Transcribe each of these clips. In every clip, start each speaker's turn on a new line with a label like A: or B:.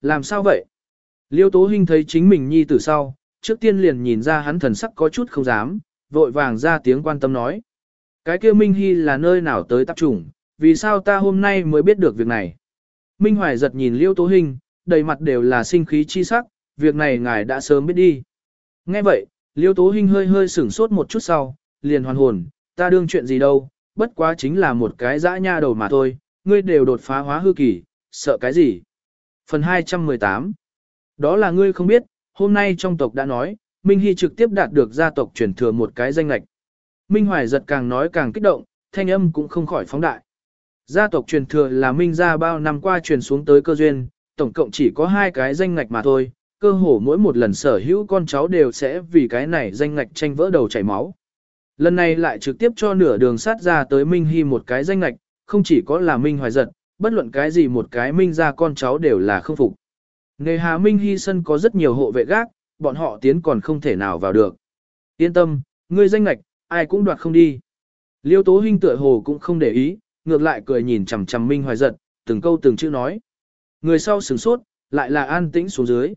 A: Làm sao vậy? Liêu Tố Hinh thấy chính mình nhi tử sau, trước tiên liền nhìn ra hắn thần sắc có chút không dám, vội vàng ra tiếng quan tâm nói. Cái kia Minh Hy là nơi nào tới tập trùng? vì sao ta hôm nay mới biết được việc này? Minh Hoài giật nhìn Liêu Tố Hinh, đầy mặt đều là sinh khí chi sắc, việc này ngài đã sớm biết đi. Nghe vậy, Liêu Tố Hinh hơi hơi sửng sốt một chút sau, liền hoàn hồn, ta đương chuyện gì đâu, bất quá chính là một cái dã nha đầu mà thôi, ngươi đều đột phá hóa hư kỳ, sợ cái gì? Phần 218 Đó là ngươi không biết, hôm nay trong tộc đã nói, Minh Hy trực tiếp đạt được gia tộc truyền thừa một cái danh lạch. Minh Hoài giật càng nói càng kích động, thanh âm cũng không khỏi phóng đại. Gia tộc truyền thừa là Minh gia bao năm qua truyền xuống tới cơ duyên, tổng cộng chỉ có hai cái danh ngạch mà thôi, cơ hồ mỗi một lần sở hữu con cháu đều sẽ vì cái này danh ngạch tranh vỡ đầu chảy máu. Lần này lại trực tiếp cho nửa đường sát ra tới Minh Hy một cái danh ngạch, không chỉ có là Minh Hoài giật, bất luận cái gì một cái Minh gia con cháu đều là không phục. Nghề Hà Minh Hy sân có rất nhiều hộ vệ gác, bọn họ tiến còn không thể nào vào được. Yên tâm, ngươi danh ngạch, ai cũng đoạt không đi. Liêu Tố Hinh tựa hồ cũng không để ý, ngược lại cười nhìn chằm chằm Minh Hoài giật, từng câu từng chữ nói. Người sau sửng sốt, lại là an tĩnh xuống dưới.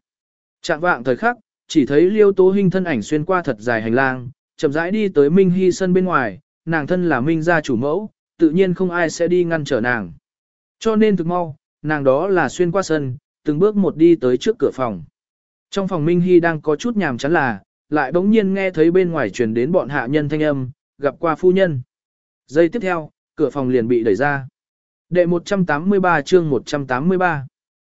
A: Trạng vạng thời khắc, chỉ thấy Liêu Tố Hinh thân ảnh xuyên qua thật dài hành lang, chậm rãi đi tới Minh Hy sân bên ngoài, nàng thân là Minh gia chủ mẫu, tự nhiên không ai sẽ đi ngăn trở nàng. Cho nên thực mau, nàng đó là xuyên qua sân, từng bước một đi tới trước cửa phòng. Trong phòng Minh Hy đang có chút nhàm chán là, lại bỗng nhiên nghe thấy bên ngoài truyền đến bọn hạ nhân thanh âm, gặp qua phu nhân. Giây tiếp theo, cửa phòng liền bị đẩy ra. Đệ 183 chương 183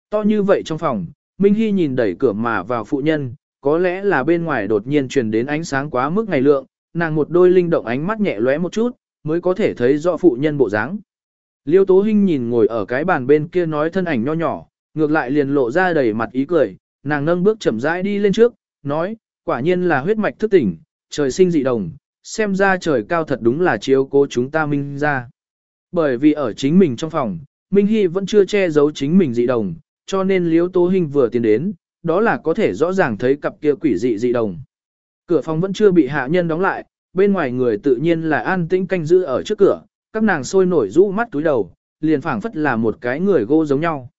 A: To như vậy trong phòng, Minh Hy nhìn đẩy cửa mà vào phụ nhân, có lẽ là bên ngoài đột nhiên truyền đến ánh sáng quá mức ngày lượng, nàng một đôi linh động ánh mắt nhẹ lóe một chút, mới có thể thấy rõ phụ nhân bộ dáng. Liêu Tố Hinh nhìn ngồi ở cái bàn bên kia nói thân ảnh nho nhỏ, ngược lại liền lộ ra đầy mặt ý cười, nàng nâng bước chậm rãi đi lên trước, nói, quả nhiên là huyết mạch thức tỉnh, trời sinh dị đồng, xem ra trời cao thật đúng là chiếu cố chúng ta minh ra. Bởi vì ở chính mình trong phòng, Minh Hy vẫn chưa che giấu chính mình dị đồng, cho nên Liêu Tố Hinh vừa tiến đến, đó là có thể rõ ràng thấy cặp kia quỷ dị dị đồng. Cửa phòng vẫn chưa bị hạ nhân đóng lại, bên ngoài người tự nhiên là an tĩnh canh giữ ở trước cửa, các nàng sôi nổi rũ mắt túi đầu, liền phảng phất là một cái người gô giống nhau.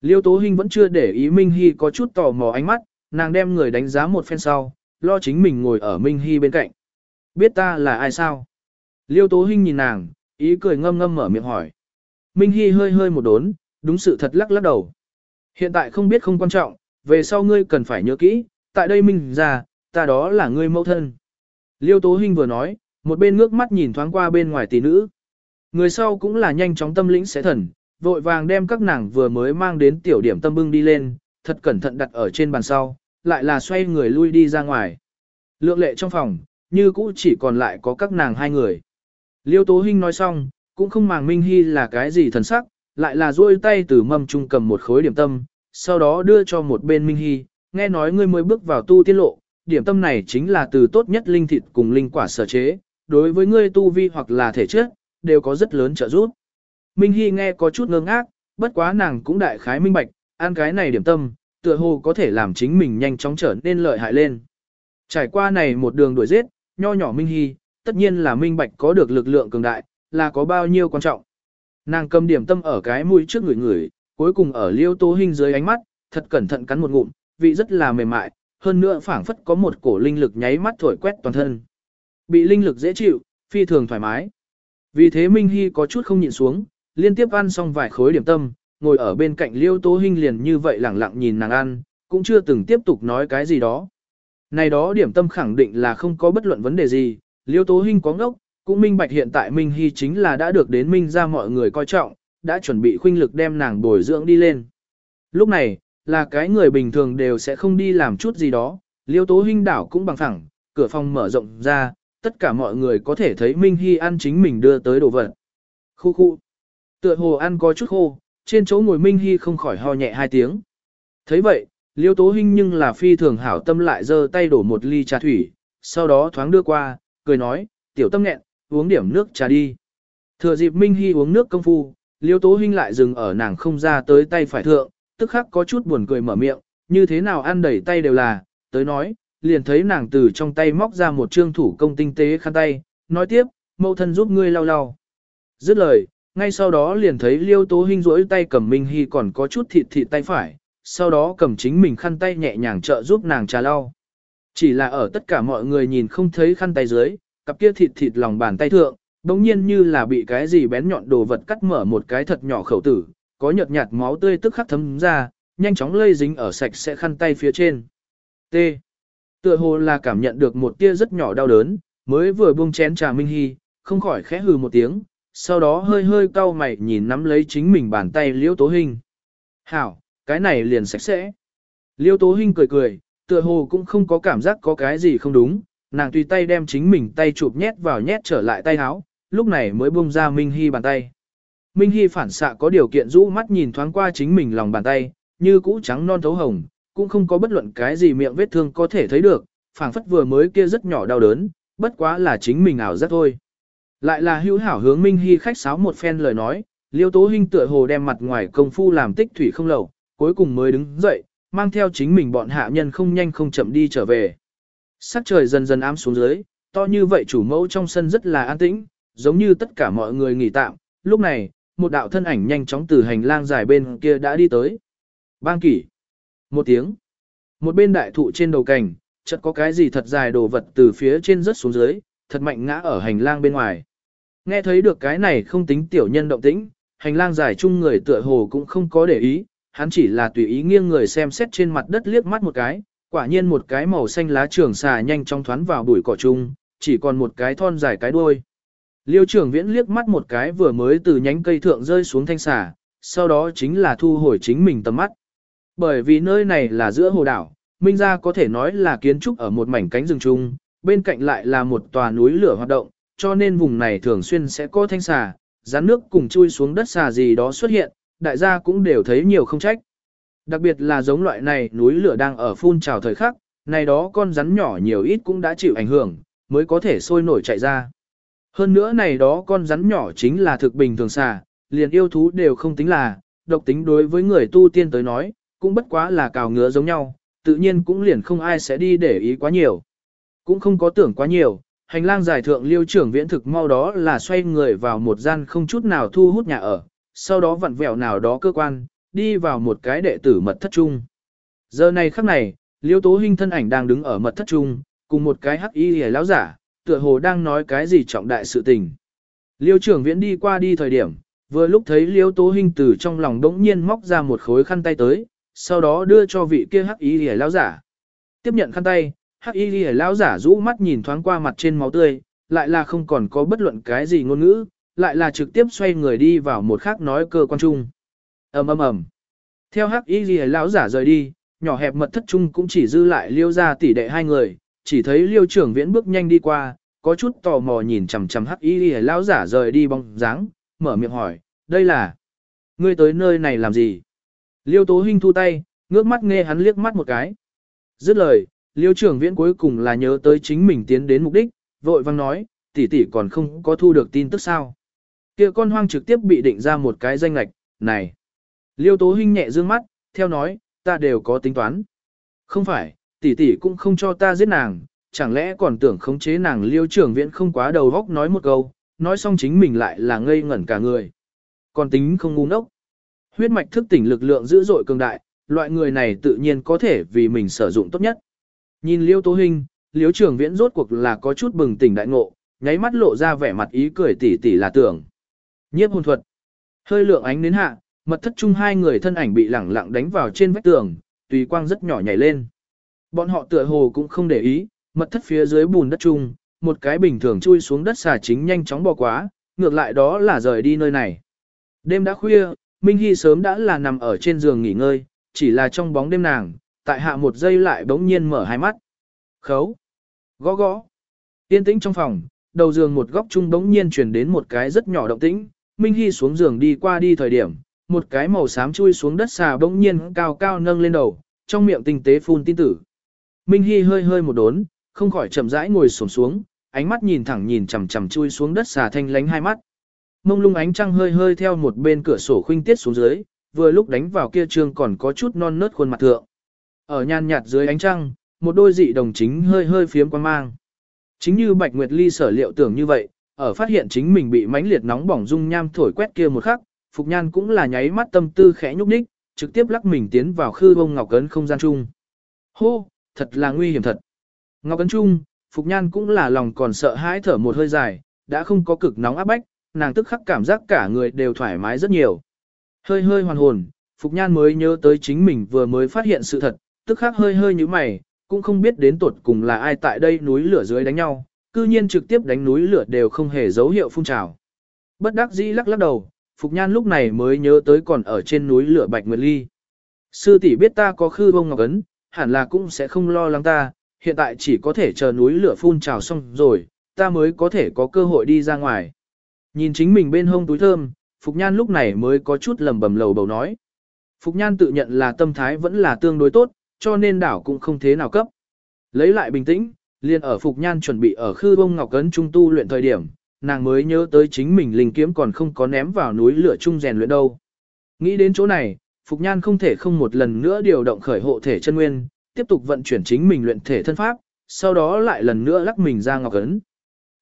A: Liêu Tố Hinh vẫn chưa để ý Minh Hy có chút tò mò ánh mắt, nàng đem người đánh giá một phen sau, lo chính mình ngồi ở Minh Hy bên cạnh. Biết ta là ai sao? Liêu Tố Hinh nhìn nàng, ý cười ngâm ngâm mở miệng hỏi. Minh Hy hơi hơi một đốn, đúng sự thật lắc lắc đầu. Hiện tại không biết không quan trọng, về sau ngươi cần phải nhớ kỹ, tại đây Minh ra, ta đó là ngươi mẫu thân. Liêu Tố Hinh vừa nói, một bên ngước mắt nhìn thoáng qua bên ngoài tỷ nữ. Người sau cũng là nhanh chóng tâm lĩnh sẽ thần, vội vàng đem các nàng vừa mới mang đến tiểu điểm tâm bưng đi lên, thật cẩn thận đặt ở trên bàn sau, lại là xoay người lui đi ra ngoài. Lượng lệ trong phòng, như cũ chỉ còn lại có các nàng hai người. Liêu Tố Hinh nói xong, cũng không màng Minh Hy là cái gì thần sắc, lại là duỗi tay từ mâm trung cầm một khối điểm tâm, sau đó đưa cho một bên Minh Hy, nghe nói ngươi mới bước vào tu tiên lộ, điểm tâm này chính là từ tốt nhất linh thịt cùng linh quả sở chế, đối với ngươi tu vi hoặc là thể chất, đều có rất lớn trợ giúp. Minh Hy nghe có chút ngơ ngác, bất quá nàng cũng đại khái minh bạch, ăn cái này điểm tâm, tựa hồ có thể làm chính mình nhanh chóng trở nên lợi hại lên. Trải qua này một đường đuổi giết, nho nhỏ Minh Hy, tất nhiên là minh bạch có được lực lượng cường đại, là có bao nhiêu quan trọng. Nàng cầm điểm tâm ở cái mũi trước người người, cuối cùng ở liêu tố hình dưới ánh mắt, thật cẩn thận cắn một ngụm, vị rất là mềm mại, hơn nữa phảng phất có một cổ linh lực nháy mắt thổi quét toàn thân. Bị linh lực dễ chịu, phi thường thoải mái. Vì thế Minh Hy có chút không nhịn xuống, liên tiếp ăn xong vài khối điểm tâm, ngồi ở bên cạnh Liêu Tố Hinh liền như vậy lẳng lặng nhìn nàng ăn, cũng chưa từng tiếp tục nói cái gì đó. Này đó điểm tâm khẳng định là không có bất luận vấn đề gì, Liêu Tố Hinh có ngốc, cũng minh bạch hiện tại Minh Hy chính là đã được đến Minh ra mọi người coi trọng, đã chuẩn bị khuynh lực đem nàng bồi dưỡng đi lên. Lúc này, là cái người bình thường đều sẽ không đi làm chút gì đó, Liêu Tố Hinh đảo cũng bằng phẳng, cửa phòng mở rộng ra, tất cả mọi người có thể thấy Minh Hy ăn chính mình đưa tới đồ vật. Khu khu. Tựa hồ ăn có chút khô, trên chỗ ngồi Minh Hy không khỏi ho nhẹ hai tiếng. thấy vậy, Liêu Tố Hinh nhưng là phi thường hảo tâm lại giơ tay đổ một ly trà thủy, sau đó thoáng đưa qua, cười nói, tiểu tâm nghẹn, uống điểm nước trà đi. Thừa dịp Minh Hy uống nước công phu, Liêu Tố Hinh lại dừng ở nàng không ra tới tay phải thượng, tức khắc có chút buồn cười mở miệng, như thế nào ăn đẩy tay đều là, tới nói, liền thấy nàng từ trong tay móc ra một trương thủ công tinh tế khăn tay, nói tiếp, mẫu thân giúp ngươi lau lau. Dứt lời, ngay sau đó liền thấy Liêu Tố Hinh rỗi tay cầm Minh Hy còn có chút thịt thịt tay phải, sau đó cầm chính mình khăn tay nhẹ nhàng trợ giúp nàng trà lau. Chỉ là ở tất cả mọi người nhìn không thấy khăn tay dưới, cặp kia thịt thịt lòng bàn tay thượng, đống nhiên như là bị cái gì bén nhọn đồ vật cắt mở một cái thật nhỏ khẩu tử, có nhợt nhạt máu tươi tức khắc thấm ra, nhanh chóng lây dính ở sạch sẽ khăn tay phía trên. T. Tựa hồ là cảm nhận được một tia rất nhỏ đau đớn, mới vừa buông chén trà Minh Hy, không khỏi khẽ hừ một tiếng, sau đó hơi hơi cau mày nhìn nắm lấy chính mình bàn tay Liễu Tố Hinh. Hảo, cái này liền sạch sẽ. Liêu Tố Hinh cười cười, tựa hồ cũng không có cảm giác có cái gì không đúng, nàng tùy tay đem chính mình tay chụp nhét vào nhét trở lại tay áo, lúc này mới buông ra Minh Hy bàn tay. Minh Hy phản xạ có điều kiện rũ mắt nhìn thoáng qua chính mình lòng bàn tay, như cũ trắng non thấu hồng, cũng không có bất luận cái gì miệng vết thương có thể thấy được, phảng phất vừa mới kia rất nhỏ đau đớn, bất quá là chính mình ảo giác thôi. Lại là hữu hảo hướng Minh Hy khách sáo một phen lời nói, Liêu Tố Hinh tựa hồ đem mặt ngoài công phu làm tích thủy không lầu, cuối cùng mới đứng dậy, mang theo chính mình bọn hạ nhân không nhanh không chậm đi trở về. Sắc trời dần dần ám xuống dưới, to như vậy chủ mẫu trong sân rất là an tĩnh, giống như tất cả mọi người nghỉ tạm. Lúc này, một đạo thân ảnh nhanh chóng từ hành lang dài bên kia đã đi tới. Bang kỷ. Một tiếng. Một bên đại thụ trên đầu cành, chợt có cái gì thật dài đồ vật từ phía trên rớt xuống dưới, thật mạnh ngã ở hành lang bên ngoài. Nghe thấy được cái này không tính tiểu nhân động tĩnh, hành lang dài chung người tựa hồ cũng không có để ý, hắn chỉ là tùy ý nghiêng người xem xét trên mặt đất liếc mắt một cái, quả nhiên một cái màu xanh lá trường xà nhanh chóng thoán vào bụi cỏ chung, chỉ còn một cái thon dài cái đuôi. Liêu trưởng viễn liếc mắt một cái vừa mới từ nhánh cây thượng rơi xuống thanh xà, sau đó chính là thu hồi chính mình tầm mắt. Bởi vì nơi này là giữa hồ đảo, Minh gia có thể nói là kiến trúc ở một mảnh cánh rừng chung, bên cạnh lại là một tòa núi lửa hoạt động, cho nên vùng này thường xuyên sẽ có thanh xà, rắn nước cùng chui xuống đất xà gì đó xuất hiện, đại gia cũng đều thấy nhiều không trách. Đặc biệt là giống loại này núi lửa đang ở phun trào thời khắc, này đó con rắn nhỏ nhiều ít cũng đã chịu ảnh hưởng, mới có thể sôi nổi chạy ra. Hơn nữa này đó con rắn nhỏ chính là thực bình thường xà, liền yêu thú đều không tính là, độc tính đối với người tu tiên tới nói, cũng bất quá là cào ngứa giống nhau, tự nhiên cũng liền không ai sẽ đi để ý quá nhiều. Cũng không có tưởng quá nhiều, hành lang giải thượng liêu trưởng viễn thực mau đó là xoay người vào một gian không chút nào thu hút nhà ở, sau đó vặn vẹo nào đó cơ quan, đi vào một cái đệ tử mật thất trung. Giờ này khắc này, liêu tố hình thân ảnh đang đứng ở mật thất trung, cùng một cái hắc y hề lão giả, tựa hồ đang nói cái gì trọng đại sự tình. Liêu trưởng viễn đi qua đi thời điểm, vừa lúc thấy liêu tố hình từ trong lòng đống nhiên móc ra một khối khăn tay tới, sau đó đưa cho vị kia hắc y lìa lão giả. Tiếp nhận khăn tay, hắc y lìa lão giả rũ mắt nhìn thoáng qua mặt trên máu tươi, lại là không còn có bất luận cái gì ngôn ngữ, lại là trực tiếp xoay người đi vào một khác nói cơ quan trung. ầm ầm ầm. Theo hắc y lìa lão giả rời đi, nhỏ hẹp mật thất trung cũng chỉ dư lại liêu ra tỷ đệ hai người, chỉ thấy liêu trưởng viễn bước nhanh đi qua, có chút tò mò nhìn chằm chằm hắc y lìa lão giả rời đi bóng dáng, mở miệng hỏi, đây là, ngươi tới nơi này làm gì? Liêu tố Hinh thu tay, ngước mắt nghe hắn liếc mắt một cái. Dứt lời, liêu trưởng viễn cuối cùng là nhớ tới chính mình tiến đến mục đích, vội vang nói, tỷ tỷ còn không có thu được tin tức sao. Kia con hoang trực tiếp bị định ra một cái danh lạch, này. Liêu tố hinh nhẹ dương mắt, theo nói, ta đều có tính toán. Không phải, tỷ tỷ cũng không cho ta giết nàng, chẳng lẽ còn tưởng khống chế nàng liêu trưởng viện không quá đầu góc nói một câu, nói xong chính mình lại là ngây ngẩn cả người. Còn tính không ngu ngốc. Huyết mạch thức tỉnh lực lượng dữ dội cường đại, loại người này tự nhiên có thể vì mình sử dụng tốt nhất. Nhìn liêu tố hình, liêu trường viễn rốt cuộc là có chút bừng tỉnh đại ngộ, nháy mắt lộ ra vẻ mặt ý cười tỉ tỉ là tưởng. Nhiếp hồn thuật. Hơi lượng ánh đến hạ, mật thất chung hai người thân ảnh bị lẳng lặng đánh vào trên vách tường, tùy quang rất nhỏ nhảy lên. Bọn họ tựa hồ cũng không để ý, mật thất phía dưới bùn đất chung, một cái bình thường chui xuống đất xà chính nhanh chóng bò quá, ngược lại đó là rời đi nơi này. Đêm đã khuya, Minh Hy sớm đã là nằm ở trên giường nghỉ ngơi, chỉ là trong bóng đêm nàng, tại hạ một giây lại bỗng nhiên mở hai mắt. Khấu. Gõ gõ. Yên tĩnh trong phòng, đầu giường một góc chung bỗng nhiên truyền đến một cái rất nhỏ động tĩnh, Minh Hy xuống giường đi qua đi thời điểm, một cái màu xám chui xuống đất xà bỗng nhiên cao cao nâng lên đầu, trong miệng tinh tế phun tin tử. Minh Hy hơi hơi một đốn, không khỏi chậm rãi ngồi xổm xuống, ánh mắt nhìn thẳng nhìn chằm chằm chui xuống đất xà thanh lánh hai mắt. Mông lung ánh trăng hơi hơi theo một bên cửa sổ khuynh tiết xuống dưới, vừa lúc đánh vào kia trương còn có chút non nớt khuôn mặt thượng. Ở nhan nhạt dưới ánh trăng, một đôi dị đồng chính hơi hơi phiếm quan mang. Chính như Bạch Nguyệt Ly sở liệu tưởng như vậy, ở phát hiện chính mình bị mãnh liệt nóng bỏng dung nham thổi quét kia một khắc, Phục Nhan cũng là nháy mắt tâm tư khẽ nhúc nhích, trực tiếp lắc mình tiến vào khư bông ngọc cấn không gian chung. Hô, thật là nguy hiểm thật. Ngọc cấn chung, Phục Nhan cũng là lòng còn sợ hãi thở một hơi dài, đã không có cực nóng áp bách, nàng tức khắc cảm giác cả người đều thoải mái rất nhiều. Hơi hơi hoàn hồn, Phục Nhan mới nhớ tới chính mình vừa mới phát hiện sự thật, tức khắc hơi hơi như mày, cũng không biết đến tuột cùng là ai tại đây núi lửa dưới đánh nhau, cư nhiên trực tiếp đánh núi lửa đều không hề dấu hiệu phun trào. Bất đắc dĩ lắc lắc đầu, Phục Nhan lúc này mới nhớ tới còn ở trên núi lửa Bạch Nguyệt Ly. Sư tỷ biết ta có khư bông ngọc ấn, hẳn là cũng sẽ không lo lắng ta, hiện tại chỉ có thể chờ núi lửa phun trào xong rồi, ta mới có thể có cơ hội đi ra ngoài. Nhìn chính mình bên hông túi thơm, Phục Nhan lúc này mới có chút lầm bầm lầu bầu nói. Phục Nhan tự nhận là tâm thái vẫn là tương đối tốt, cho nên đảo cũng không thế nào cấp. Lấy lại bình tĩnh, liền ở Phục Nhan chuẩn bị ở khư bông ngọc cấn trung tu luyện thời điểm, nàng mới nhớ tới chính mình linh kiếm còn không có ném vào núi lửa chung rèn luyện đâu. Nghĩ đến chỗ này, Phục Nhan không thể không một lần nữa điều động khởi hộ thể chân nguyên, tiếp tục vận chuyển chính mình luyện thể thân pháp, sau đó lại lần nữa lắc mình ra ngọc ấn.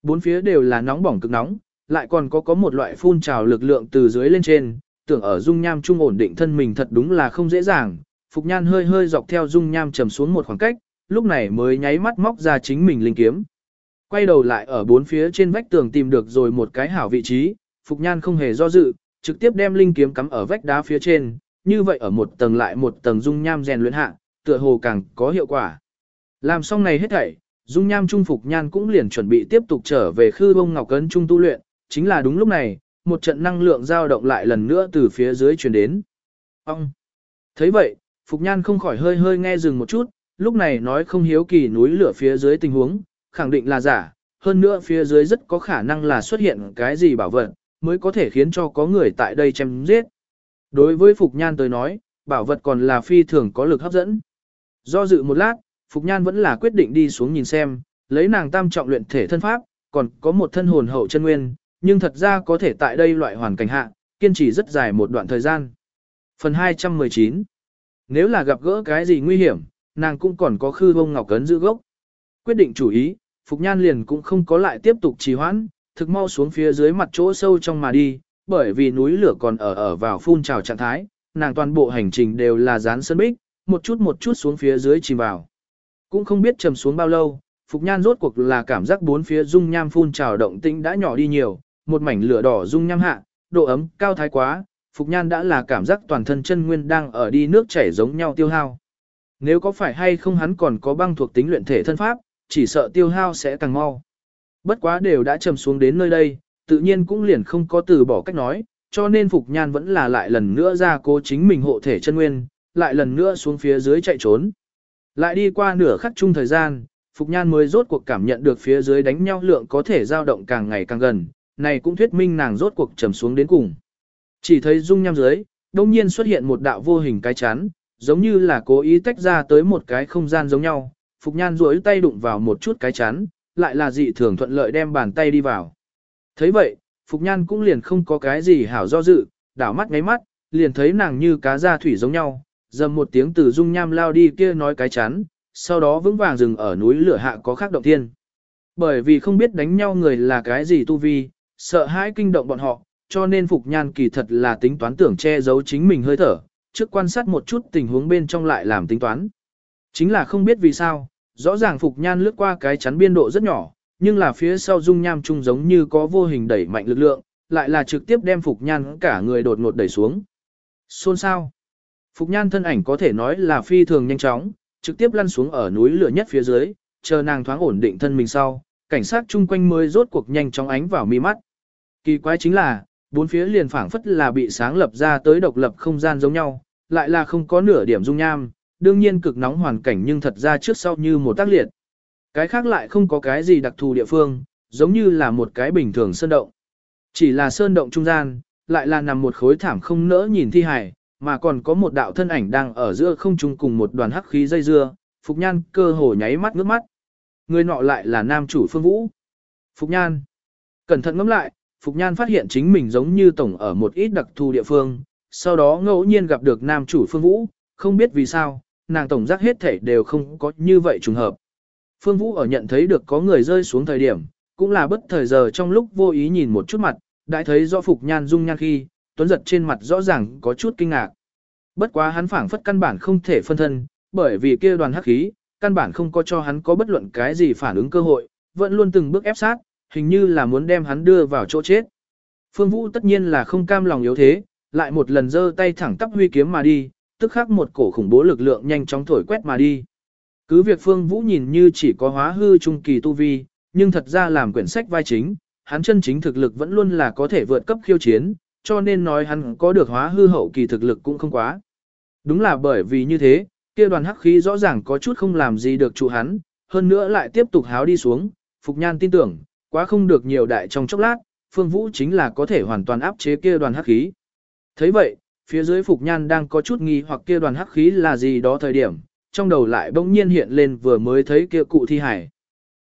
A: Bốn phía đều là nóng bỏng cực nóng, lại còn có có một loại phun trào lực lượng từ dưới lên trên, tưởng ở dung nham trung ổn định thân mình thật đúng là không dễ dàng. Phục Nhan hơi hơi dọc theo dung nham trầm xuống một khoảng cách, lúc này mới nháy mắt móc ra chính mình linh kiếm. Quay đầu lại ở bốn phía trên vách tường tìm được rồi một cái hảo vị trí, Phục Nhan không hề do dự, trực tiếp đem linh kiếm cắm ở vách đá phía trên, như vậy ở một tầng lại một tầng dung nham rèn luyện hạ, tựa hồ càng có hiệu quả. Làm xong này hết thảy, dung nham trung Phục Nhan cũng liền chuẩn bị tiếp tục trở về khư bông ngọc cấn trung tu luyện, chính là đúng lúc này, một trận năng lượng dao động lại lần nữa từ phía dưới truyền đến. Ông! thấy vậy, Phục Nhan không khỏi hơi hơi nghe dừng một chút, lúc này nói không hiếu kỳ núi lửa phía dưới tình huống, khẳng định là giả, hơn nữa phía dưới rất có khả năng là xuất hiện cái gì bảo vật, mới có thể khiến cho có người tại đây chém giết. Đối với Phục Nhan tới nói, bảo vật còn là phi thường có lực hấp dẫn. Do dự một lát, Phục Nhan vẫn là quyết định đi xuống nhìn xem, lấy nàng tam trọng luyện thể thân pháp, còn có một thân hồn hậu chân nguyên, nhưng thật ra có thể tại đây loại hoàn cảnh hạ, kiên trì rất dài một đoạn thời gian. Phần 219 Nếu là gặp gỡ cái gì nguy hiểm, nàng cũng còn có khư bông ngọc cấn giữ gốc. Quyết định chủ ý, Phục Nhan liền cũng không có lại tiếp tục trì hoãn, thực mau xuống phía dưới mặt chỗ sâu trong mà đi, bởi vì núi lửa còn ở ở vào phun trào trạng thái, nàng toàn bộ hành trình đều là dán sân bích, một chút một chút xuống phía dưới chìm vào. Cũng không biết trầm xuống bao lâu, Phục Nhan rốt cuộc là cảm giác bốn phía dung nham phun trào động tĩnh đã nhỏ đi nhiều, một mảnh lửa đỏ rung nham hạ, độ ấm cao thái quá, Phục Nhan đã là cảm giác toàn thân chân nguyên đang ở đi nước chảy giống nhau tiêu hao. Nếu có phải hay không hắn còn có băng thuộc tính luyện thể thân pháp, chỉ sợ tiêu hao sẽ càng mau. Bất quá đều đã trầm xuống đến nơi đây, tự nhiên cũng liền không có từ bỏ cách nói, cho nên Phục Nhan vẫn là lại lần nữa ra cố chính mình hộ thể chân nguyên, lại lần nữa xuống phía dưới chạy trốn. Lại đi qua nửa khắc chung thời gian, Phục Nhan mới rốt cuộc cảm nhận được phía dưới đánh nhau lượng có thể dao động càng ngày càng gần, này cũng thuyết minh nàng rốt cuộc trầm xuống đến cùng. Chỉ thấy dung nham dưới, đông nhiên xuất hiện một đạo vô hình cái chắn, giống như là cố ý tách ra tới một cái không gian giống nhau, Phục Nhan duỗi tay đụng vào một chút cái chắn, lại là dị thường thuận lợi đem bàn tay đi vào. thấy vậy, Phục Nhan cũng liền không có cái gì hảo do dự, đảo mắt ngáy mắt, liền thấy nàng như cá da thủy giống nhau, dầm một tiếng từ dung nham lao đi kia nói cái chắn, sau đó vững vàng dừng ở núi lửa hạ có khác động thiên. Bởi vì không biết đánh nhau người là cái gì tu vi, sợ hãi kinh động bọn họ, cho nên Phục Nhan kỳ thật là tính toán tưởng che giấu chính mình hơi thở, trước quan sát một chút tình huống bên trong lại làm tính toán. Chính là không biết vì sao, rõ ràng Phục Nhan lướt qua cái chắn biên độ rất nhỏ, nhưng là phía sau dung nham chung giống như có vô hình đẩy mạnh lực lượng, lại là trực tiếp đem Phục Nhan cả người đột ngột đẩy xuống. Xôn sao? Phục Nhan thân ảnh có thể nói là phi thường nhanh chóng, trực tiếp lăn xuống ở núi lửa nhất phía dưới, chờ nàng thoáng ổn định thân mình sau, cảnh sát chung quanh mới rốt cuộc nhanh chóng ánh vào mi mắt. Kỳ quái chính là, bốn phía liền phảng phất là bị sáng lập ra tới độc lập không gian giống nhau, lại là không có nửa điểm dung nham, đương nhiên cực nóng hoàn cảnh nhưng thật ra trước sau như một tác liệt. Cái khác lại không có cái gì đặc thù địa phương, giống như là một cái bình thường sơn động. Chỉ là sơn động trung gian, lại là nằm một khối thảm không nỡ nhìn thi hài, mà còn có một đạo thân ảnh đang ở giữa không trung cùng một đoàn hắc khí dây dưa, Phục Nhan cơ hồ nháy mắt ngước mắt. Người nọ lại là nam chủ Phương Vũ. Phục Nhan. Cẩn thận ngẫm lại, Phục Nhan phát hiện chính mình giống như tổng ở một ít đặc thù địa phương, sau đó ngẫu nhiên gặp được nam chủ Phương Vũ, không biết vì sao, nàng tổng giác hết thể đều không có như vậy trùng hợp. Phương Vũ ở nhận thấy được có người rơi xuống thời điểm, cũng là bất thời giờ trong lúc vô ý nhìn một chút mặt, đã thấy rõ Phục Nhan dung nhan khi, Tuấn giật trên mặt rõ ràng có chút kinh ngạc. Bất quá hắn phảng phất căn bản không thể phân thân, bởi vì kia đoàn hắc khí, căn bản không có cho hắn có bất luận cái gì phản ứng cơ hội, vẫn luôn từng bước ép sát, hình như là muốn đem hắn đưa vào chỗ chết. Phương Vũ tất nhiên là không cam lòng yếu thế, lại một lần giơ tay thẳng tắp huy kiếm mà đi, tức khắc một cổ khủng bố lực lượng nhanh chóng thổi quét mà đi. Cứ việc Phương Vũ nhìn như chỉ có hóa hư trung kỳ tu vi, nhưng thật ra làm quyển sách vai chính, hắn chân chính thực lực vẫn luôn là có thể vượt cấp khiêu chiến, cho nên nói hắn có được hóa hư hậu kỳ thực lực cũng không quá. Đúng là bởi vì như thế, kia đoàn hắc khí rõ ràng có chút không làm gì được chủ hắn, hơn nữa lại tiếp tục háo đi xuống, Phục Nhan tin tưởng, quá không được nhiều đại trong chốc lát, Phương Vũ chính là có thể hoàn toàn áp chế kia đoàn hắc khí. thấy vậy, phía dưới Phục Nhan đang có chút nghi hoặc kia đoàn hắc khí là gì đó thời điểm, trong đầu lại bỗng nhiên hiện lên vừa mới thấy kia cụ thi hải.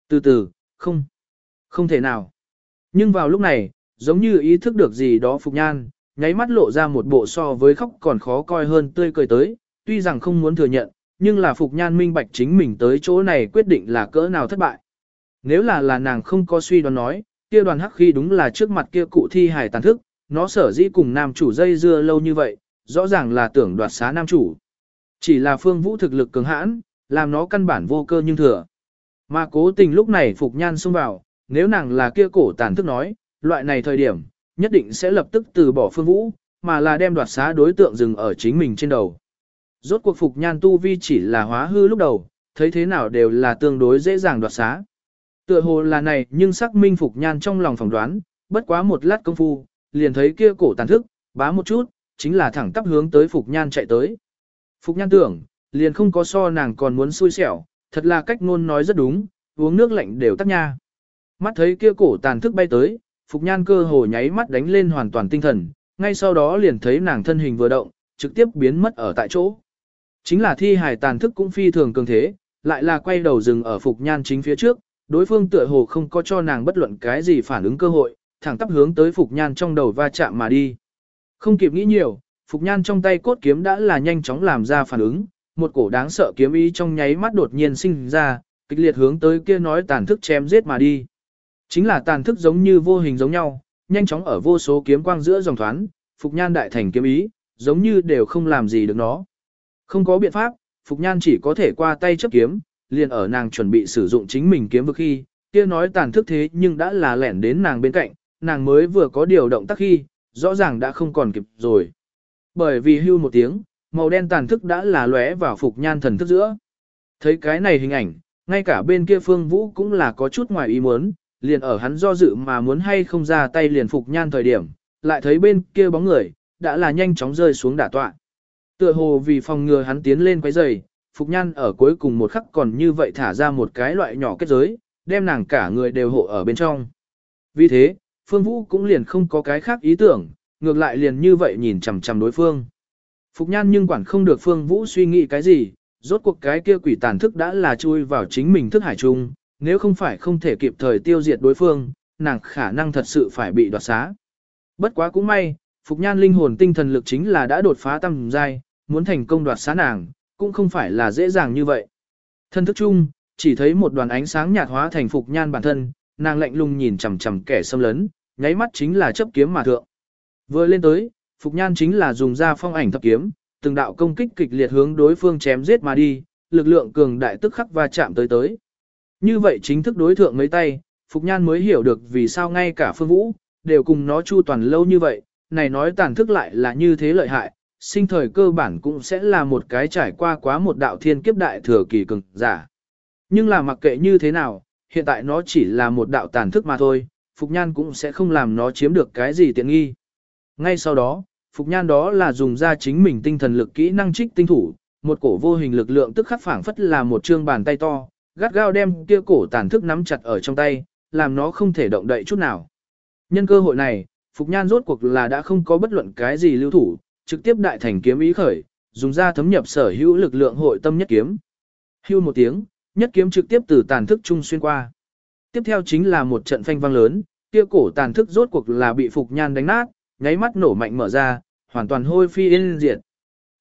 A: Từ từ, không, không thể nào. Nhưng vào lúc này, giống như ý thức được gì đó Phục Nhan, nháy mắt lộ ra một bộ so với khóc còn khó coi hơn tươi cười tới, tuy rằng không muốn thừa nhận, nhưng là Phục Nhan minh bạch chính mình tới chỗ này quyết định là cỡ nào thất bại. Nếu là là nàng không có suy đoán nói, kia đoàn hắc khi đúng là trước mặt kia cụ thi hài tàn thức, nó sở dĩ cùng nam chủ dây dưa lâu như vậy, rõ ràng là tưởng đoạt xá nam chủ. Chỉ là phương vũ thực lực cường hãn, làm nó căn bản vô cơ nhưng thừa. Mà cố tình lúc này Phục Nhan xông vào, nếu nàng là kia cổ tàn thức nói, loại này thời điểm, nhất định sẽ lập tức từ bỏ phương vũ, mà là đem đoạt xá đối tượng dừng ở chính mình trên đầu. Rốt cuộc Phục Nhan tu vi chỉ là hóa hư lúc đầu, thấy thế nào đều là tương đối dễ dàng đoạt xá. Tựa hồ là này nhưng xác minh Phục Nhan trong lòng phỏng đoán, bất quá một lát công phu, liền thấy kia cổ tàn thức, bá một chút, chính là thẳng tắp hướng tới Phục Nhan chạy tới. Phục Nhan tưởng, liền không có so nàng còn muốn xui xẻo, thật là cách ngôn nói rất đúng, uống nước lạnh đều tắt nha. Mắt thấy kia cổ tàn thức bay tới, Phục Nhan cơ hồ nháy mắt đánh lên hoàn toàn tinh thần, ngay sau đó liền thấy nàng thân hình vừa động, trực tiếp biến mất ở tại chỗ. Chính là thi hài tàn thức cũng phi thường cường thế, lại là quay đầu dừng ở Phục Nhan chính phía trước, đối phương tựa hồ không có cho nàng bất luận cái gì phản ứng cơ hội, thẳng tắp hướng tới Phục Nhan trong đầu va chạm mà đi. Không kịp nghĩ nhiều, Phục Nhan trong tay cốt kiếm đã là nhanh chóng làm ra phản ứng, một cổ đáng sợ kiếm ý trong nháy mắt đột nhiên sinh ra, kịch liệt hướng tới kia nói tàn thức chém giết mà đi. Chính là tàn thức giống như vô hình giống nhau, nhanh chóng ở vô số kiếm quang giữa dòng thoán, Phục Nhan đại thành kiếm ý, giống như đều không làm gì được nó. Không có biện pháp, Phục Nhan chỉ có thể qua tay chấp kiếm, liền ở nàng chuẩn bị sử dụng chính mình kiếm vực khi, kia nói tàn thức thế nhưng đã là lẻn đến nàng bên cạnh, nàng mới vừa có điều động tác khi, rõ ràng đã không còn kịp rồi. Bởi vì hưu một tiếng, màu đen tàn thức đã là lóe vào Phục Nhan thần thức giữa. Thấy cái này hình ảnh, ngay cả bên kia Phương Vũ cũng là có chút ngoài ý muốn, liền ở hắn do dự mà muốn hay không ra tay liền Phục Nhan thời điểm, lại thấy bên kia bóng người, đã là nhanh chóng rơi xuống đả tọa. Tựa hồ vì phòng ngừa hắn tiến lên quấy giày, Phục Nhan ở cuối cùng một khắc còn như vậy thả ra một cái loại nhỏ kết giới, đem nàng cả người đều hộ ở bên trong. Vì thế, Phương Vũ cũng liền không có cái khác ý tưởng, ngược lại liền như vậy nhìn chằm chằm đối phương. Phục Nhan nhưng quản không được Phương Vũ suy nghĩ cái gì, rốt cuộc cái kia quỷ tàn thức đã là chui vào chính mình thức hải trung, nếu không phải không thể kịp thời tiêu diệt đối phương, nàng khả năng thật sự phải bị đoạt xá. Bất quá cũng may, Phục Nhan linh hồn tinh thần lực chính là đã đột phá tầm giai, muốn thành công đoạt xá nàng, cũng không phải là dễ dàng như vậy. Thân thức chung, chỉ thấy một đoàn ánh sáng nhạt hóa thành Phục Nhan bản thân, nàng lạnh lùng nhìn chằm chằm kẻ xâm lấn, nháy mắt chính là chấp kiếm mà thượng. Vừa lên tới, Phục Nhan chính là dùng ra phong ảnh thập kiếm, từng đạo công kích kịch liệt hướng đối phương chém giết mà đi, lực lượng cường đại tức khắc va chạm tới tới. Như vậy chính thức đối thượng mấy tay, Phục Nhan mới hiểu được vì sao ngay cả Phương Vũ, đều cùng nó chu toàn lâu như vậy, này nói tàn thức lại là như thế lợi hại, sinh thời cơ bản cũng sẽ là một cái trải qua quá một đạo thiên kiếp đại thừa kỳ cường giả. Nhưng là mặc kệ như thế nào, hiện tại nó chỉ là một đạo tàn thức mà thôi, Phục Nhan cũng sẽ không làm nó chiếm được cái gì tiện nghi. Ngay sau đó, Phục Nhan đó là dùng ra chính mình tinh thần lực kỹ năng trích tinh thủ, một cổ vô hình lực lượng tức khắc phản phất là một trương bàn tay to, gắt gao đem kia cổ tàn thức nắm chặt ở trong tay, làm nó không thể động đậy chút nào. Nhân cơ hội này, Phục Nhan rốt cuộc là đã không có bất luận cái gì lưu thủ, trực tiếp đại thành kiếm ý khởi, dùng ra thấm nhập sở hữu lực lượng hội tâm nhất kiếm. Hưu một tiếng, nhất kiếm trực tiếp từ tàn thức trung xuyên qua. Tiếp theo chính là một trận phanh vang lớn, kia cổ tàn thức rốt cuộc là bị Phục Nhan đánh nát, nháy mắt nổ mạnh mở ra, hoàn toàn hôi phi yên diệt.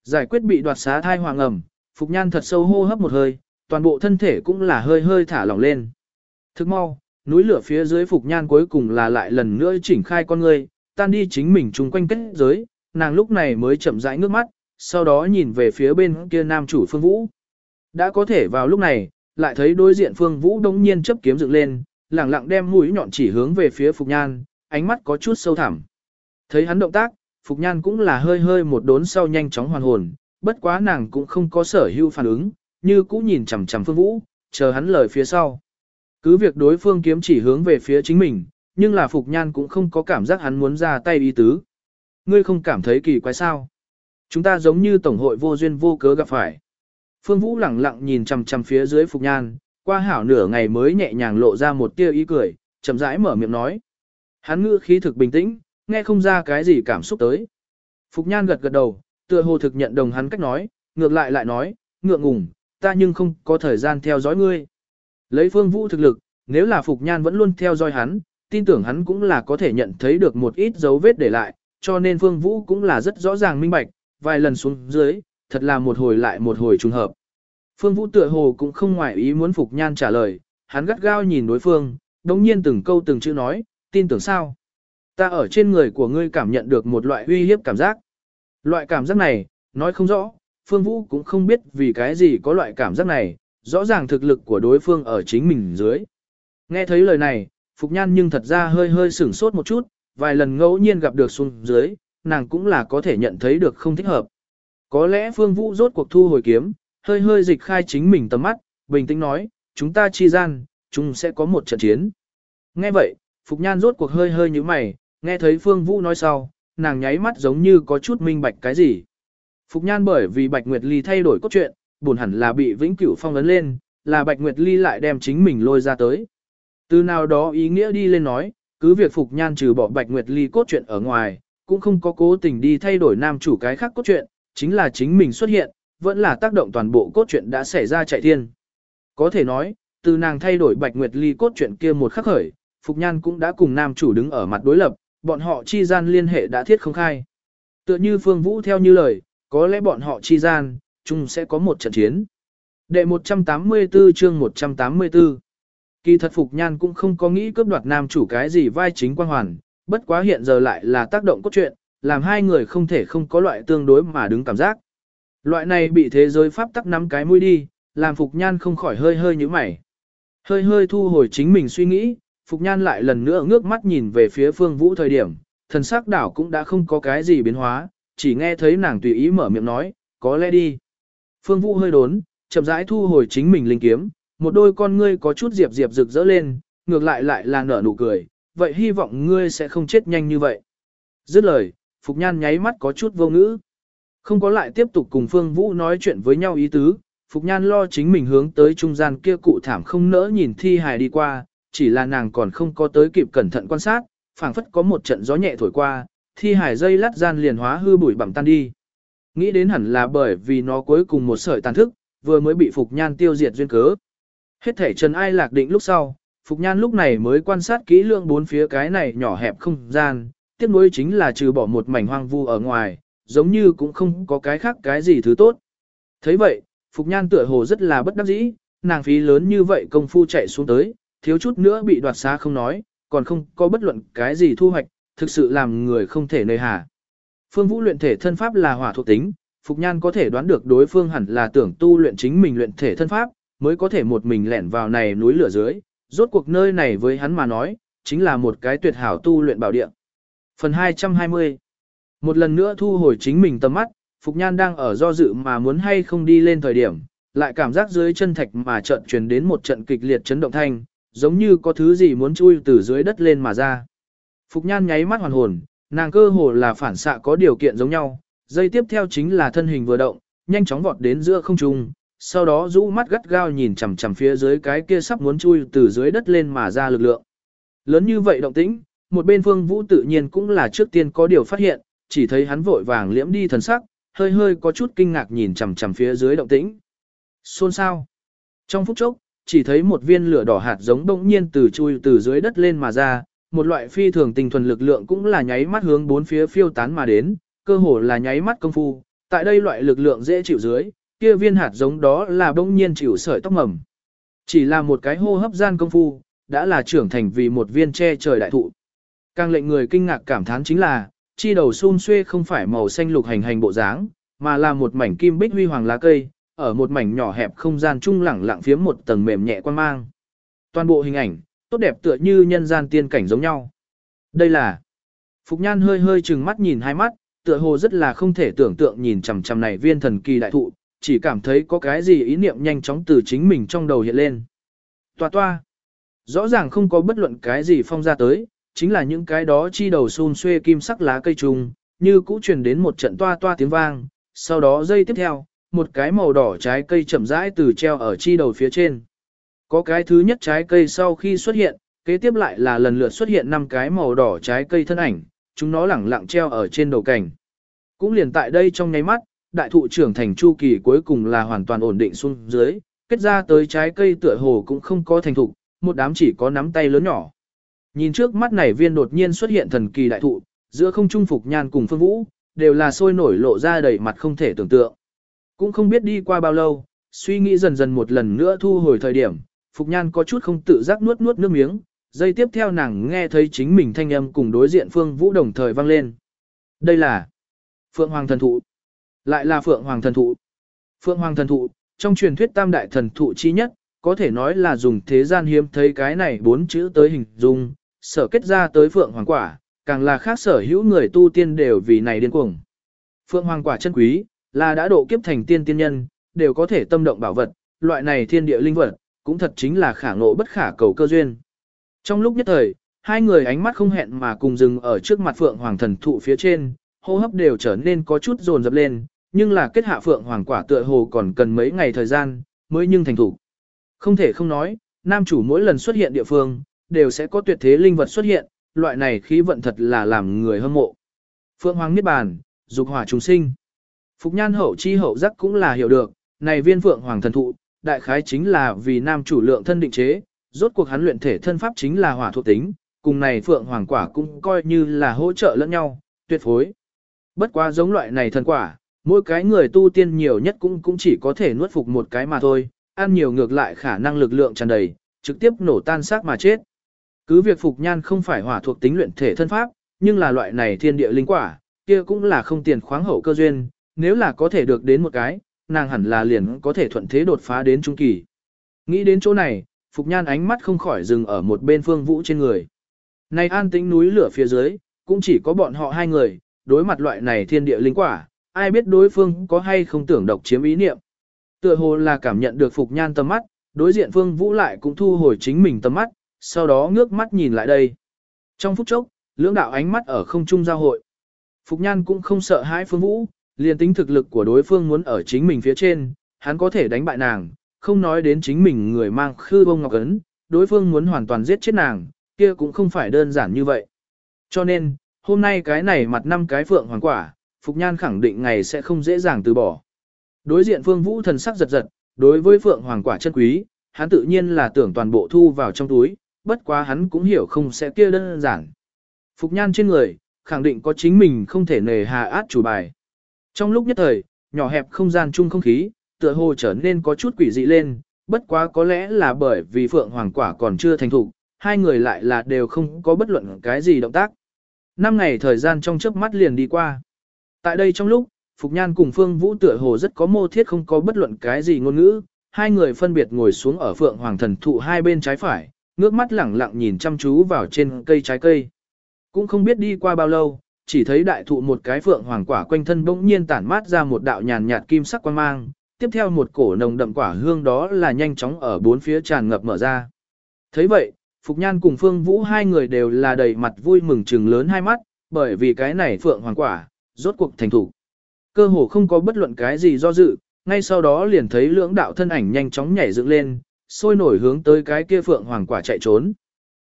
A: Giải quyết bị đoạt xá thai hoàng ẩm, Phục Nhan thật sâu hô hấp một hơi, toàn bộ thân thể cũng là hơi hơi thả lỏng lên. Thức mau, núi lửa phía dưới Phục Nhan cuối cùng là lại lần nữa chỉnh khai con người, tan đi chính mình chung quanh kết giới, nàng lúc này mới chậm rãi ngước mắt, sau đó nhìn về phía bên kia nam chủ Phương Vũ. Đã có thể vào lúc này, lại thấy đối diện Phương Vũ đông nhiên chấp kiếm dựng lên, lẳng lặng đem mũi nhọn chỉ hướng về phía Phục Nhan, ánh mắt có chút sâu thẳm. Thấy hắn động tác, Phục Nhan cũng là hơi hơi một đốn sau nhanh chóng hoàn hồn, bất quá nàng cũng không có sở hữu phản ứng, như cũ nhìn chằm chằm Phương Vũ, chờ hắn lời phía sau. Cứ việc đối phương kiếm chỉ hướng về phía chính mình, nhưng là Phục Nhan cũng không có cảm giác hắn muốn ra tay ý tứ. Ngươi không cảm thấy kỳ quái sao? Chúng ta giống như tổng hội vô duyên vô cớ gặp phải. Phương Vũ lẳng lặng nhìn chằm chằm phía dưới Phục Nhan, qua hảo nửa ngày mới nhẹ nhàng lộ ra một tia ý cười, chậm rãi mở miệng nói. Hắn ngữ khí thực bình tĩnh, nghe không ra cái gì cảm xúc tới. Phục Nhan gật gật đầu, tựa hồ thực nhận đồng hắn cách nói, ngược lại lại nói, ngượng ngùng, ta nhưng không có thời gian theo dõi ngươi. Lấy Phương Vũ thực lực, nếu là Phục Nhan vẫn luôn theo dõi hắn, tin tưởng hắn cũng là có thể nhận thấy được một ít dấu vết để lại, cho nên Phương Vũ cũng là rất rõ ràng minh bạch, vài lần xuống dưới, thật là một hồi lại một hồi trùng hợp. Phương Vũ tựa hồ cũng không ngoại ý muốn Phục Nhan trả lời, hắn gắt gao nhìn đối phương, đồng nhiên từng câu từng chữ nói, tin tưởng sao? Ta ở trên người của ngươi cảm nhận được một loại uy hiếp cảm giác. Loại cảm giác này, nói không rõ, Phương Vũ cũng không biết vì cái gì có loại cảm giác này, rõ ràng thực lực của đối phương ở chính mình dưới. Nghe thấy lời này, Phục Nhan nhưng thật ra hơi hơi sửng sốt một chút, vài lần ngẫu nhiên gặp được xuống dưới, nàng cũng là có thể nhận thấy được không thích hợp. Có lẽ Phương Vũ rốt cuộc thu hồi kiếm, hơi hơi dịch khai chính mình tầm mắt, bình tĩnh nói, chúng ta chi gian, chúng sẽ có một trận chiến. Nghe vậy, Phục Nhan rốt cuộc hơi hơi như mày, nghe thấy Phương Vũ nói sau, nàng nháy mắt giống như có chút minh bạch cái gì. Phục Nhan bởi vì Bạch Nguyệt Ly thay đổi cốt truyện, buồn hẳn là bị Vĩnh Cửu phong ấn lên, là Bạch Nguyệt Ly lại đem chính mình lôi ra tới. Từ nào đó ý nghĩa đi lên nói, cứ việc Phục Nhan trừ bỏ Bạch Nguyệt Ly cốt truyện ở ngoài, cũng không có cố tình đi thay đổi nam chủ cái khác cốt truyện, chính là chính mình xuất hiện, vẫn là tác động toàn bộ cốt truyện đã xảy ra chạy thiên. Có thể nói, từ nàng thay đổi Bạch Nguyệt Ly cốt truyện kia một khắc khởi, Phục Nhan cũng đã cùng nam chủ đứng ở mặt đối lập, bọn họ chi gian liên hệ đã thiết không khai. Tựa như Phương Vũ theo như lời, có lẽ bọn họ chi gian, chung sẽ có một trận chiến. Đệ 184 chương 184 Kỳ thật Phục Nhan cũng không có nghĩ cướp đoạt nam chủ cái gì vai chính quan hoàn, bất quá hiện giờ lại là tác động cốt truyện, làm hai người không thể không có loại tương đối mà đứng cảm giác. Loại này bị thế giới pháp tắc nắm cái mũi đi, làm Phục Nhan không khỏi hơi hơi như mày. Hơi hơi thu hồi chính mình suy nghĩ, Phục Nhan lại lần nữa ngước mắt nhìn về phía Phương Vũ thời điểm, thần sắc đảo cũng đã không có cái gì biến hóa, chỉ nghe thấy nàng tùy ý mở miệng nói, có lẽ đi. Phương Vũ hơi đốn, chậm rãi thu hồi chính mình linh kiếm, một đôi con ngươi có chút diệp diệp rực rỡ lên, ngược lại lại là nở nụ cười, vậy hy vọng ngươi sẽ không chết nhanh như vậy. Dứt lời, Phục Nhan nháy mắt có chút vô ngữ. Không có lại tiếp tục cùng Phương Vũ nói chuyện với nhau ý tứ, Phục Nhan lo chính mình hướng tới trung gian kia cụ thảm không nỡ nhìn thi hài đi qua, chỉ là nàng còn không có tới kịp cẩn thận quan sát, phảng phất có một trận gió nhẹ thổi qua, thi hài dây lát gian liền hóa hư bụi bặm tan đi. Nghĩ đến hẳn là bởi vì nó cuối cùng một sợi tàn thức, vừa mới bị Phục Nhan tiêu diệt duyên cớ. Hết thể Trần Ai lạc định lúc sau, Phục Nhan lúc này mới quan sát kỹ lưỡng bốn phía cái này nhỏ hẹp không gian, tiếc nuối chính là trừ bỏ một mảnh hoang vu ở ngoài, giống như cũng không có cái khác cái gì thứ tốt. thấy vậy, Phục Nhan tựa hồ rất là bất đắc dĩ, nàng phí lớn như vậy công phu chạy xuống tới, thiếu chút nữa bị đoạt xá không nói, còn không có bất luận cái gì thu hoạch, thực sự làm người không thể nơi hà. Phương Vũ luyện thể thân pháp là hỏa thuộc tính, Phục Nhan có thể đoán được đối phương hẳn là tưởng tu luyện chính mình luyện thể thân pháp, mới có thể một mình lẻn vào này núi lửa dưới, rốt cuộc nơi này với hắn mà nói, chính là một cái tuyệt hảo tu luyện bảo địa. Phần 220 Một lần nữa thu hồi chính mình tầm mắt, Phục Nhan đang ở do dự mà muốn hay không đi lên thời điểm, lại cảm giác dưới chân thạch mà trận truyền đến một trận kịch liệt chấn động thanh, giống như có thứ gì muốn chui từ dưới đất lên mà ra. Phục Nhan nháy mắt hoàn hồn, nàng cơ hồ là phản xạ có điều kiện giống nhau, dây tiếp theo chính là thân hình vừa động, nhanh chóng vọt đến giữa không trung, sau đó rũ mắt gắt gao nhìn chằm chằm phía dưới cái kia sắp muốn chui từ dưới đất lên mà ra lực lượng. Lớn như vậy động tĩnh, một bên Phương Vũ tự nhiên cũng là trước tiên có điều phát hiện, chỉ thấy hắn vội vàng liễm đi thần sắc, hơi hơi có chút kinh ngạc nhìn chằm chằm phía dưới động tĩnh. Xôn sao? Trong phút chốc, chỉ thấy một viên lửa đỏ hạt giống đông nhiên từ chui từ dưới đất lên mà ra, một loại phi thường tinh thuần lực lượng cũng là nháy mắt hướng bốn phía phiêu tán mà đến, cơ hồ là nháy mắt công phu. Tại đây loại lực lượng dễ chịu dưới, kia viên hạt giống đó là bỗng nhiên chịu sợi tóc mầm. Chỉ là một cái hô hấp gian công phu, đã là trưởng thành vì một viên che trời đại thụ. Càng lệnh người kinh ngạc cảm thán chính là, chi đầu xun xuê không phải màu xanh lục hành hành bộ dáng, mà là một mảnh kim bích huy hoàng lá cây, ở một mảnh nhỏ hẹp không gian trung lẳng lặng phía một tầng mềm nhẹ quan mang. Toàn bộ hình ảnh, tốt đẹp tựa như nhân gian tiên cảnh giống nhau. Đây là Phục Nhan hơi hơi trừng mắt nhìn hai mắt, tựa hồ rất là không thể tưởng tượng nhìn chằm chằm này viên thần kỳ đại thụ, chỉ cảm thấy có cái gì ý niệm nhanh chóng từ chính mình trong đầu hiện lên. Toa toa. Rõ ràng không có bất luận cái gì phong ra tới, chính là những cái đó chi đầu xun xuê kim sắc lá cây trùng, như cũ truyền đến một trận toa toa tiếng vang, sau đó dây tiếp theo, một cái màu đỏ trái cây chậm rãi từ treo ở chi đầu phía trên. Có cái thứ nhất trái cây sau khi xuất hiện, kế tiếp lại là lần lượt xuất hiện năm cái màu đỏ trái cây thân ảnh, chúng nó lẳng lặng treo ở trên đầu cảnh. Cũng liền tại đây trong nháy mắt, đại thụ trưởng thành chu kỳ cuối cùng là hoàn toàn ổn định xuống dưới, kết ra tới trái cây tựa hồ cũng không có thành thục, một đám chỉ có nắm tay lớn nhỏ. Nhìn trước mắt này viên đột nhiên xuất hiện thần kỳ đại thụ, giữa không trung phục nhan cùng phương vũ, đều là sôi nổi lộ ra đầy mặt không thể tưởng tượng. Cũng không biết đi qua bao lâu, suy nghĩ dần dần một lần nữa thu hồi thời điểm, Phục Nhan có chút không tự giác nuốt nuốt nước miếng, giây tiếp theo nàng nghe thấy chính mình thanh âm cùng đối diện Phương Vũ đồng thời vang lên. Đây là Phượng Hoàng thần thụ. Lại là Phượng Hoàng thần thụ. Phượng Hoàng thần thụ, trong truyền thuyết tam đại thần thụ chi nhất, có thể nói là dùng thế gian hiếm thấy cái này bốn chữ tới hình dung, sở kết ra tới Phượng Hoàng quả, càng là khác sở hữu người tu tiên đều vì này điên cuồng. Phượng Hoàng quả chân quý, là đã độ kiếp thành tiên tiên nhân, đều có thể tâm động bảo vật, loại này thiên địa linh vật, cũng thật chính là khả ngộ bất khả cầu cơ duyên. Trong lúc nhất thời, hai người ánh mắt không hẹn mà cùng dừng ở trước mặt Phượng Hoàng thần thụ phía trên, hô hấp đều trở nên có chút dồn dập lên, nhưng là kết hạ Phượng Hoàng quả tựa hồ còn cần mấy ngày thời gian, mới nhưng thành thủ. Không thể không nói, nam chủ mỗi lần xuất hiện địa phương, đều sẽ có tuyệt thế linh vật xuất hiện, loại này khí vận thật là làm người hâm mộ. Phượng Hoàng Niết Bàn, dục hỏa trùng sinh. Phục nhan hậu chi hậu giác cũng là hiểu được, này viên Phượng Hoàng thần thụ, đại khái chính là vì nam chủ lượng thân định chế, rốt cuộc hắn luyện thể thân pháp chính là hỏa thuộc tính, cùng này phượng hoàng quả cũng coi như là hỗ trợ lẫn nhau, tuyệt phối. Bất quá giống loại này thần quả, mỗi cái người tu tiên nhiều nhất cũng cũng chỉ có thể nuốt phục một cái mà thôi, ăn nhiều ngược lại khả năng lực lượng tràn đầy, trực tiếp nổ tan xác mà chết. Cứ việc phục nhan không phải hỏa thuộc tính luyện thể thân pháp, nhưng là loại này thiên địa linh quả, kia cũng là không tiền khoáng hậu cơ duyên, nếu là có thể được đến một cái, nàng hẳn là liền có thể thuận thế đột phá đến trung kỳ. Nghĩ đến chỗ này, Phục Nhan ánh mắt không khỏi dừng ở một bên phương vũ trên người. Này an tĩnh núi lửa phía dưới, cũng chỉ có bọn họ hai người, đối mặt loại này thiên địa linh quả, ai biết đối phương có hay không tưởng độc chiếm ý niệm. Tựa hồ là cảm nhận được Phục Nhan tầm mắt, đối diện phương vũ lại cũng thu hồi chính mình tầm mắt, sau đó ngước mắt nhìn lại đây. Trong phút chốc, lưỡng đạo ánh mắt ở không trung giao hội. Phục Nhan cũng không sợ hãi phương vũ, liền tính thực lực của đối phương muốn ở chính mình phía trên, hắn có thể đánh bại nàng, không nói đến chính mình người mang khư bông ngọc ấn, đối phương muốn hoàn toàn giết chết nàng, kia cũng không phải đơn giản như vậy. Cho nên, hôm nay cái này mặt năm cái phượng hoàng quả, Phục Nhan khẳng định ngày sẽ không dễ dàng từ bỏ. Đối diện Phương Vũ thần sắc giật giật, đối với phượng hoàng quả chân quý, hắn tự nhiên là tưởng toàn bộ thu vào trong túi, bất quá hắn cũng hiểu không sẽ kia đơn giản. Phục Nhan trên người, khẳng định có chính mình không thể nề hà át chủ bài. Trong lúc nhất thời, nhỏ hẹp không gian chung không khí, tựa hồ trở nên có chút quỷ dị lên, bất quá có lẽ là bởi vì Phượng Hoàng quả còn chưa thành thủ, hai người lại là đều không có bất luận cái gì động tác. Năm ngày thời gian trong chớp mắt liền đi qua. Tại đây trong lúc, Phục Nhan cùng Phương Vũ tựa hồ rất có mô thiết không có bất luận cái gì ngôn ngữ, hai người phân biệt ngồi xuống ở Phượng Hoàng thần thụ hai bên trái phải, ngước mắt lẳng lặng nhìn chăm chú vào trên cây trái cây. Cũng không biết đi qua bao lâu, chỉ thấy đại thụ một cái phượng hoàng quả quanh thân bỗng nhiên tản mát ra một đạo nhàn nhạt kim sắc quang mang, tiếp theo một cổ nồng đậm quả hương đó là nhanh chóng ở bốn phía tràn ngập mở ra. thấy vậy, Phục Nhan cùng Phương Vũ hai người đều là đầy mặt vui mừng trừng lớn hai mắt, bởi vì cái này phượng hoàng quả, rốt cuộc thành thủ. Cơ hồ không có bất luận cái gì do dự, ngay sau đó liền thấy lưỡng đạo thân ảnh nhanh chóng nhảy dựng lên, sôi nổi hướng tới cái kia phượng hoàng quả chạy trốn.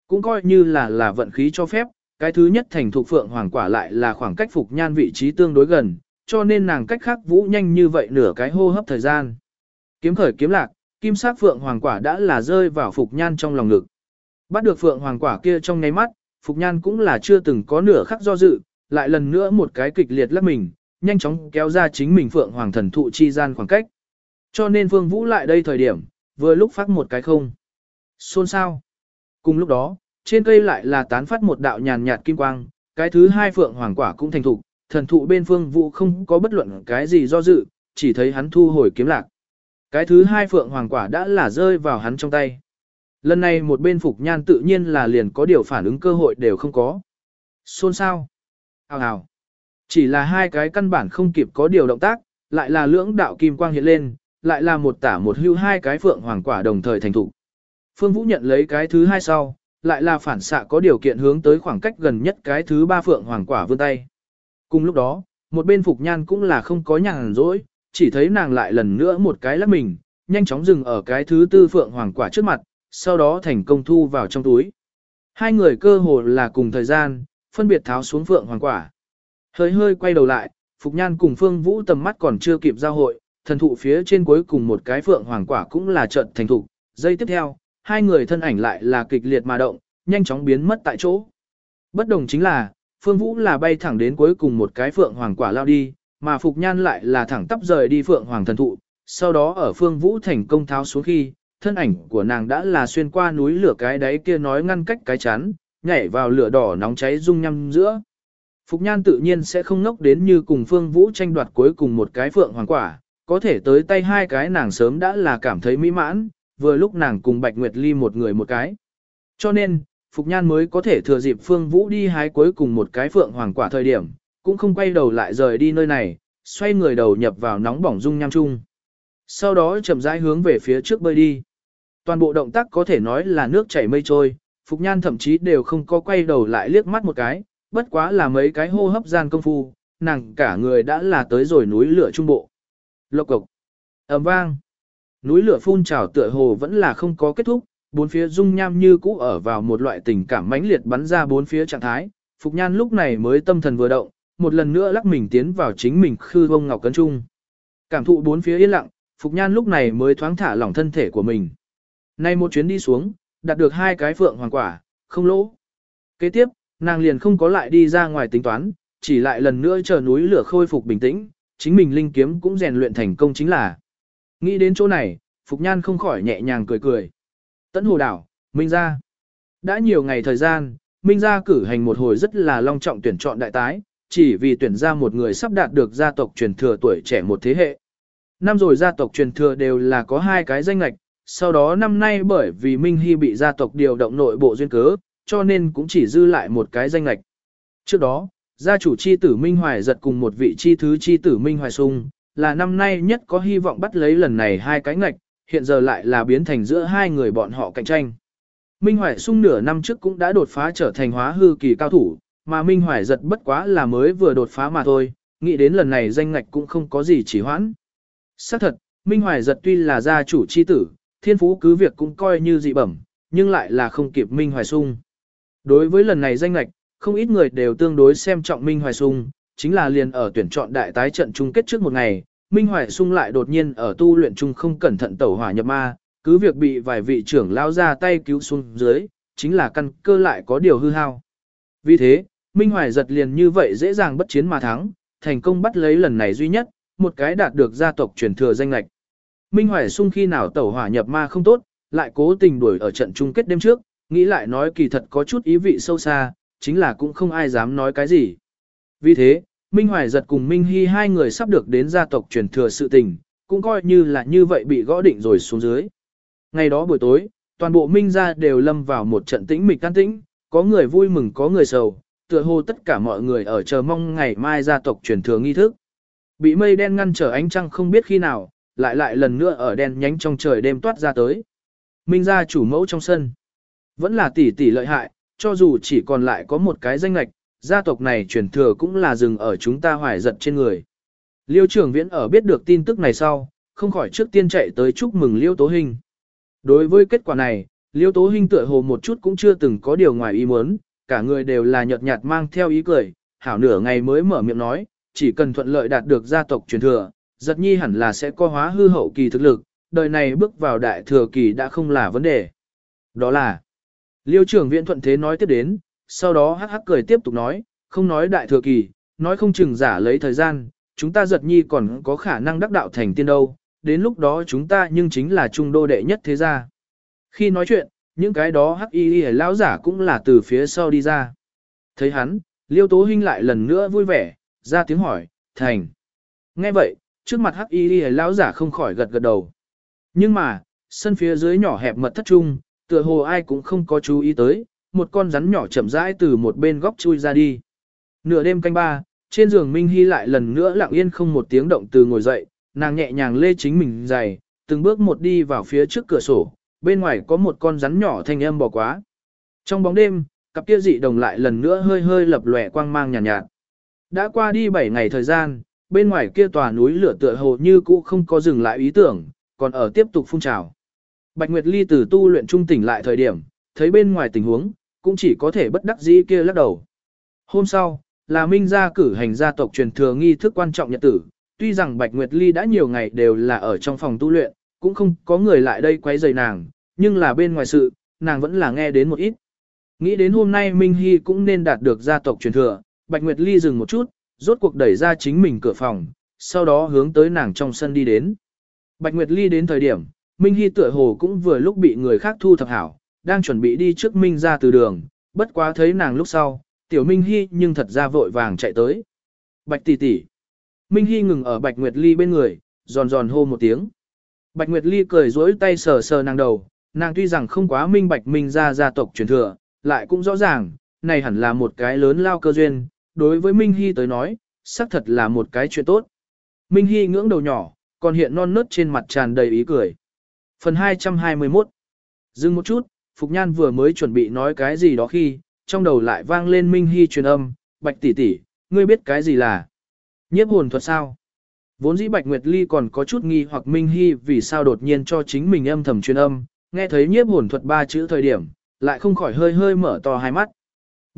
A: Cũng coi như là là vận khí cho phép, cái thứ nhất thành thuộc phượng hoàng quả lại là khoảng cách phục nhan vị trí tương đối gần, cho nên nàng cách khác vũ nhanh như vậy nửa cái hô hấp thời gian. Kiếm khởi kiếm lạc, kim sắc phượng hoàng quả đã là rơi vào phục nhan trong lòng ngực. Bắt được phượng hoàng quả kia trong nháy mắt, phục nhan cũng là chưa từng có nửa khắc do dự, lại lần nữa một cái kịch liệt lắc mình, nhanh chóng kéo ra chính mình phượng hoàng thần thụ chi gian khoảng cách. Cho nên phương vũ lại đây thời điểm, vừa lúc phát một cái không. Xôn sao. Cùng lúc đó, trên cây lại là tán phát một đạo nhàn nhạt kim quang, cái thứ hai phượng hoàng quả cũng thành thục, thần thụ bên phương vũ không có bất luận cái gì do dự, chỉ thấy hắn thu hồi kiếm lạc. Cái thứ hai phượng hoàng quả đã là rơi vào hắn trong tay. Lần này một bên Phục Nhan tự nhiên là liền có điều phản ứng cơ hội đều không có. Xôn sao? Hào hào. Chỉ là hai cái căn bản không kịp có điều động tác, lại là lưỡng đạo kim quang hiện lên, lại là một tả một hưu hai cái phượng hoàng quả đồng thời thành thủ. Phương Vũ nhận lấy cái thứ hai sau, lại là phản xạ có điều kiện hướng tới khoảng cách gần nhất cái thứ ba phượng hoàng quả vươn tay. Cùng lúc đó, một bên Phục Nhan cũng là không có nhàn rỗi, chỉ thấy nàng lại lần nữa một cái lắc mình, nhanh chóng dừng ở cái thứ tư phượng hoàng quả trước mặt, sau đó thành công thu vào trong túi. Hai người cơ hồ là cùng thời gian, phân biệt tháo xuống phượng hoàng quả. Hơi hơi quay đầu lại, Phục Nhan cùng Phương Vũ tầm mắt còn chưa kịp giao hội, thần thụ phía trên cuối cùng một cái phượng hoàng quả cũng là trận thành thụ. Giây tiếp theo, hai người thân ảnh lại là kịch liệt mà động, nhanh chóng biến mất tại chỗ. Bất đồng chính là, Phương Vũ là bay thẳng đến cuối cùng một cái phượng hoàng quả lao đi, mà Phục Nhan lại là thẳng tắp rời đi phượng hoàng thần thụ. Sau đó ở Phương Vũ thành công tháo xuống khi, thân ảnh của nàng đã là xuyên qua núi lửa cái đáy kia nói ngăn cách cái chắn, nhảy vào lửa đỏ nóng cháy rung nhăm giữa. Phục Nhan tự nhiên sẽ không ngốc đến như cùng Phương Vũ tranh đoạt cuối cùng một cái phượng hoàng quả, có thể tới tay hai cái nàng sớm đã là cảm thấy mỹ mãn, vừa lúc nàng cùng Bạch Nguyệt Ly một người một cái. Cho nên, Phục Nhan mới có thể thừa dịp Phương Vũ đi hái cuối cùng một cái phượng hoàng quả thời điểm, cũng không quay đầu lại rời đi nơi này, xoay người đầu nhập vào nóng bỏng dung nham chung. Sau đó chậm rãi hướng về phía trước bơi đi. Toàn bộ động tác có thể nói là nước chảy mây trôi, Phục Nhan thậm chí đều không có quay đầu lại liếc mắt một cái, bất quá là mấy cái hô hấp gian công phu, nàng cả người đã là tới rồi núi lửa trung bộ. Lộc cục, ầm vang, núi lửa phun trào tựa hồ vẫn là không có kết thúc, bốn phía dung nham như cũ ở vào một loại tình cảm mãnh liệt bắn ra bốn phía trạng thái, Phục Nhan lúc này mới tâm thần vừa động, một lần nữa lắc mình tiến vào chính mình khư bông ngọc cấn trung. Cảm thụ bốn phía yên lặng, Phục Nhan lúc này mới thoáng thả lỏng thân thể của mình. Nay một chuyến đi xuống, đạt được hai cái phượng hoàng quả, không lỗ. Kế tiếp, nàng liền không có lại đi ra ngoài tính toán, chỉ lại lần nữa chờ núi lửa khôi phục bình tĩnh, chính mình linh kiếm cũng rèn luyện thành công chính là. Nghĩ đến chỗ này, Phục Nhan không khỏi nhẹ nhàng cười cười. Tấn hồ đảo, Minh gia. Đã nhiều ngày thời gian, Minh gia cử hành một hồi rất là long trọng tuyển chọn đại tái, chỉ vì tuyển ra một người sắp đạt được gia tộc truyền thừa tuổi trẻ một thế hệ. Năm rồi gia tộc truyền thừa đều là có hai cái danh lạch, sau đó năm nay bởi vì Minh Hy bị gia tộc điều động nội bộ duyên cớ, cho nên cũng chỉ dư lại một cái danh lệch. Trước đó, gia chủ chi tử Minh Hoài giật cùng một vị chi thứ chi tử Minh Hoài Sung, là năm nay nhất có hy vọng bắt lấy lần này hai cái ngạch, hiện giờ lại là biến thành giữa hai người bọn họ cạnh tranh. Minh Hoài Sung nửa năm trước cũng đã đột phá trở thành hóa hư kỳ cao thủ, mà Minh Hoài giật bất quá là mới vừa đột phá mà thôi, nghĩ đến lần này danh ngạch cũng không có gì chỉ hoãn. Xác thật, Minh Hoài giật tuy là gia chủ chi tử, thiên phú cứ việc cũng coi như dị bẩm, nhưng lại là không kịp Minh Hoài Sung. Đối với lần này danh lạch, không ít người đều tương đối xem trọng Minh Hoài Sung, chính là liền ở tuyển chọn đại tái trận chung kết trước một ngày, Minh Hoài Sung lại đột nhiên ở tu luyện chung không cẩn thận tẩu hỏa nhập ma, cứ việc bị vài vị trưởng lao ra tay cứu xuống dưới, chính là căn cơ lại có điều hư hao. Vì thế, Minh Hoài giật liền như vậy dễ dàng bất chiến mà thắng, thành công bắt lấy lần này duy nhất, một cái đạt được gia tộc truyền thừa danh lạch. Minh Hoài Sung khi nào tẩu hỏa nhập ma không tốt, lại cố tình đuổi ở trận chung kết đêm trước, nghĩ lại nói kỳ thật có chút ý vị sâu xa, chính là cũng không ai dám nói cái gì. Vì thế, Minh Hoài giật cùng Minh Hy hai người sắp được đến gia tộc truyền thừa sự tình, cũng coi như là như vậy bị gõ định rồi xuống dưới. Ngày đó buổi tối, toàn bộ Minh gia đều lâm vào một trận tĩnh mịch tan tĩnh, có người vui mừng có người sầu, tựa hồ tất cả mọi người ở chờ mong ngày mai gia tộc truyền thừa nghi thức. Bị mây đen ngăn trở ánh trăng không biết khi nào, lại lại lần nữa ở đen nhánh trong trời đêm toát ra tới. Minh gia chủ mẫu trong sân. Vẫn là tỷ tỷ lợi hại, cho dù chỉ còn lại có một cái danh lạch, gia tộc này truyền thừa cũng là dừng ở chúng ta hoài giật trên người. Liêu trưởng viễn ở biết được tin tức này sau, không khỏi trước tiên chạy tới chúc mừng Liêu Tố Hinh. Đối với kết quả này, Liêu Tố Hinh tựa hồ một chút cũng chưa từng có điều ngoài ý muốn, cả người đều là nhợt nhạt mang theo ý cười, hảo nửa ngày mới mở miệng nói, chỉ cần thuận lợi đạt được gia tộc truyền thừa, giật nhi hẳn là sẽ co hóa hư hậu kỳ thực lực, đời này bước vào đại thừa kỳ đã không là vấn đề. Đó là, liêu trưởng viện thuận thế nói tiếp đến, sau đó hắc hắc cười tiếp tục nói, không nói đại thừa kỳ, nói không chừng giả lấy thời gian, chúng ta giật nhi còn có khả năng đắc đạo thành tiên đâu, đến lúc đó chúng ta nhưng chính là trung đô đệ nhất thế gia. Khi nói chuyện, những cái đó hắc y y lão giả cũng là từ phía sau đi ra. Thấy hắn, liêu tố huynh lại lần nữa vui vẻ, ra tiếng hỏi, thành. Nghe vậy, trước mặt hắc y lão giả không khỏi gật gật đầu. Nhưng mà, sân phía dưới nhỏ hẹp mật thất trung, tựa hồ ai cũng không có chú ý tới, một con rắn nhỏ chậm rãi từ một bên góc chui ra đi. Nửa đêm canh ba, trên giường Minh Hy lại lần nữa lặng yên không một tiếng động từ ngồi dậy, nàng nhẹ nhàng lê chính mình dày, từng bước một đi vào phía trước cửa sổ, bên ngoài có một con rắn nhỏ thanh âm bỏ quá. Trong bóng đêm, cặp kia dị đồng lại lần nữa hơi hơi lập lòe quang mang nhàn nhạt, nhạt. Đã qua đi 7 ngày thời gian, bên ngoài kia tòa núi lửa tựa hồ như cũ không có dừng lại ý tưởng, còn ở tiếp tục phun trào. Bạch Nguyệt Ly từ tu luyện trung tỉnh lại thời điểm, thấy bên ngoài tình huống, cũng chỉ có thể bất đắc dĩ kia lắc đầu. Hôm sau, là Minh gia cử hành gia tộc truyền thừa nghi thức quan trọng nhật tử, tuy rằng Bạch Nguyệt Ly đã nhiều ngày đều là ở trong phòng tu luyện, cũng không có người lại đây quấy rầy nàng, nhưng là bên ngoài sự, nàng vẫn là nghe đến một ít. Nghĩ đến hôm nay Minh Hy cũng nên đạt được gia tộc truyền thừa, Bạch Nguyệt Ly dừng một chút, rốt cuộc đẩy ra chính mình cửa phòng, sau đó hướng tới nàng trong sân đi đến. Bạch Nguyệt Ly đến thời điểm, Minh Hy tựa hồ cũng vừa lúc bị người khác thu thập hảo, đang chuẩn bị đi trước Minh ra từ đường, bất quá thấy nàng lúc sau, tiểu Minh Hy nhưng thật ra vội vàng chạy tới. Bạch tỷ tỷ. Minh Hy ngừng ở Bạch Nguyệt Ly bên người, giòn giòn hô một tiếng. Bạch Nguyệt Ly cười rỗi tay sờ sờ nàng đầu, nàng tuy rằng không quá minh bạch Minh ra gia tộc truyền thừa, lại cũng rõ ràng, này hẳn là một cái lớn lao cơ duyên, đối với Minh Hy tới nói, xác thật là một cái chuyện tốt. Minh Hy ngưỡng đầu nhỏ, còn hiện non nớt trên mặt tràn đầy ý cười. Phần 221 Dừng một chút, Phục Nhan vừa mới chuẩn bị nói cái gì đó khi, trong đầu lại vang lên Minh Hy truyền âm, Bạch tỷ tỷ, ngươi biết cái gì là nhiếp hồn thuật sao? Vốn dĩ Bạch Nguyệt Ly còn có chút nghi hoặc Minh Hy vì sao đột nhiên cho chính mình âm thầm truyền âm, nghe thấy nhiếp hồn thuật ba chữ thời điểm, lại không khỏi hơi hơi mở to hai mắt.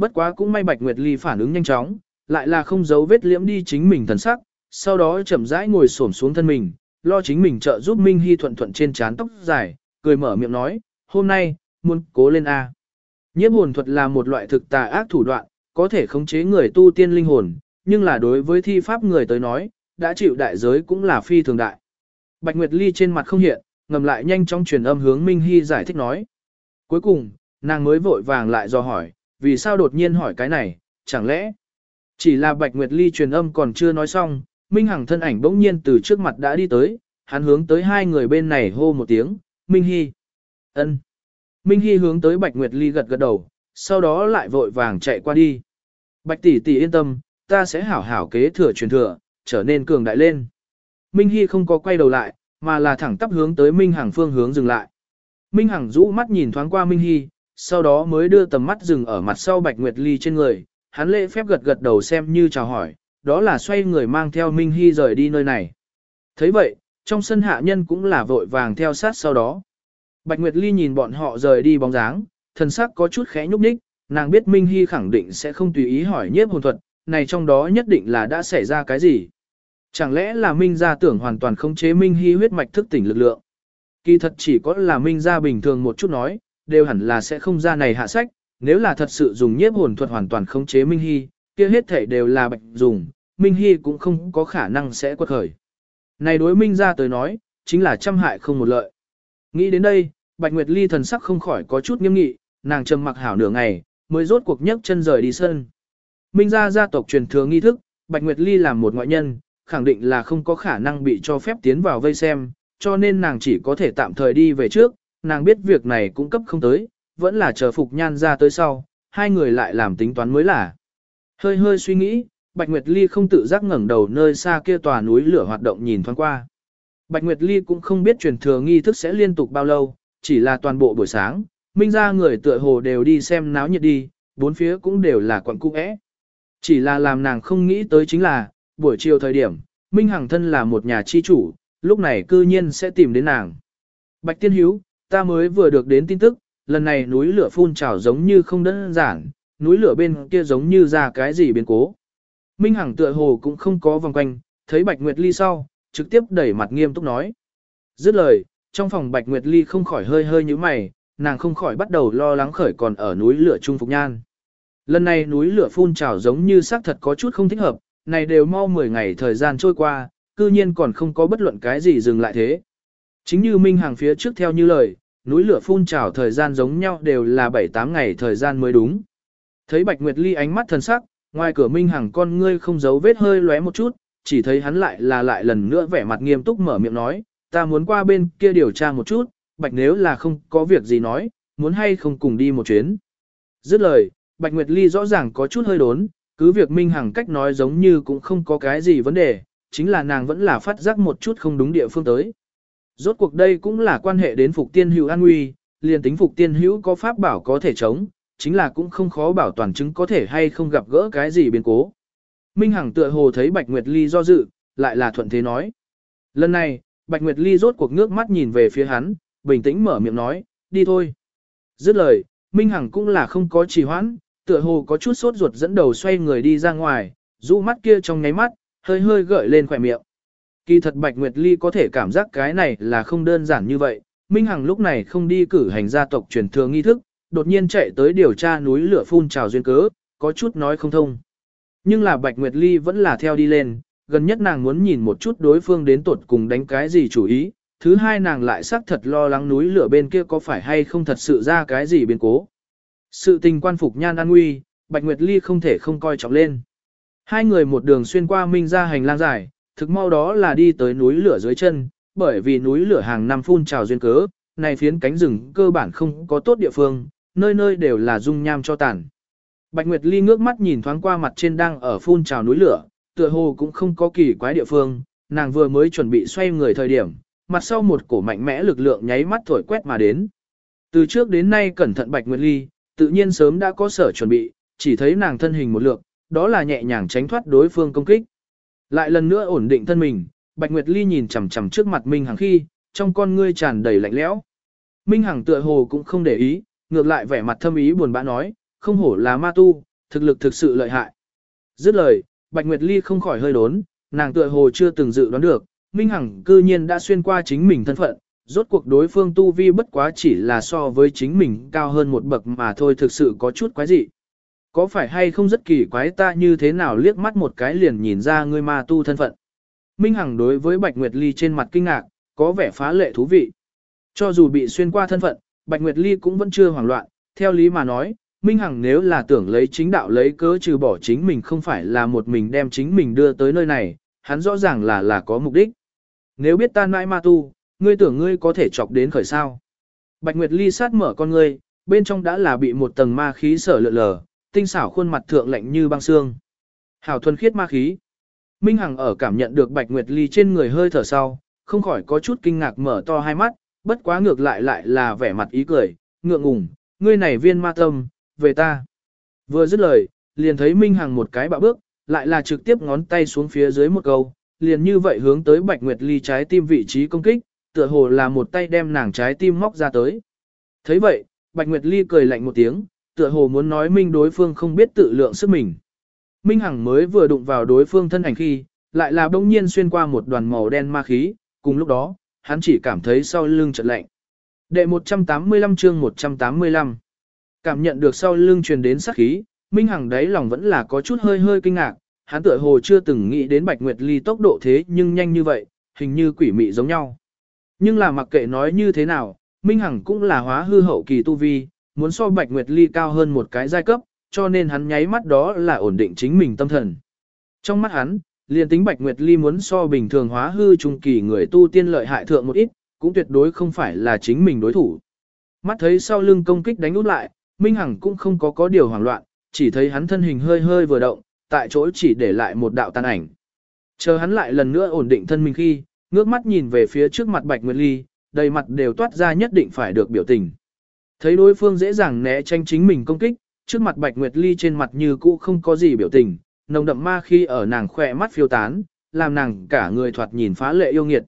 A: Bất quá cũng may Bạch Nguyệt Ly phản ứng nhanh chóng, lại là không giấu vết liễm đi chính mình thần sắc, sau đó chậm rãi ngồi xổm xuống thân mình, lo chính mình trợ giúp Minh Hy thuận thuận trên trán tóc dài, cười mở miệng nói, hôm nay, muốn cố lên A. Nhiếp hồn thuật là một loại thực tà ác thủ đoạn, có thể khống chế người tu tiên linh hồn, nhưng là đối với thi pháp người tới nói, đã chịu đại giới cũng là phi thường đại. Bạch Nguyệt Ly trên mặt không hiện, ngầm lại nhanh chóng truyền âm hướng Minh Hy giải thích nói. Cuối cùng, nàng mới vội vàng lại do hỏi, vì sao đột nhiên hỏi cái này, chẳng lẽ chỉ là Bạch Nguyệt Ly truyền âm còn chưa nói xong, Minh Hằng thân ảnh bỗng nhiên từ trước mặt đã đi tới, hắn hướng tới hai người bên này hô một tiếng, Minh Hy. ân. Minh Hy hướng tới Bạch Nguyệt Ly gật gật đầu, sau đó lại vội vàng chạy qua đi. Bạch tỷ tỷ yên tâm, ta sẽ hảo hảo kế thừa truyền thừa, trở nên cường đại lên. Minh Hy không có quay đầu lại, mà là thẳng tắp hướng tới Minh Hằng phương hướng dừng lại. Minh Hằng rũ mắt nhìn thoáng qua Minh Hy, sau đó mới đưa tầm mắt dừng ở mặt sau Bạch Nguyệt Ly trên người, hắn lễ phép gật gật đầu xem như chào hỏi, đó là xoay người mang theo Minh Hy rời đi nơi này. thấy vậy, trong sân hạ nhân cũng là vội vàng theo sát sau đó. Bạch Nguyệt Ly nhìn bọn họ rời đi bóng dáng, thần sắc có chút khẽ nhúc nhích, nàng biết Minh Hy khẳng định sẽ không tùy ý hỏi nhiếp hồn thuật, này trong đó nhất định là đã xảy ra cái gì. Chẳng lẽ là Minh gia tưởng hoàn toàn không chế Minh Hy huyết mạch thức tỉnh lực lượng. Kỳ thật chỉ có là Minh gia bình thường một chút nói, đều hẳn là sẽ không ra này hạ sách, nếu là thật sự dùng nhiếp hồn thuật hoàn toàn khống chế Minh Hy, kia hết thể đều là bạch dùng, Minh Hy cũng không có khả năng sẽ quật khởi. Này đối Minh ra tới nói, chính là trăm hại không một lợi. Nghĩ đến đây, Bạch Nguyệt Ly thần sắc không khỏi có chút nghiêm nghị, nàng trầm mặc hảo nửa ngày, mới rốt cuộc nhấc chân rời đi sân. Minh gia gia tộc truyền thừa nghi thức, Bạch Nguyệt Ly làm một ngoại nhân, khẳng định là không có khả năng bị cho phép tiến vào vây xem, cho nên nàng chỉ có thể tạm thời đi về trước, nàng biết việc này cũng cấp không tới, vẫn là chờ Phục Nhan ra tới sau, hai người lại làm tính toán mới là. Hơi hơi suy nghĩ, Bạch Nguyệt Ly không tự giác ngẩng đầu nơi xa kia tòa núi lửa hoạt động nhìn thoáng qua. Bạch Nguyệt Ly cũng không biết truyền thừa nghi thức sẽ liên tục bao lâu, chỉ là toàn bộ buổi sáng, minh ra người tựa hồ đều đi xem náo nhiệt đi, bốn phía cũng đều là quặng cung ẽ. Chỉ là làm nàng không nghĩ tới chính là, buổi chiều thời điểm, Minh Hằng thân là một nhà chi chủ, lúc này cư nhiên sẽ tìm đến nàng. Bạch Tiên Hiếu, ta mới vừa được đến tin tức, lần này núi lửa phun trào giống như không đơn giản, núi lửa bên kia giống như ra cái gì biến cố. Minh Hằng tựa hồ cũng không có vòng quanh, thấy Bạch Nguyệt Ly sau, trực tiếp đẩy mặt nghiêm túc nói. Dứt lời, trong phòng Bạch Nguyệt Ly không khỏi hơi hơi như mày, nàng không khỏi bắt đầu lo lắng khởi còn ở núi lửa Trung Phục Nhan. Lần này núi lửa phun trào giống như xác thật có chút không thích hợp, này đều mau 10 ngày thời gian trôi qua, cư nhiên còn không có bất luận cái gì dừng lại thế. Chính như Minh Hằng phía trước theo như lời, núi lửa phun trào thời gian giống nhau đều là 7-8 ngày thời gian mới đúng. Thấy Bạch Nguyệt Ly ánh mắt thần sắc, ngoài cửa Minh Hằng con ngươi không giấu vết hơi lóe một chút, chỉ thấy hắn lại là lại lần nữa vẻ mặt nghiêm túc mở miệng nói, ta muốn qua bên kia điều tra một chút, Bạch nếu là không có việc gì nói, muốn hay không cùng đi một chuyến. Dứt lời, Bạch Nguyệt Ly rõ ràng có chút hơi đốn, cứ việc Minh Hằng cách nói giống như cũng không có cái gì vấn đề, chính là nàng vẫn là phát giác một chút không đúng địa phương tới. Rốt cuộc đây cũng là quan hệ đến Phục Tiên Hữu an nguy, liền tính Phục Tiên Hữu có pháp bảo có thể chống, chính là cũng không khó bảo toàn chứng có thể hay không gặp gỡ cái gì biến cố. Minh Hằng tựa hồ thấy Bạch Nguyệt Ly do dự, lại là thuận thế nói. Lần này, Bạch Nguyệt Ly rốt cuộc ngước mắt nhìn về phía hắn, bình tĩnh mở miệng nói, đi thôi. Dứt lời, Minh Hằng cũng là không có trì hoãn, tựa hồ có chút sốt ruột dẫn đầu xoay người đi ra ngoài, rũ mắt kia trong nháy mắt, hơi hơi gợi lên khỏe miệng. Kỳ thật Bạch Nguyệt Ly có thể cảm giác cái này là không đơn giản như vậy, Minh Hằng lúc này không đi cử hành gia tộc truyền thừa nghi thức, đột nhiên chạy tới điều tra núi lửa phun trào duyên cớ, có chút nói không thông. Nhưng là Bạch Nguyệt Ly vẫn là theo đi lên, gần nhất nàng muốn nhìn một chút đối phương đến tuột cùng đánh cái gì chủ ý, thứ hai nàng lại xác thật lo lắng núi lửa bên kia có phải hay không thật sự ra cái gì biến cố. Sự tình quan phục nhan an nguy, Bạch Nguyệt Ly không thể không coi trọng lên. Hai người một đường xuyên qua minh ra hành lang dài, thực mau đó là đi tới núi lửa dưới chân, bởi vì núi lửa hàng năm phun trào duyên cớ, này phiến cánh rừng cơ bản không có tốt địa phương, nơi nơi đều là dung nham cho tàn. Bạch Nguyệt Ly ngước mắt nhìn thoáng qua mặt trên đang ở phun trào núi lửa, tựa hồ cũng không có kỳ quái địa phương, nàng vừa mới chuẩn bị xoay người thời điểm, mặt sau một cổ mạnh mẽ lực lượng nháy mắt thổi quét mà đến. Từ trước đến nay cẩn thận Bạch Nguyệt Ly, tự nhiên sớm đã có sở chuẩn bị, chỉ thấy nàng thân hình một lượng, đó là nhẹ nhàng tránh thoát đối phương công kích. Lại lần nữa ổn định thân mình, Bạch Nguyệt Ly nhìn chằm chằm trước mặt Minh Hằng khi, trong con ngươi tràn đầy lạnh lẽo. Minh Hằng tựa hồ cũng không để ý, ngược lại vẻ mặt thâm ý buồn bã nói, không hổ là ma tu, thực lực thực sự lợi hại. Dứt lời, Bạch Nguyệt Ly không khỏi hơi đốn, nàng tựa hồ chưa từng dự đoán được, Minh Hằng cư nhiên đã xuyên qua chính mình thân phận, rốt cuộc đối phương tu vi bất quá chỉ là so với chính mình cao hơn một bậc mà thôi thực sự có chút quái dị. Có phải hay không rất kỳ quái ta như thế nào liếc mắt một cái liền nhìn ra ngươi ma tu thân phận. Minh Hằng đối với Bạch Nguyệt Ly trên mặt kinh ngạc, có vẻ phá lệ thú vị. Cho dù bị xuyên qua thân phận, Bạch Nguyệt Ly cũng vẫn chưa hoảng loạn, theo lý mà nói, Minh Hằng nếu là tưởng lấy chính đạo lấy cớ trừ bỏ chính mình không phải là một mình đem chính mình đưa tới nơi này, hắn rõ ràng là là có mục đích. Nếu biết ta mãi ma tu, ngươi tưởng ngươi có thể chọc đến khởi sao. Bạch Nguyệt Ly sát mở con ngươi, bên trong đã là bị một tầng ma khí sở lượn lờ, tinh xảo khuôn mặt thượng lạnh như băng xương. Hảo thuần khiết ma khí. Minh Hằng ở cảm nhận được Bạch Nguyệt Ly trên người hơi thở sau, không khỏi có chút kinh ngạc mở to hai mắt, bất quá ngược lại lại là vẻ mặt ý cười, ngượng ngùng, ngươi này viên ma tâm, về ta. Vừa dứt lời, liền thấy Minh Hằng một cái bạo bước, lại là trực tiếp ngón tay xuống phía dưới một câu, liền như vậy hướng tới Bạch Nguyệt Ly trái tim vị trí công kích, tựa hồ là một tay đem nàng trái tim móc ra tới. thấy vậy, Bạch Nguyệt Ly cười lạnh một tiếng, tựa hồ muốn nói minh đối phương không biết tự lượng sức mình. Minh Hằng mới vừa đụng vào đối phương thân ảnh khi, lại là bỗng nhiên xuyên qua một đoàn màu đen ma khí, cùng lúc đó, hắn chỉ cảm thấy sau lưng chợt lạnh. Đệ 185 chương 185 Cảm nhận được sau lưng truyền đến sát khí, Minh Hằng đấy lòng vẫn là có chút hơi hơi kinh ngạc, hắn tựa hồ chưa từng nghĩ đến Bạch Nguyệt Ly tốc độ thế nhưng nhanh như vậy, hình như quỷ mị giống nhau. Nhưng là mặc kệ nói như thế nào, Minh Hằng cũng là hóa hư hậu kỳ tu vi, muốn so Bạch Nguyệt Ly cao hơn một cái giai cấp, cho nên hắn nháy mắt đó là ổn định chính mình tâm thần. Trong mắt hắn, liền tính Bạch Nguyệt Ly muốn so bình thường hóa hư trung kỳ người tu tiên lợi hại thượng một ít, cũng tuyệt đối không phải là chính mình đối thủ. Mắt thấy sau lưng công kích đánh út lại, Minh Hằng cũng không có có điều hoảng loạn, chỉ thấy hắn thân hình hơi hơi vừa động, tại chỗ chỉ để lại một đạo tàn ảnh. Chờ hắn lại lần nữa ổn định thân mình khi, ngước mắt nhìn về phía trước mặt Bạch Nguyệt Ly, đầy mặt đều toát ra nhất định phải được biểu tình. Thấy đối phương dễ dàng né tranh chính mình công kích, trước mặt Bạch Nguyệt Ly trên mặt như cũ không có gì biểu tình, nồng đậm ma khi ở nàng khỏe mắt phiêu tán, làm nàng cả người thoạt nhìn phá lệ yêu nghiệt.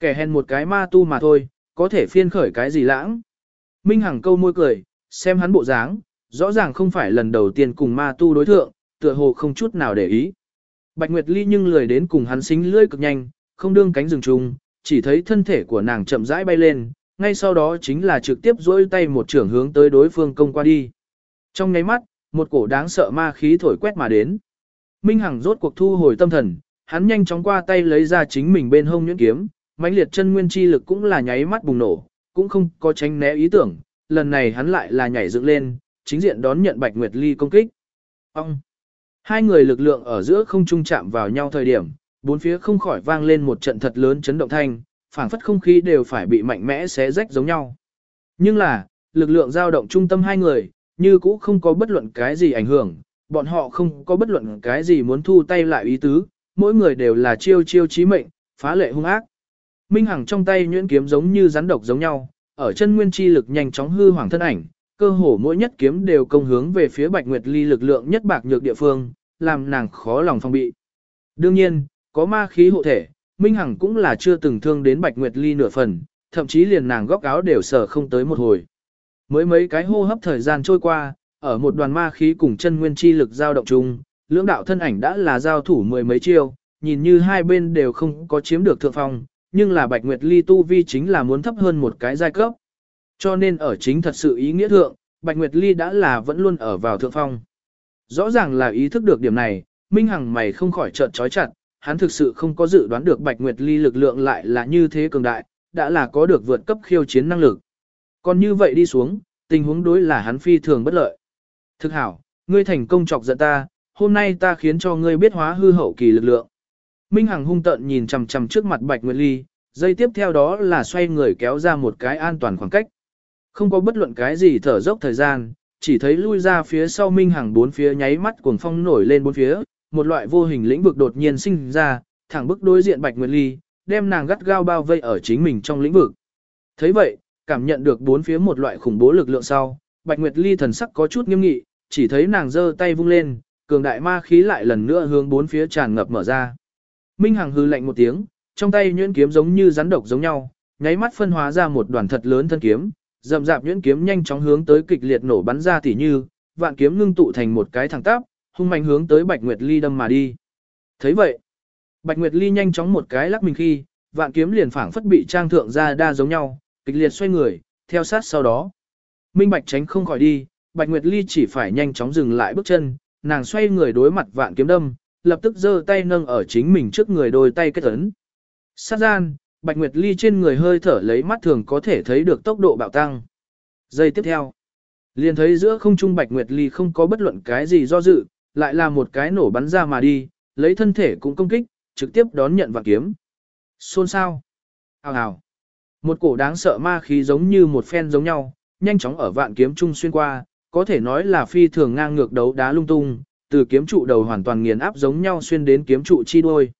A: Kẻ hèn một cái ma tu mà thôi, có thể phiên khởi cái gì lãng. Minh Hằng câu môi cười, xem hắn bộ dáng, rõ ràng không phải lần đầu tiên cùng ma tu đối thượng, tựa hồ không chút nào để ý. Bạch Nguyệt Ly nhưng lười đến cùng hắn xính lưỡi cực nhanh, không đương cánh rừng trùng, chỉ thấy thân thể của nàng chậm rãi bay lên, ngay sau đó chính là trực tiếp dỗi tay một trưởng hướng tới đối phương công qua đi. Trong nháy mắt, một cổ đáng sợ ma khí thổi quét mà đến. Minh Hằng rốt cuộc thu hồi tâm thần, hắn nhanh chóng qua tay lấy ra chính mình bên hông nhuyễn kiếm, mãnh liệt chân nguyên chi lực cũng là nháy mắt bùng nổ, cũng không có tránh né ý tưởng, lần này hắn lại là nhảy dựng lên, chính diện đón nhận Bạch Nguyệt Ly công kích. Ông! Hai người lực lượng ở giữa không trung chạm vào nhau thời điểm, bốn phía không khỏi vang lên một trận thật lớn chấn động thanh, phảng phất không khí đều phải bị mạnh mẽ xé rách giống nhau. Nhưng là, lực lượng dao động trung tâm hai người, như cũ không có bất luận cái gì ảnh hưởng, bọn họ không có bất luận cái gì muốn thu tay lại ý tứ, mỗi người đều là chiêu chiêu chí mệnh, phá lệ hung ác. Minh Hằng trong tay nhuyễn kiếm giống như rắn độc giống nhau, ở chân nguyên chi lực nhanh chóng hư hoàng thân ảnh, cơ hồ mỗi nhất kiếm đều công hướng về phía Bạch Nguyệt Ly lực lượng nhất bạc nhược địa phương, làm nàng khó lòng phòng bị. Đương nhiên, có ma khí hộ thể, Minh Hằng cũng là chưa từng thương đến Bạch Nguyệt Ly nửa phần, thậm chí liền nàng góc áo đều sở không tới một hồi. Mới mấy cái hô hấp thời gian trôi qua, ở một đoàn ma khí cùng chân nguyên chi lực giao động chung, lưỡng đạo thân ảnh đã là giao thủ mười mấy chiêu, nhìn như hai bên đều không có chiếm được thượng phong, nhưng là Bạch Nguyệt Ly tu vi chính là muốn thấp hơn một cái giai cấp. Cho nên ở chính thật sự ý nghĩa thượng, Bạch Nguyệt Ly đã là vẫn luôn ở vào thượng phong. Rõ ràng là ý thức được điểm này, Minh Hằng mày không khỏi trợn trói chặt, hắn thực sự không có dự đoán được Bạch Nguyệt Ly lực lượng lại là như thế cường đại, đã là có được vượt cấp khiêu chiến năng lực. Còn như vậy đi xuống, tình huống đối là hắn phi thường bất lợi. Thực hảo, ngươi thành công chọc giận ta, hôm nay ta khiến cho ngươi biết hóa hư hậu kỳ lực lượng. Minh Hằng hung tợn nhìn chằm chằm trước mặt Bạch Nguyệt Ly, dây tiếp theo đó là xoay người kéo ra một cái an toàn khoảng cách. Không có bất luận cái gì thở dốc thời gian, chỉ thấy lui ra phía sau Minh Hằng bốn phía nháy mắt cuồng phong nổi lên bốn phía, một loại vô hình lĩnh vực đột nhiên sinh ra, thẳng bức đối diện Bạch Nguyệt Ly, đem nàng gắt gao bao vây ở chính mình trong lĩnh vực. Thấy vậy, cảm nhận được bốn phía một loại khủng bố lực lượng sau, Bạch Nguyệt Ly thần sắc có chút nghiêm nghị, chỉ thấy nàng giơ tay vung lên, cường đại ma khí lại lần nữa hướng bốn phía tràn ngập mở ra. Minh Hằng hư lạnh một tiếng, trong tay nhuyễn kiếm giống như rắn độc giống nhau, nháy mắt phân hóa ra một đoàn thật lớn thân kiếm, dậm dạp nhuyễn kiếm nhanh chóng hướng tới kịch liệt nổ bắn ra tỉ như, vạn kiếm ngưng tụ thành một cái thẳng tắp, hung mạnh hướng tới Bạch Nguyệt Ly đâm mà đi. Thấy vậy, Bạch Nguyệt Ly nhanh chóng một cái lắc mình khi, vạn kiếm liền phảng phất bị trang thượng ra đa giống nhau, kịch liệt xoay người, theo sát sau đó. Minh Bạch tránh không khỏi đi, Bạch Nguyệt Ly chỉ phải nhanh chóng dừng lại bước chân, nàng xoay người đối mặt vạn kiếm đâm, lập tức giơ tay nâng ở chính mình trước người đôi tay kết ấn. Sát gian, Bạch Nguyệt Ly trên người hơi thở lấy mắt thường có thể thấy được tốc độ bạo tăng. Giây tiếp theo, liền thấy giữa không trung Bạch Nguyệt Ly không có bất luận cái gì do dự, lại là một cái nổ bắn ra mà đi, lấy thân thể cũng công kích, trực tiếp đón nhận vạn kiếm. Xôn sao? Hào hào. Một cổ đáng sợ ma khí giống như một phen giống nhau, nhanh chóng ở vạn kiếm trung xuyên qua, có thể nói là phi thường ngang ngược đấu đá lung tung, từ kiếm trụ đầu hoàn toàn nghiền áp giống nhau xuyên đến kiếm trụ chi đuôi.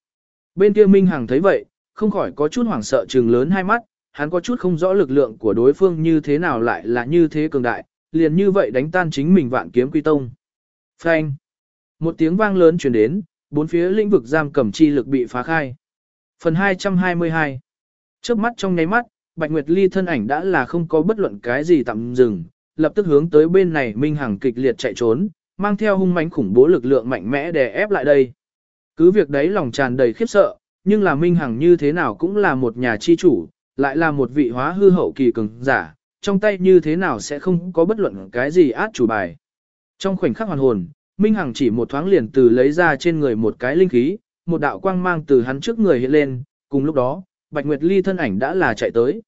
A: Bên kia Minh Hằng thấy vậy, không khỏi có chút hoảng sợ trừng lớn hai mắt, hắn có chút không rõ lực lượng của đối phương như thế nào lại là như thế cường đại, liền như vậy đánh tan chính mình vạn kiếm quy tông. Phanh! Một tiếng vang lớn truyền đến, bốn phía lĩnh vực giam cầm chi lực bị phá khai. Phần 222 Trước mắt trong nháy mắt, Bạch Nguyệt Ly thân ảnh đã là không có bất luận cái gì tạm dừng, lập tức hướng tới bên này Minh Hằng kịch liệt chạy trốn, mang theo hung mãnh khủng bố lực lượng mạnh mẽ đè ép lại đây. Cứ việc đấy lòng tràn đầy khiếp sợ, nhưng là Minh Hằng như thế nào cũng là một nhà chi chủ, lại là một vị hóa hư hậu kỳ cường giả, trong tay như thế nào sẽ không có bất luận cái gì át chủ bài. Trong khoảnh khắc hoàn hồn, Minh Hằng chỉ một thoáng liền từ lấy ra trên người một cái linh khí, một đạo quang mang từ hắn trước người hiện lên, cùng lúc đó, Bạch Nguyệt Ly thân ảnh đã là chạy tới.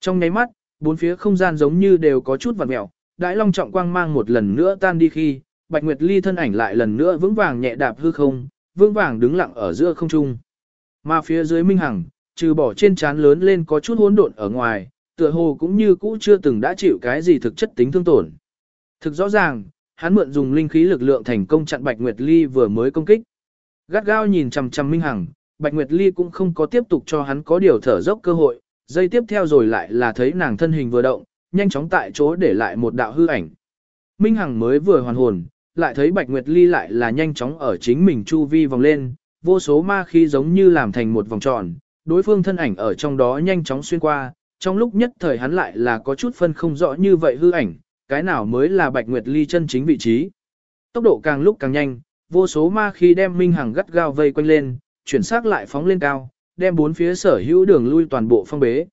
A: Trong nháy mắt, bốn phía không gian giống như đều có chút vặn mèo, đại long trọng quang mang một lần nữa tan đi khi, Bạch Nguyệt Ly thân ảnh lại lần nữa vững vàng nhẹ đạp hư không, vững vàng đứng lặng ở giữa không trung. Mà phía dưới Minh Hằng, trừ bỏ trên trán lớn lên có chút hỗn độn ở ngoài, tựa hồ cũng như cũ chưa từng đã chịu cái gì thực chất tính thương tổn. Thực rõ ràng, hắn mượn dùng linh khí lực lượng thành công chặn Bạch Nguyệt Ly vừa mới công kích. Gắt gao nhìn chằm chằm Minh Hằng, Bạch Nguyệt Ly cũng không có tiếp tục cho hắn có điều thở dốc cơ hội, dây tiếp theo rồi lại là thấy nàng thân hình vừa động, nhanh chóng tại chỗ để lại một đạo hư ảnh. Minh Hằng mới vừa hoàn hồn, lại thấy Bạch Nguyệt Ly lại là nhanh chóng ở chính mình chu vi vòng lên, vô số ma khí giống như làm thành một vòng tròn, đối phương thân ảnh ở trong đó nhanh chóng xuyên qua, trong lúc nhất thời hắn lại là có chút phân không rõ như vậy hư ảnh, cái nào mới là Bạch Nguyệt Ly chân chính vị trí. Tốc độ càng lúc càng nhanh, vô số ma khí đem Minh Hằng gắt gao vây quanh lên, chuyển sắc lại phóng lên cao, đem bốn phía sở hữu đường lui toàn bộ phong bế.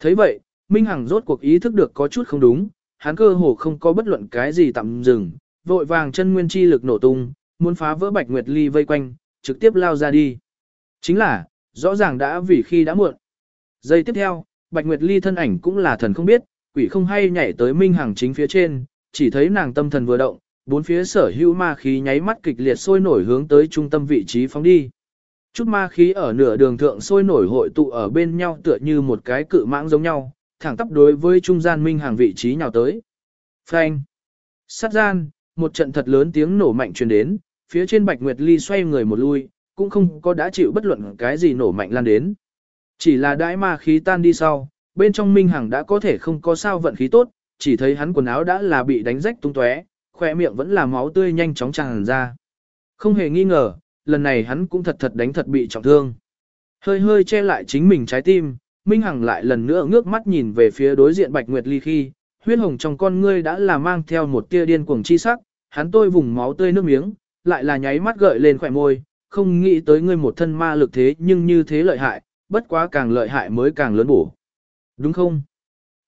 A: thấy vậy, Minh Hằng rốt cuộc ý thức được có chút không đúng, hắn cơ hồ không có bất luận cái gì tạm dừng, vội vàng chân nguyên chi lực nổ tung, muốn phá vỡ Bạch Nguyệt Ly vây quanh, trực tiếp lao ra đi. Chính là, rõ ràng đã vì khi đã muộn. Giây tiếp theo, Bạch Nguyệt Ly thân ảnh cũng là thần không biết, quỷ không hay nhảy tới Minh Hằng chính phía trên, chỉ thấy nàng tâm thần vừa động, bốn phía sở hữu ma khí nháy mắt kịch liệt sôi nổi hướng tới trung tâm vị trí phóng đi. Chút ma khí ở nửa đường thượng sôi nổi hội tụ ở bên nhau tựa như một cái cự mãng giống nhau, thẳng tắp đối với trung gian minh hàng vị trí nhào tới. Phanh. Sát gian, một trận thật lớn tiếng nổ mạnh truyền đến, phía trên Bạch Nguyệt Ly xoay người một lui, cũng không có đã chịu bất luận cái gì nổ mạnh lan đến. Chỉ là đãi ma khí tan đi sau, bên trong Minh Hằng đã có thể không có sao vận khí tốt, chỉ thấy hắn quần áo đã là bị đánh rách tung tóe, khỏe miệng vẫn là máu tươi nhanh chóng tràn ra. Không hề nghi ngờ, lần này hắn cũng thật thật đánh thật bị trọng thương. Hơi hơi che lại chính mình trái tim, Minh Hằng lại lần nữa ngước mắt nhìn về phía đối diện Bạch Nguyệt Ly khi, huyết hồng trong con ngươi đã là mang theo một tia điên cuồng chi sắc, hắn tôi vùng máu tươi nước miếng, lại là nháy mắt gợi lên khỏe môi, không nghĩ tới ngươi một thân ma lực thế nhưng như thế lợi hại, bất quá càng lợi hại mới càng lớn bổ. Đúng không?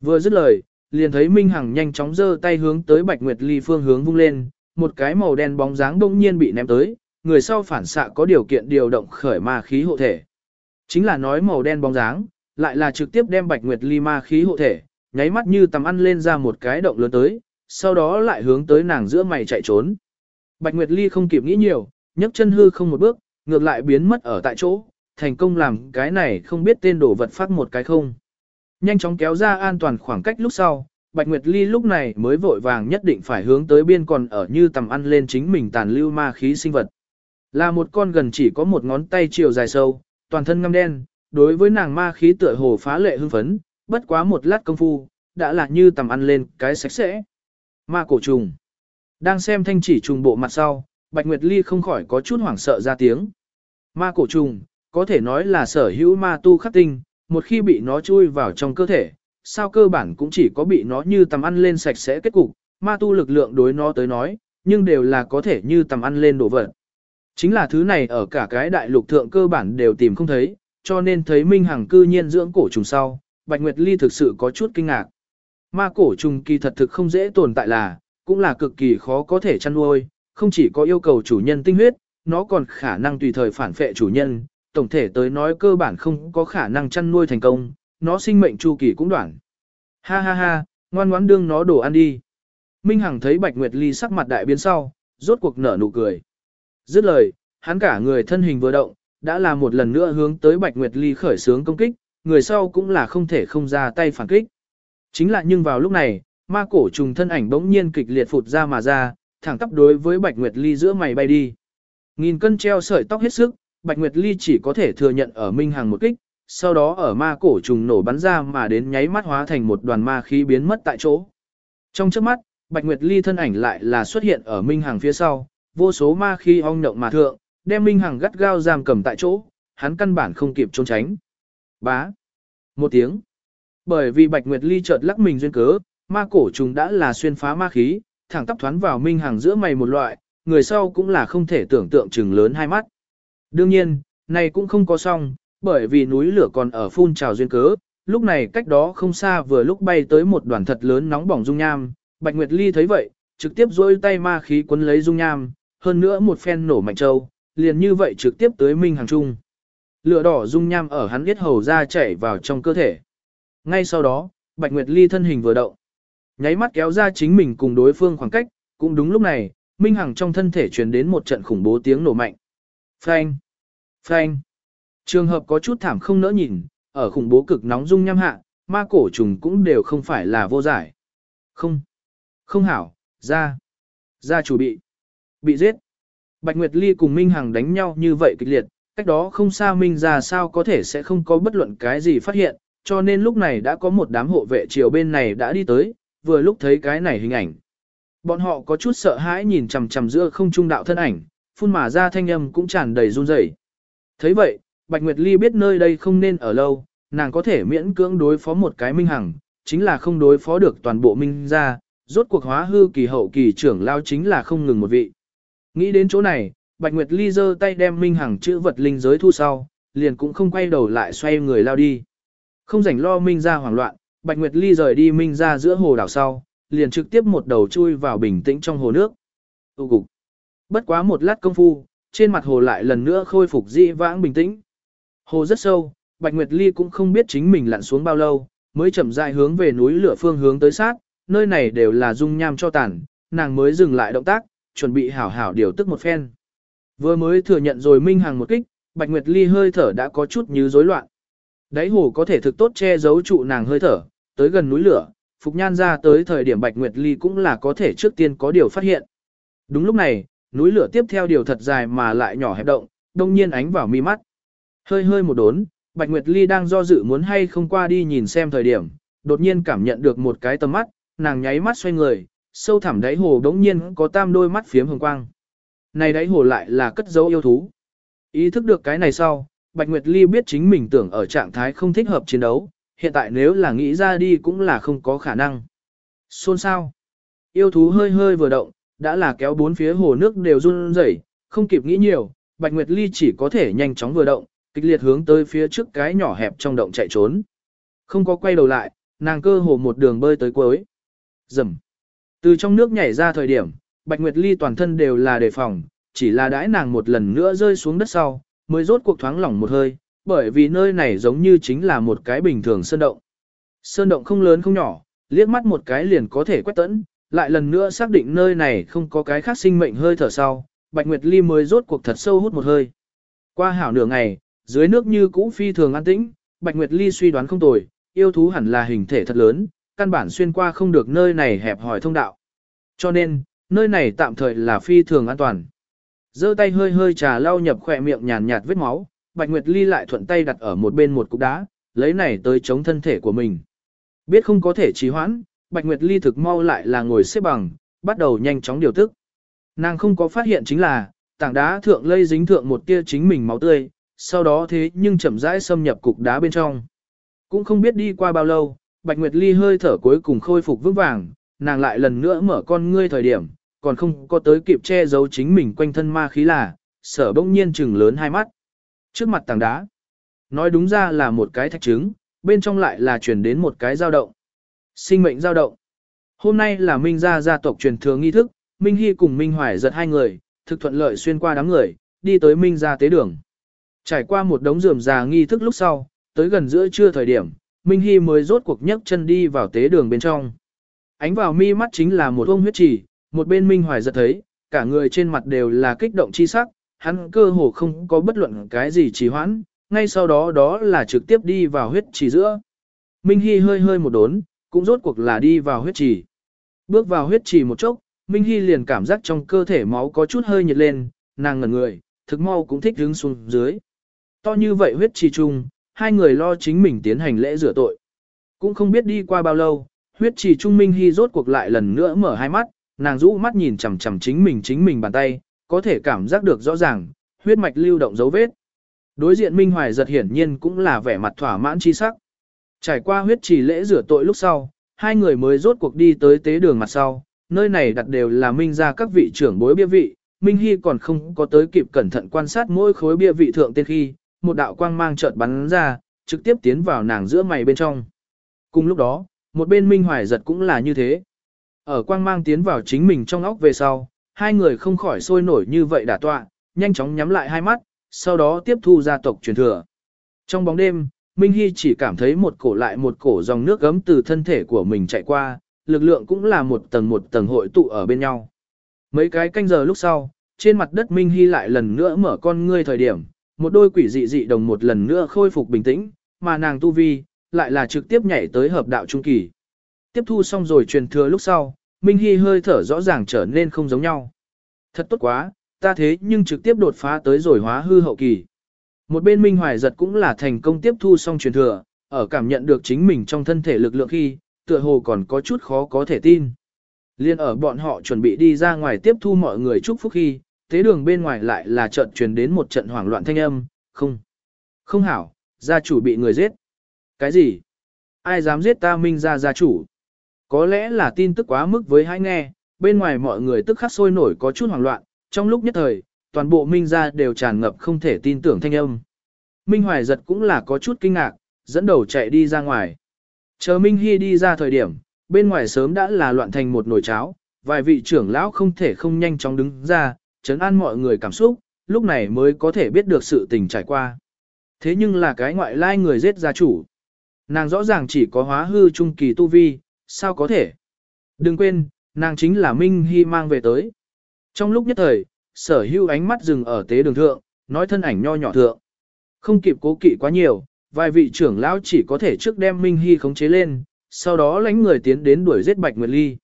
A: Vừa dứt lời, liền thấy Minh Hằng nhanh chóng giơ tay hướng tới Bạch Nguyệt Ly phương hướng vung lên, một cái màu đen bóng dáng bỗng nhiên bị ném tới, người sau phản xạ có điều kiện điều động khởi ma khí hộ thể. Chính là nói màu đen bóng dáng, lại là trực tiếp đem Bạch Nguyệt Ly ma khí hộ thể, nháy mắt như tầm ăn lên ra một cái động lớn tới, sau đó lại hướng tới nàng giữa mày chạy trốn. Bạch Nguyệt Ly không kịp nghĩ nhiều, nhấc chân hư không một bước, ngược lại biến mất ở tại chỗ, thành công làm cái này không biết tên đổ vật phát một cái không. Nhanh chóng kéo ra an toàn khoảng cách lúc sau, Bạch Nguyệt Ly lúc này mới vội vàng nhất định phải hướng tới biên còn ở như tầm ăn lên chính mình tàn lưu ma khí sinh vật. Là một con gần chỉ có một ngón tay chiều dài sâu, toàn thân ngăm đen, đối với nàng ma khí tựa hồ phá lệ hưng phấn, bất quá một lát công phu, đã là như tầm ăn lên cái sạch sẽ. Ma cổ trùng. Đang xem thanh chỉ trùng bộ mặt sau, Bạch Nguyệt Ly không khỏi có chút hoảng sợ ra tiếng. Ma cổ trùng, có thể nói là sở hữu ma tu khắc tinh, một khi bị nó chui vào trong cơ thể, sao cơ bản cũng chỉ có bị nó như tầm ăn lên sạch sẽ kết cục, ma tu lực lượng đối nó tới nói, nhưng đều là có thể như tầm ăn lên đổ vật. Chính là thứ này ở cả cái đại lục thượng cơ bản đều tìm không thấy, cho nên thấy Minh Hằng cư nhiên dưỡng cổ trùng sau, Bạch Nguyệt Ly thực sự có chút kinh ngạc. Ma cổ trùng kỳ thật thực không dễ tồn tại là, cũng là cực kỳ khó có thể chăn nuôi, không chỉ có yêu cầu chủ nhân tinh huyết, nó còn khả năng tùy thời phản phệ chủ nhân, tổng thể tới nói cơ bản không có khả năng chăn nuôi thành công, nó sinh mệnh chu kỳ cũng đoạn. Ha ha ha, ngoan ngoãn đương nó đổ ăn đi. Minh Hằng thấy Bạch Nguyệt Ly sắc mặt đại biến sau, rốt cuộc nở nụ cười. Dứt lời, hắn cả người thân hình vừa động, đã là một lần nữa hướng tới Bạch Nguyệt Ly khởi sướng công kích, người sau cũng là không thể không ra tay phản kích. Chính là nhưng vào lúc này, ma cổ trùng thân ảnh bỗng nhiên kịch liệt phụt ra mà ra, thẳng tắp đối với Bạch Nguyệt Ly giữa mày bay đi. Nghìn cân treo sợi tóc hết sức, Bạch Nguyệt Ly chỉ có thể thừa nhận ở Minh Hằng một kích, sau đó ở ma cổ trùng nổ bắn ra mà đến nháy mắt hóa thành một đoàn ma khí biến mất tại chỗ. Trong trước mắt, Bạch Nguyệt Ly thân ảnh lại là xuất hiện ở Minh Hằng phía sau, vô số ma khí ong động mà thượng, đem Minh Hằng gắt gao giam cầm tại chỗ, hắn căn bản không kịp trốn tránh. Bá. Một tiếng. Bởi vì Bạch Nguyệt Ly chợt lắc mình duyên cớ, ma cổ trùng đã là xuyên phá ma khí, thẳng tắp thoán vào Minh Hằng giữa mày một loại, người sau cũng là không thể tưởng tượng chừng lớn hai mắt. Đương nhiên, này cũng không có xong, bởi vì núi lửa còn ở phun trào duyên cớ, lúc này cách đó không xa vừa lúc bay tới một đoàn thật lớn nóng bỏng dung nham, Bạch Nguyệt Ly thấy vậy, trực tiếp dôi tay ma khí quấn lấy dung nham, hơn nữa một phen nổ mạnh châu, liền như vậy trực tiếp tới Minh Hằng Trung. Lửa đỏ dung nham ở hắn biết hầu ra chảy vào trong cơ thể. Ngay sau đó, Bạch Nguyệt Ly thân hình vừa động. Nháy mắt kéo ra chính mình cùng đối phương khoảng cách, cũng đúng lúc này, Minh Hằng trong thân thể truyền đến một trận khủng bố tiếng nổ mạnh. Phanh! Phanh! Trường hợp có chút thảm không nỡ nhìn, ở khủng bố cực nóng dung nham hạ, ma cổ trùng cũng đều không phải là vô giải. Không! Không hảo, ra! Ra chủ bị! Bị giết! Bạch Nguyệt Ly cùng Minh Hằng đánh nhau như vậy kịch liệt, cách đó không xa Minh ra sao có thể sẽ không có bất luận cái gì phát hiện, cho nên lúc này đã có một đám hộ vệ chiều bên này đã đi tới, vừa lúc thấy cái này hình ảnh. Bọn họ có chút sợ hãi nhìn chằm chằm giữa không trung đạo thân ảnh, phun mà ra thanh âm cũng tràn đầy run rẩy. Thấy vậy, Bạch Nguyệt Ly biết nơi đây không nên ở lâu, nàng có thể miễn cưỡng đối phó một cái minh hằng, chính là không đối phó được toàn bộ minh ra, rốt cuộc hóa hư kỳ hậu kỳ trưởng lao chính là không ngừng một vị. Nghĩ đến chỗ này, Bạch Nguyệt Ly giơ tay đem minh hằng chữ vật linh giới thu sau, liền cũng không quay đầu lại xoay người lao đi. Không rảnh lo minh ra hoảng loạn, Bạch Nguyệt Ly rời đi minh ra giữa hồ đảo sau, liền trực tiếp một đầu chui vào bình tĩnh trong hồ nước. Tu cục. Bất quá một lát công phu, trên mặt hồ lại lần nữa khôi phục dị vãng bình tĩnh. Hồ rất sâu, Bạch Nguyệt Ly cũng không biết chính mình lặn xuống bao lâu, mới chậm rãi hướng về núi lửa phương hướng tới sát, nơi này đều là dung nham cho tàn, nàng mới dừng lại động tác, chuẩn bị hảo hảo điều tức một phen. Vừa mới thừa nhận rồi Minh Hằng một kích, Bạch Nguyệt Ly hơi thở đã có chút như rối loạn. Đáy hồ có thể thực tốt che giấu trụ nàng hơi thở, tới gần núi lửa, Phục Nhan ra tới thời điểm Bạch Nguyệt Ly cũng là có thể trước tiên có điều phát hiện. Đúng lúc này, núi lửa tiếp theo điều thật dài mà lại nhỏ hẹp động, đông nhiên ánh vào mi mắt. Hơi hơi một đốn, Bạch Nguyệt Ly đang do dự muốn hay không qua đi nhìn xem thời điểm, đột nhiên cảm nhận được một cái tầm mắt, nàng nháy mắt xoay người, sâu thẳm đáy hồ đống nhiên có tam đôi mắt phiếm hồng quang. Này đáy hồ lại là cất dấu yêu thú. Ý thức được cái này sau, Bạch Nguyệt Ly biết chính mình tưởng ở trạng thái không thích hợp chiến đấu, hiện tại nếu là nghĩ ra đi cũng là không có khả năng. Xôn sao? Yêu thú hơi hơi vừa động, đã là kéo bốn phía hồ nước đều run rẩy, không kịp nghĩ nhiều, Bạch Nguyệt Ly chỉ có thể nhanh chóng vừa động, kịch liệt hướng tới phía trước cái nhỏ hẹp trong động chạy trốn. Không có quay đầu lại, nàng cơ hồ một đường bơi tới cuối. Rầm. Từ trong nước nhảy ra thời điểm, Bạch Nguyệt Ly toàn thân đều là đề phòng, chỉ là đãi nàng một lần nữa rơi xuống đất sau, mới rốt cuộc thoáng lỏng một hơi, bởi vì nơi này giống như chính là một cái bình thường sơn động. Sơn động không lớn không nhỏ, liếc mắt một cái liền có thể quét tẫn, lại lần nữa xác định nơi này không có cái khác sinh mệnh hơi thở sau, Bạch Nguyệt Ly mới rốt cuộc thật sâu hút một hơi. Qua hảo nửa ngày, dưới nước như cũ phi thường an tĩnh, Bạch Nguyệt Ly suy đoán không tồi, yêu thú hẳn là hình thể thật lớn, căn bản xuyên qua không được nơi này hẹp hỏi thông đạo. Cho nên, nơi này tạm thời là phi thường an toàn. giơ tay hơi hơi trà lau nhập khỏe miệng nhàn nhạt vết máu, Bạch Nguyệt Ly lại thuận tay đặt ở một bên một cục đá, lấy này tới chống thân thể của mình. Biết không có thể trì hoãn, Bạch Nguyệt Ly thực mau lại là ngồi xếp bằng, bắt đầu nhanh chóng điều tức. Nàng không có phát hiện chính là, tảng đá thượng lây dính thượng một tia chính mình máu tươi, sau đó thế nhưng chậm rãi xâm nhập cục đá bên trong. Cũng không biết đi qua bao lâu, Bạch Nguyệt Ly hơi thở cuối cùng khôi phục vững vàng, nàng lại lần nữa mở con ngươi thời điểm, còn không có tới kịp che giấu chính mình quanh thân ma khí là, sở bỗng nhiên trừng lớn hai mắt. Trước mặt tảng đá, nói đúng ra là một cái thạch trứng, bên trong lại là truyền đến một cái dao động. Sinh mệnh dao động. Hôm nay là Minh gia gia tộc truyền thừa nghi thức, Minh Hy cùng Minh Hoài giật hai người, thực thuận lợi xuyên qua đám người, đi tới Minh gia tế đường. Trải qua một đống rườm rà nghi thức lúc sau, tới gần giữa trưa thời điểm, Minh Hy mới rốt cuộc nhấc chân đi vào tế đường bên trong. Ánh vào mi mắt chính là một ông huyết trì, một bên Minh Hoài giật thấy, cả người trên mặt đều là kích động chi sắc, hắn cơ hồ không có bất luận cái gì trì hoãn, ngay sau đó đó là trực tiếp đi vào huyết trì giữa. Minh Hy hơi hơi một đốn, cũng rốt cuộc là đi vào huyết trì. Bước vào huyết trì một chốc, Minh Hy liền cảm giác trong cơ thể máu có chút hơi nhiệt lên, nàng ngẩn người, thực mau cũng thích đứng xuống dưới. To như vậy huyết trì chung, hai người lo chính mình tiến hành lễ rửa tội. Cũng không biết đi qua bao lâu, huyết trì trung Minh Hy rốt cuộc lại lần nữa mở hai mắt, nàng rũ mắt nhìn chằm chằm chính mình chính mình bàn tay, có thể cảm giác được rõ ràng, huyết mạch lưu động dấu vết. Đối diện Minh Hoài giật hiển nhiên cũng là vẻ mặt thỏa mãn chi sắc. Trải qua huyết trì lễ rửa tội lúc sau, hai người mới rốt cuộc đi tới tế đường mặt sau, nơi này đặt đều là Minh ra các vị trưởng bối bia vị, Minh Hy còn không có tới kịp cẩn thận quan sát mỗi khối bia vị thượng tên khi, một đạo quang mang chợt bắn ra, trực tiếp tiến vào nàng giữa mày bên trong. Cùng lúc đó, một bên Minh Hoài giật cũng là như thế. Ở quang mang tiến vào chính mình trong óc về sau, hai người không khỏi sôi nổi như vậy đả tọa, nhanh chóng nhắm lại hai mắt, sau đó tiếp thu gia tộc truyền thừa. Trong bóng đêm, Minh Hy chỉ cảm thấy một cổ lại một cổ dòng nước gấm từ thân thể của mình chạy qua, lực lượng cũng là một tầng một tầng hội tụ ở bên nhau. Mấy cái canh giờ lúc sau, trên mặt đất Minh Hy lại lần nữa mở con ngươi thời điểm, một đôi quỷ dị dị đồng một lần nữa khôi phục bình tĩnh, mà nàng tu vi, lại là trực tiếp nhảy tới hợp đạo trung kỳ. Tiếp thu xong rồi truyền thừa lúc sau, Minh Hy hơi thở rõ ràng trở nên không giống nhau. Thật tốt quá, ta thế nhưng trực tiếp đột phá tới rồi hóa hư hậu kỳ. Một bên Minh Hoài giật cũng là thành công tiếp thu xong truyền thừa, ở cảm nhận được chính mình trong thân thể lực lượng khi, tựa hồ còn có chút khó có thể tin. Liên ở bọn họ chuẩn bị đi ra ngoài tiếp thu mọi người chúc phúc khi, thế đường bên ngoài lại là trận truyền đến một trận hoảng loạn thanh âm, không. Không hảo, gia chủ bị người giết. Cái gì? Ai dám giết ta minh ra gia chủ? Có lẽ là tin tức quá mức với hai nghe, bên ngoài mọi người tức khắc sôi nổi có chút hoảng loạn, trong lúc nhất thời, toàn bộ minh ra đều tràn ngập không thể tin tưởng thanh âm. Minh Hoài giật cũng là có chút kinh ngạc, dẫn đầu chạy đi ra ngoài. Chờ Minh Hy đi ra thời điểm, bên ngoài sớm đã là loạn thành một nồi cháo, vài vị trưởng lão không thể không nhanh chóng đứng ra, chấn an mọi người cảm xúc, lúc này mới có thể biết được sự tình trải qua. Thế nhưng là cái ngoại lai người giết gia chủ. Nàng rõ ràng chỉ có hóa hư trung kỳ tu vi, sao có thể? Đừng quên, nàng chính là Minh Hy mang về tới. Trong lúc nhất thời, sở hưu ánh mắt dừng ở tế đường thượng, nói thân ảnh nho nhỏ thượng. Không kịp cố kỵ quá nhiều, vài vị trưởng lão chỉ có thể trước đem Minh Hy khống chế lên, sau đó lãnh người tiến đến đuổi giết Bạch Nguyệt Ly.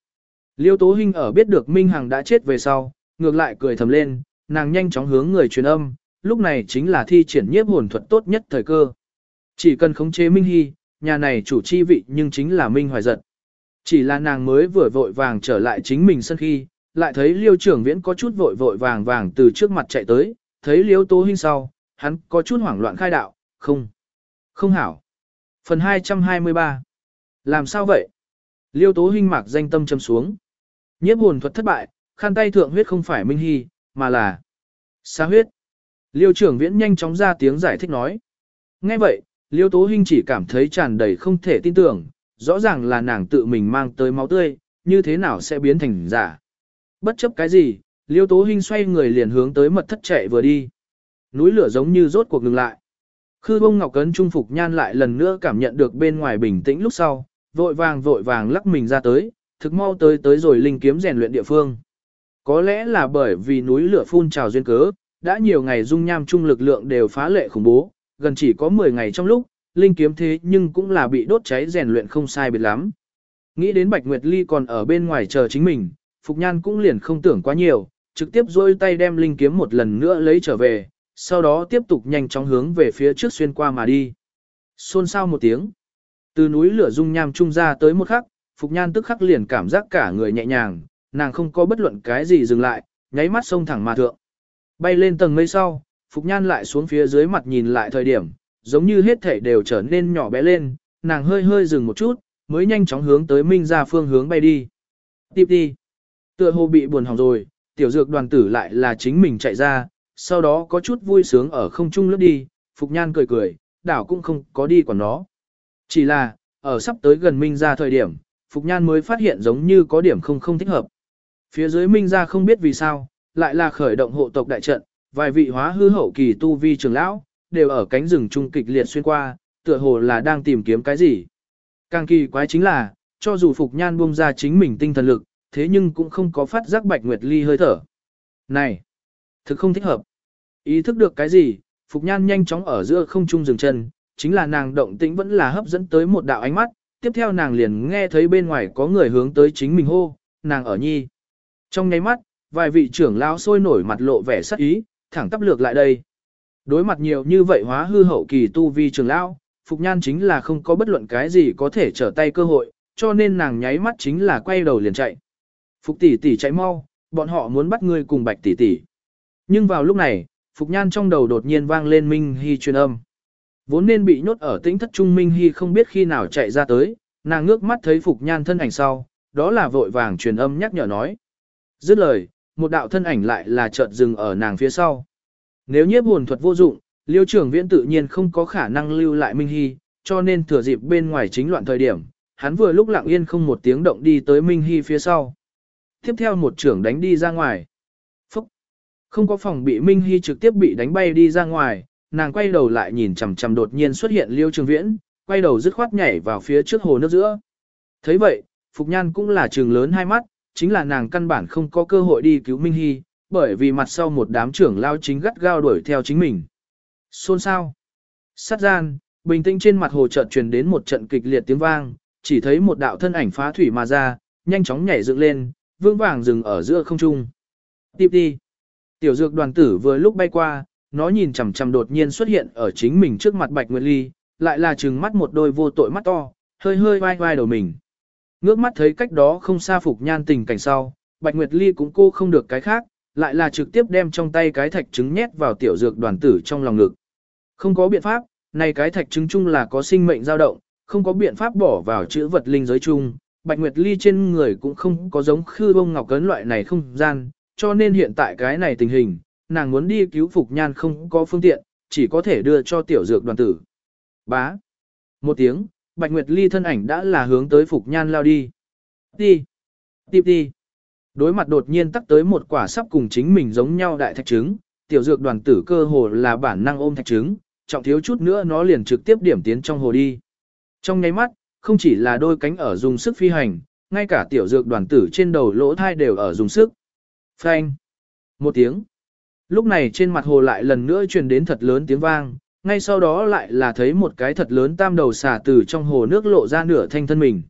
A: Liêu Tố Hinh ở biết được Minh Hằng đã chết về sau, ngược lại cười thầm lên, nàng nhanh chóng hướng người truyền âm, lúc này chính là thi triển nhiếp hồn thuật tốt nhất thời cơ. Chỉ cần khống chế Minh Hy, nhà này chủ chi vị nhưng chính là Minh Hoài Giật. Chỉ là nàng mới vừa vội vàng trở lại chính mình sân khi, lại thấy liêu trưởng viễn có chút vội vội vàng vàng từ trước mặt chạy tới, thấy liêu tố hinh sau, hắn có chút hoảng loạn khai đạo, không, không hảo. Phần 223 Làm sao vậy? Liêu tố hinh mạc danh tâm châm xuống. Nhiếp hồn thuật thất bại, khăn tay thượng huyết không phải minh hy, mà là xa huyết. Liêu trưởng viễn nhanh chóng ra tiếng giải thích nói. Nghe vậy, Liêu tố hinh chỉ cảm thấy tràn đầy không thể tin tưởng, rõ ràng là nàng tự mình mang tới máu tươi, như thế nào sẽ biến thành giả. Bất chấp cái gì, Liêu Tố Hinh xoay người liền hướng tới mật thất chạy vừa đi. Núi lửa giống như rốt cuộc ngừng lại. Khư bông ngọc cấn trung phục nhan lại lần nữa cảm nhận được bên ngoài bình tĩnh lúc sau, vội vàng vội vàng lắc mình ra tới, thực mau tới tới rồi linh kiếm rèn luyện địa phương. Có lẽ là bởi vì núi lửa phun trào duyên cớ, đã nhiều ngày dung nham trung lực lượng đều phá lệ khủng bố, gần chỉ có 10 ngày trong lúc, linh kiếm thế nhưng cũng là bị đốt cháy rèn luyện không sai biệt lắm. Nghĩ đến Bạch Nguyệt Ly còn ở bên ngoài chờ chính mình, Phục Nhan cũng liền không tưởng quá nhiều, trực tiếp dôi tay đem linh kiếm một lần nữa lấy trở về, sau đó tiếp tục nhanh chóng hướng về phía trước xuyên qua mà đi. Xôn xao một tiếng. Từ núi lửa dung nham trung ra tới một khắc, Phục Nhan tức khắc liền cảm giác cả người nhẹ nhàng, nàng không có bất luận cái gì dừng lại, nháy mắt sông thẳng mà thượng. Bay lên tầng mây sau, Phục Nhan lại xuống phía dưới mặt nhìn lại thời điểm, giống như hết thể đều trở nên nhỏ bé lên, nàng hơi hơi dừng một chút, mới nhanh chóng hướng tới Minh ra phương hướng bay đi. Tiếp đi. Tựa hồ bị buồn hỏng rồi, tiểu dược đoàn tử lại là chính mình chạy ra, sau đó có chút vui sướng ở không trung lướt đi, Phục Nhan cười cười, đảo cũng không có đi quản nó. Chỉ là, ở sắp tới gần Minh ra thời điểm, Phục Nhan mới phát hiện giống như có điểm không không thích hợp. Phía dưới Minh ra không biết vì sao, lại là khởi động hộ tộc đại trận, vài vị hóa hư hậu kỳ tu vi trường lão, đều ở cánh rừng trung kịch liệt xuyên qua, tựa hồ là đang tìm kiếm cái gì. Càng kỳ quái chính là, cho dù Phục Nhan buông ra chính mình tinh thần lực, thế nhưng cũng không có phát giác Bạch Nguyệt Ly hơi thở. Này, thực không thích hợp. Ý thức được cái gì, Phục Nhan nhanh chóng ở giữa không trung dừng chân, chính là nàng động tĩnh vẫn là hấp dẫn tới một đạo ánh mắt, tiếp theo nàng liền nghe thấy bên ngoài có người hướng tới chính mình hô, nàng ở nhi. Trong nháy mắt, vài vị trưởng lão sôi nổi mặt lộ vẻ sắc ý, thẳng tắp lược lại đây. Đối mặt nhiều như vậy hóa hư hậu kỳ tu vi trưởng lão, Phục Nhan chính là không có bất luận cái gì có thể trở tay cơ hội, cho nên nàng nháy mắt chính là quay đầu liền chạy. Phục tỷ tỷ chạy mau, bọn họ muốn bắt ngươi cùng Bạch tỷ tỷ. Nhưng vào lúc này, Phục Nhan trong đầu đột nhiên vang lên Minh Hy truyền âm. Vốn nên bị nhốt ở tĩnh thất trung Minh Hy không biết khi nào chạy ra tới, nàng ngước mắt thấy Phục Nhan thân ảnh sau, đó là vội vàng truyền âm nhắc nhở nói. Dứt lời, một đạo thân ảnh lại là chợt dừng ở nàng phía sau. Nếu nhiếp hồn thuật vô dụng, liêu trưởng viễn tự nhiên không có khả năng lưu lại Minh Hy, cho nên thừa dịp bên ngoài chính loạn thời điểm, hắn vừa lúc lặng yên không một tiếng động đi tới Minh Hy phía sau. Tiếp theo một trưởng đánh đi ra ngoài. Phúc! Không có phòng bị Minh Hy trực tiếp bị đánh bay đi ra ngoài, nàng quay đầu lại nhìn chằm chằm đột nhiên xuất hiện liêu trường viễn, quay đầu dứt khoát nhảy vào phía trước hồ nước giữa. thấy vậy, Phục Nhan cũng là trường lớn hai mắt, chính là nàng căn bản không có cơ hội đi cứu Minh Hy, bởi vì mặt sau một đám trưởng lao chính gắt gao đuổi theo chính mình. Xôn sao? Sát gian, bình tĩnh trên mặt hồ chợt truyền đến một trận kịch liệt tiếng vang, chỉ thấy một đạo thân ảnh phá thủy mà ra, nhanh chóng nhảy dựng lên, vương vàng dừng ở giữa không trung. Tiếp đi. Tiểu dược đoàn tử vừa lúc bay qua, nó nhìn chằm chằm đột nhiên xuất hiện ở chính mình trước mặt Bạch Nguyệt Ly, lại là trừng mắt một đôi vô tội mắt to, hơi hơi vai vai đầu mình. Ngước mắt thấy cách đó không xa phục nhan tình cảnh sau, Bạch Nguyệt Ly cũng cô không được cái khác, lại là trực tiếp đem trong tay cái thạch trứng nhét vào tiểu dược đoàn tử trong lòng ngực. Không có biện pháp, này cái thạch trứng chung là có sinh mệnh dao động, không có biện pháp bỏ vào chữ vật linh giới chung. Bạch Nguyệt Ly trên người cũng không có giống khư bông ngọc cấn loại này không gian, cho nên hiện tại cái này tình hình, nàng muốn đi cứu phục nhan không có phương tiện, chỉ có thể đưa cho tiểu dược đoàn tử. Bá. Một tiếng, Bạch Nguyệt Ly thân ảnh đã là hướng tới phục nhan lao đi. Đi. Tiếp đi. Đối mặt đột nhiên tắt tới một quả sắp cùng chính mình giống nhau đại thạch trứng, tiểu dược đoàn tử cơ hồ là bản năng ôm thạch trứng, trọng thiếu chút nữa nó liền trực tiếp điểm tiến trong hồ đi. Trong nháy mắt, không chỉ là đôi cánh ở dùng sức phi hành, ngay cả tiểu dược đoàn tử trên đầu lỗ thai đều ở dùng sức. Phanh. Một tiếng. Lúc này trên mặt hồ lại lần nữa truyền đến thật lớn tiếng vang, ngay sau đó lại là thấy một cái thật lớn tam đầu xà từ trong hồ nước lộ ra nửa thanh thân mình.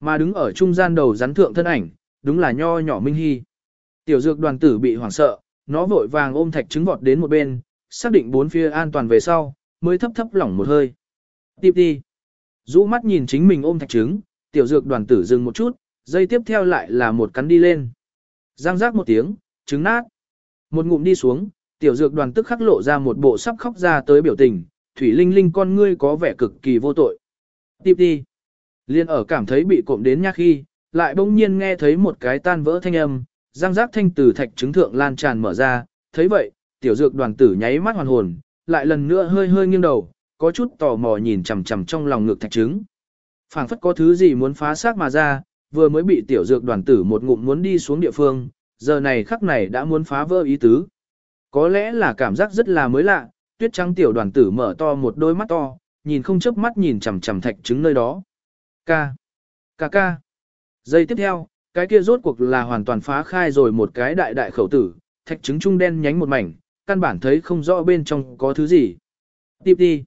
A: Mà đứng ở trung gian đầu rắn thượng thân ảnh, đúng là nho nhỏ Minh Hy. Tiểu dược đoàn tử bị hoảng sợ, nó vội vàng ôm thạch trứng vọt đến một bên, xác định bốn phía an toàn về sau, mới thấp thấp lỏng một hơi. Tiếp đi. Rũ mắt nhìn chính mình ôm thạch trứng, tiểu dược đoàn tử dừng một chút, dây tiếp theo lại là một cắn đi lên. Giang giác một tiếng, trứng nát. Một ngụm đi xuống, tiểu dược đoàn tức khắc lộ ra một bộ sắp khóc ra tới biểu tình, thủy linh linh con ngươi có vẻ cực kỳ vô tội. Tiếp đi. Liên ở cảm thấy bị cộm đến nha khi, lại bỗng nhiên nghe thấy một cái tan vỡ thanh âm, giang giác thanh từ thạch trứng thượng lan tràn mở ra, thấy vậy, tiểu dược đoàn tử nháy mắt hoàn hồn, lại lần nữa hơi hơi nghiêng đầu, có chút tò mò nhìn chằm chằm trong lòng ngực thạch trứng. phảng phất có thứ gì muốn phá xác mà ra, vừa mới bị tiểu dược đoàn tử một ngụm muốn đi xuống địa phương, giờ này khắc này đã muốn phá vỡ ý tứ. Có lẽ là cảm giác rất là mới lạ, tuyết trắng tiểu đoàn tử mở to một đôi mắt to, nhìn không chớp mắt nhìn chằm chằm thạch trứng nơi đó. Ca. Ca ca. Giây tiếp theo, cái kia rốt cuộc là hoàn toàn phá khai rồi một cái đại đại khẩu tử, thạch trứng trung đen nhánh một mảnh, căn bản thấy không rõ bên trong có thứ gì. Tiếp đi.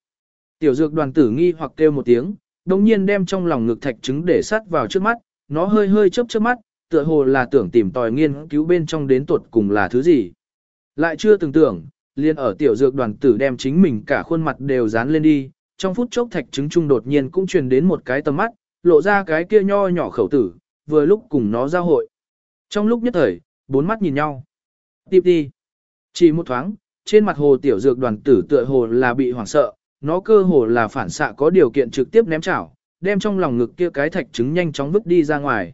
A: Tiểu dược đoàn tử nghi hoặc kêu một tiếng, đồng nhiên đem trong lòng ngực thạch trứng để sắt vào trước mắt, nó hơi hơi chớp chớp mắt, tựa hồ là tưởng tìm tòi nghiên cứu bên trong đến tuột cùng là thứ gì. Lại chưa từng tưởng, liền ở tiểu dược đoàn tử đem chính mình cả khuôn mặt đều dán lên đi, trong phút chốc thạch trứng trung đột nhiên cũng truyền đến một cái tầm mắt, lộ ra cái kia nho nhỏ khẩu tử, vừa lúc cùng nó giao hội. Trong lúc nhất thời, bốn mắt nhìn nhau. Tiếp đi. Chỉ một thoáng, trên mặt hồ tiểu dược đoàn tử tựa hồ là bị hoảng sợ, nó cơ hồ là phản xạ có điều kiện trực tiếp ném chảo, đem trong lòng ngực kia cái thạch trứng nhanh chóng vứt đi ra ngoài.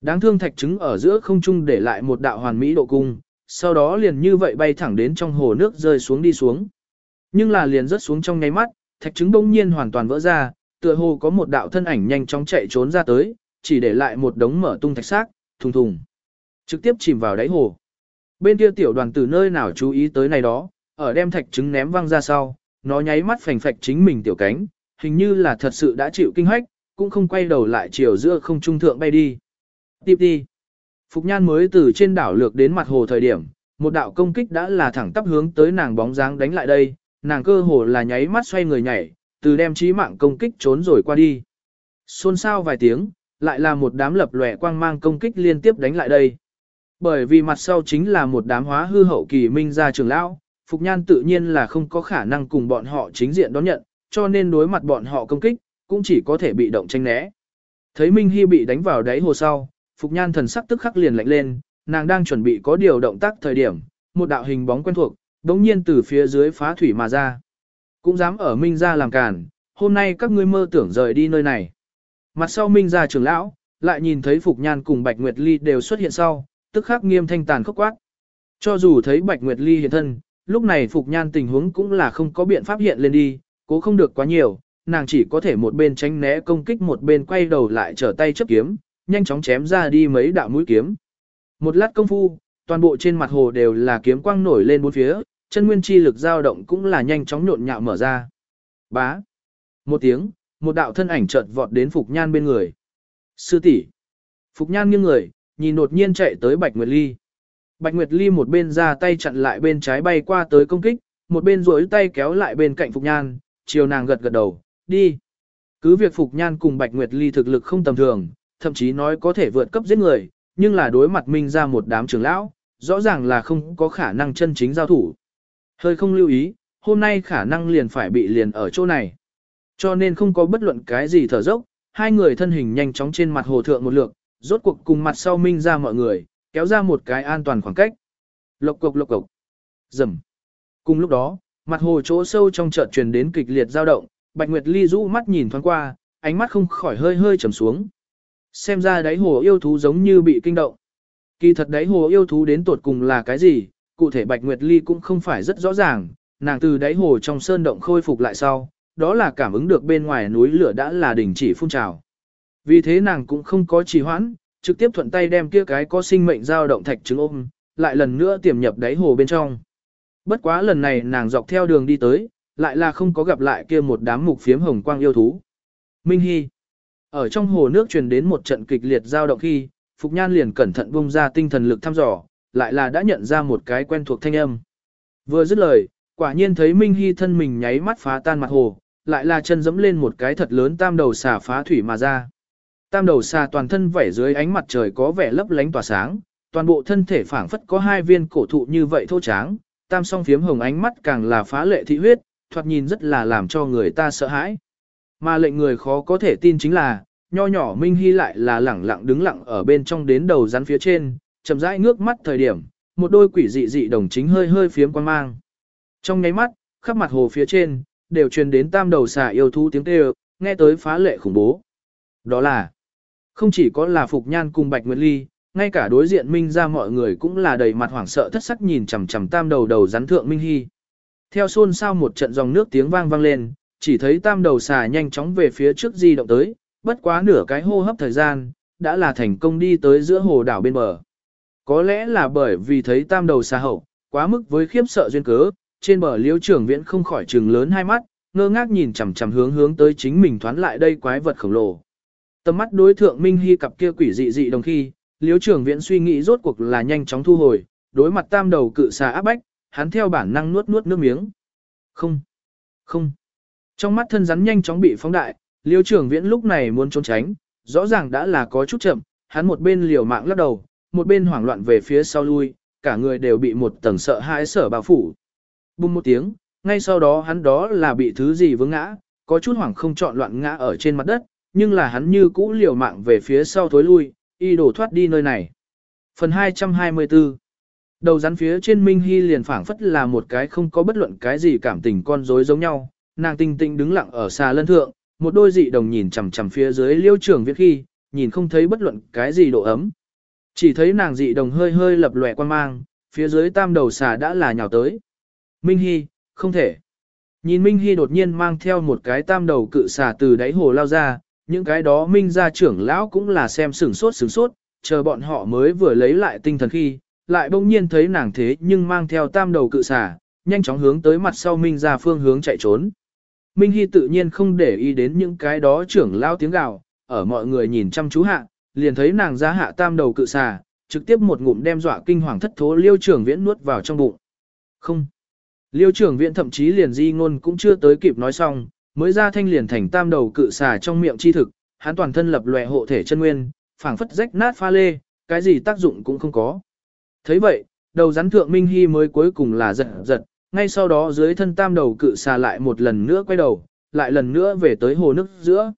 A: Đáng thương thạch trứng ở giữa không trung để lại một đạo hoàn mỹ độ cung, sau đó liền như vậy bay thẳng đến trong hồ nước rơi xuống đi xuống. Nhưng là liền rớt xuống trong nháy mắt, thạch trứng bỗng nhiên hoàn toàn vỡ ra, tựa hồ có một đạo thân ảnh nhanh chóng chạy trốn ra tới, chỉ để lại một đống mở tung thạch xác, thùng thùng. Trực tiếp chìm vào đáy hồ. Bên kia tiểu đoàn từ nơi nào chú ý tới này đó, ở đem thạch trứng ném văng ra sau, nó nháy mắt phành phạch chính mình tiểu cánh, hình như là thật sự đã chịu kinh hách, cũng không quay đầu lại chiều giữa không trung thượng bay đi. Tiếp đi. Phục Nhan mới từ trên đảo lược đến mặt hồ thời điểm, một đạo công kích đã là thẳng tắp hướng tới nàng bóng dáng đánh lại đây, nàng cơ hồ là nháy mắt xoay người nhảy, từ đem chí mạng công kích trốn rồi qua đi. Xôn xao vài tiếng, lại là một đám lập lòe quang mang công kích liên tiếp đánh lại đây. Bởi vì mặt sau chính là một đám hóa hư hậu kỳ minh gia trưởng lão, Phục Nhan tự nhiên là không có khả năng cùng bọn họ chính diện đón nhận, cho nên đối mặt bọn họ công kích, cũng chỉ có thể bị động tranh né. Thấy Minh Hy bị đánh vào đáy hồ sau, Phục Nhan thần sắc tức khắc liền lạnh lên, nàng đang chuẩn bị có điều động tác thời điểm, một đạo hình bóng quen thuộc, đống nhiên từ phía dưới phá thủy mà ra. Cũng dám ở Minh gia làm càn, hôm nay các ngươi mơ tưởng rời đi nơi này. Mặt sau Minh gia trưởng lão, lại nhìn thấy Phục Nhan cùng Bạch Nguyệt Ly đều xuất hiện sau, tức khắc nghiêm thanh tàn khốc quát. Cho dù thấy Bạch Nguyệt Ly hiện thân, lúc này Phục Nhan tình huống cũng là không có biện pháp hiện lên đi, cố không được quá nhiều, nàng chỉ có thể một bên tránh né công kích một bên quay đầu lại trở tay chấp kiếm, nhanh chóng chém ra đi mấy đạo mũi kiếm. Một lát công phu, toàn bộ trên mặt hồ đều là kiếm quang nổi lên bốn phía, chân nguyên chi lực dao động cũng là nhanh chóng nhộn nhạo mở ra. Bá. Một tiếng, một đạo thân ảnh chợt vọt đến Phục Nhan bên người. Sư tỷ. Phục Nhan nghiêng người, nhìn đột nhiên chạy tới Bạch Nguyệt Ly. Bạch Nguyệt Ly một bên ra tay chặn lại bên trái bay qua tới công kích, một bên duỗi tay kéo lại bên cạnh Phục Nhan, chiều nàng gật gật đầu, đi. Cứ việc Phục Nhan cùng Bạch Nguyệt Ly thực lực không tầm thường, thậm chí nói có thể vượt cấp giết người, nhưng là đối mặt Minh ra một đám trưởng lão, rõ ràng là không có khả năng chân chính giao thủ. Hơi không lưu ý, hôm nay khả năng liền phải bị liền ở chỗ này. Cho nên không có bất luận cái gì thở dốc, hai người thân hình nhanh chóng trên mặt hồ thượng một lượt, rốt cuộc cùng mặt sau Minh ra mọi người, kéo ra một cái an toàn khoảng cách. Lộc cục lộc cục. Dầm. Cùng lúc đó, mặt hồ chỗ sâu trong chợt truyền đến kịch liệt dao động, Bạch Nguyệt Ly rũ mắt nhìn thoáng qua, ánh mắt không khỏi hơi hơi trầm xuống. Xem ra đáy hồ yêu thú giống như bị kinh động. Kỳ thật đáy hồ yêu thú đến tột cùng là cái gì, cụ thể Bạch Nguyệt Ly cũng không phải rất rõ ràng, nàng từ đáy hồ trong sơn động khôi phục lại sau, đó là cảm ứng được bên ngoài núi lửa đã là đỉnh chỉ phun trào. Vì thế nàng cũng không có trì hoãn, trực tiếp thuận tay đem kia cái có sinh mệnh dao động thạch trứng ôm, lại lần nữa tiềm nhập đáy hồ bên trong. Bất quá lần này nàng dọc theo đường đi tới, lại là không có gặp lại kia một đám mục phiếm hồng quang yêu thú. Minh Hy. Ở trong hồ nước truyền đến một trận kịch liệt giao động khi, Phục Nhan liền cẩn thận bung ra tinh thần lực thăm dò, lại là đã nhận ra một cái quen thuộc thanh âm. Vừa dứt lời, quả nhiên thấy Minh Hy thân mình nháy mắt phá tan mặt hồ, lại là chân dẫm lên một cái thật lớn tam đầu xả phá thủy mà ra. Tam đầu xà toàn thân vảy dưới ánh mặt trời có vẻ lấp lánh tỏa sáng, toàn bộ thân thể phảng phất có hai viên cổ thụ như vậy thô tráng, tam song phiếm hồng ánh mắt càng là phá lệ thị huyết, thoạt nhìn rất là làm cho người ta sợ hãi. Mà lệnh người khó có thể tin chính là, nho nhỏ Minh Hy lại là lẳng lặng đứng lặng ở bên trong đến đầu rắn phía trên, chậm rãi ngước mắt thời điểm, một đôi quỷ dị dị đồng chính hơi hơi phiếm quan mang. Trong nháy mắt, khắp mặt hồ phía trên, đều truyền đến tam đầu xà yêu thú tiếng kêu, nghe tới phá lệ khủng bố. Đó là, không chỉ có là Phục Nhan cùng Bạch Nguyệt Ly, ngay cả đối diện Minh ra mọi người cũng là đầy mặt hoảng sợ thất sắc nhìn chằm chằm tam đầu đầu rắn thượng Minh Hy. Theo xôn sao một trận dòng nước tiếng vang vang lên, chỉ thấy tam đầu xà nhanh chóng về phía trước di động tới, bất quá nửa cái hô hấp thời gian, đã là thành công đi tới giữa hồ đảo bên bờ. Có lẽ là bởi vì thấy tam đầu xà hậu, quá mức với khiếp sợ duyên cớ, trên bờ liễu trưởng viễn không khỏi trừng lớn hai mắt, ngơ ngác nhìn chằm chằm hướng hướng tới chính mình thoán lại đây quái vật khổng lồ. Tầm mắt đối thượng Minh Hy cặp kia quỷ dị dị đồng khi, liễu trưởng viễn suy nghĩ rốt cuộc là nhanh chóng thu hồi, đối mặt tam đầu cự xà áp bách, hắn theo bản năng nuốt nuốt nước miếng. Không, không. Trong mắt thân rắn nhanh chóng bị phóng đại, liêu trưởng viễn lúc này muốn trốn tránh, rõ ràng đã là có chút chậm, hắn một bên liều mạng lắc đầu, một bên hoảng loạn về phía sau lui, cả người đều bị một tầng sợ hãi sở bao phủ. Bùng một tiếng, ngay sau đó hắn đó là bị thứ gì vướng ngã, có chút hoảng không chọn loạn ngã ở trên mặt đất, nhưng là hắn như cũ liều mạng về phía sau thối lui, y đổ thoát đi nơi này. Phần 224 Đầu rắn phía trên Minh Hy liền phảng phất là một cái không có bất luận cái gì cảm tình con rối giống nhau, nàng tinh tinh đứng lặng ở xa lân thượng, một đôi dị đồng nhìn chằm chằm phía dưới liêu trường viết khi, nhìn không thấy bất luận cái gì độ ấm. Chỉ thấy nàng dị đồng hơi hơi lập lòe quan mang, phía dưới tam đầu xà đã là nhào tới. Minh Hy, không thể. Nhìn Minh Hy đột nhiên mang theo một cái tam đầu cự xà từ đáy hồ lao ra, những cái đó Minh gia trưởng lão cũng là xem sửng sốt sửng sốt, chờ bọn họ mới vừa lấy lại tinh thần khi, lại bỗng nhiên thấy nàng thế nhưng mang theo tam đầu cự xà, nhanh chóng hướng tới mặt sau Minh gia phương hướng chạy trốn. Minh Hy tự nhiên không để ý đến những cái đó trưởng lão tiếng gào, ở mọi người nhìn chăm chú hạ, liền thấy nàng ra hạ tam đầu cự xà, trực tiếp một ngụm đem dọa kinh hoàng thất thố liêu trưởng viễn nuốt vào trong bụng. Không. Liêu trưởng viện thậm chí liền di ngôn cũng chưa tới kịp nói xong, mới ra thanh liền thành tam đầu cự xà trong miệng chi thực, hắn toàn thân lập lòe hộ thể chân nguyên, phảng phất rách nát pha lê, cái gì tác dụng cũng không có. thấy vậy, đầu rắn thượng Minh Hy mới cuối cùng là giật giật, ngay sau đó dưới thân tam đầu cự xà lại một lần nữa quay đầu, lại lần nữa về tới hồ nước giữa.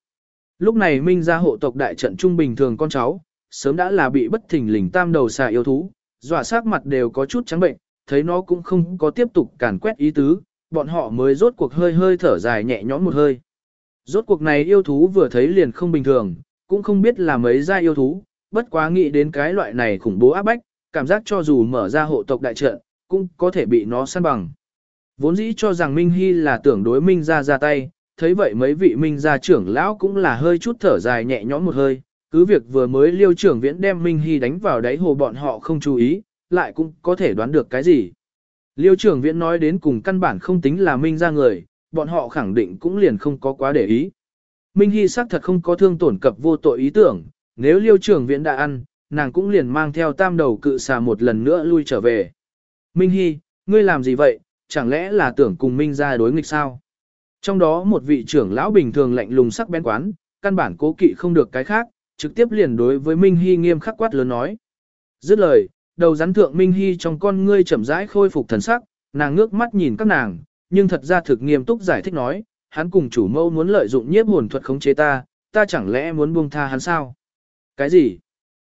A: Lúc này Minh ra hộ tộc đại trận trung bình thường con cháu, sớm đã là bị bất thình lình tam đầu xà yêu thú, dọa sát mặt đều có chút trắng bệnh, thấy nó cũng không có tiếp tục càn quét ý tứ, bọn họ mới rốt cuộc hơi hơi thở dài nhẹ nhõm một hơi. Rốt cuộc này yêu thú vừa thấy liền không bình thường, cũng không biết là mấy gia yêu thú, bất quá nghĩ đến cái loại này khủng bố áp bách, cảm giác cho dù mở ra hộ tộc đại trận, cũng có thể bị nó săn bằng. Vốn dĩ cho rằng Minh Hy là tưởng đối Minh ra ra tay, thấy vậy mấy vị Minh gia trưởng lão cũng là hơi chút thở dài nhẹ nhõm một hơi, cứ việc vừa mới liêu trưởng viễn đem Minh Hy đánh vào đáy hồ bọn họ không chú ý, lại cũng có thể đoán được cái gì. Liêu trưởng viễn nói đến cùng căn bản không tính là Minh ra người, bọn họ khẳng định cũng liền không có quá để ý. Minh Hy xác thật không có thương tổn cập vô tội ý tưởng, nếu liêu trưởng viễn đã ăn, nàng cũng liền mang theo tam đầu cự xà một lần nữa lui trở về. Minh Hy, ngươi làm gì vậy, chẳng lẽ là tưởng cùng Minh ra đối nghịch sao? Trong đó một vị trưởng lão bình thường lạnh lùng sắc bén quán, căn bản cố kỵ không được cái khác, trực tiếp liền đối với Minh Hy nghiêm khắc quát lớn nói. Dứt lời, đầu rắn thượng Minh Hy trong con ngươi chậm rãi khôi phục thần sắc, nàng ngước mắt nhìn các nàng, nhưng thật ra thực nghiêm túc giải thích nói, hắn cùng chủ mâu muốn lợi dụng nhiếp hồn thuật khống chế ta, ta chẳng lẽ muốn buông tha hắn sao? Cái gì?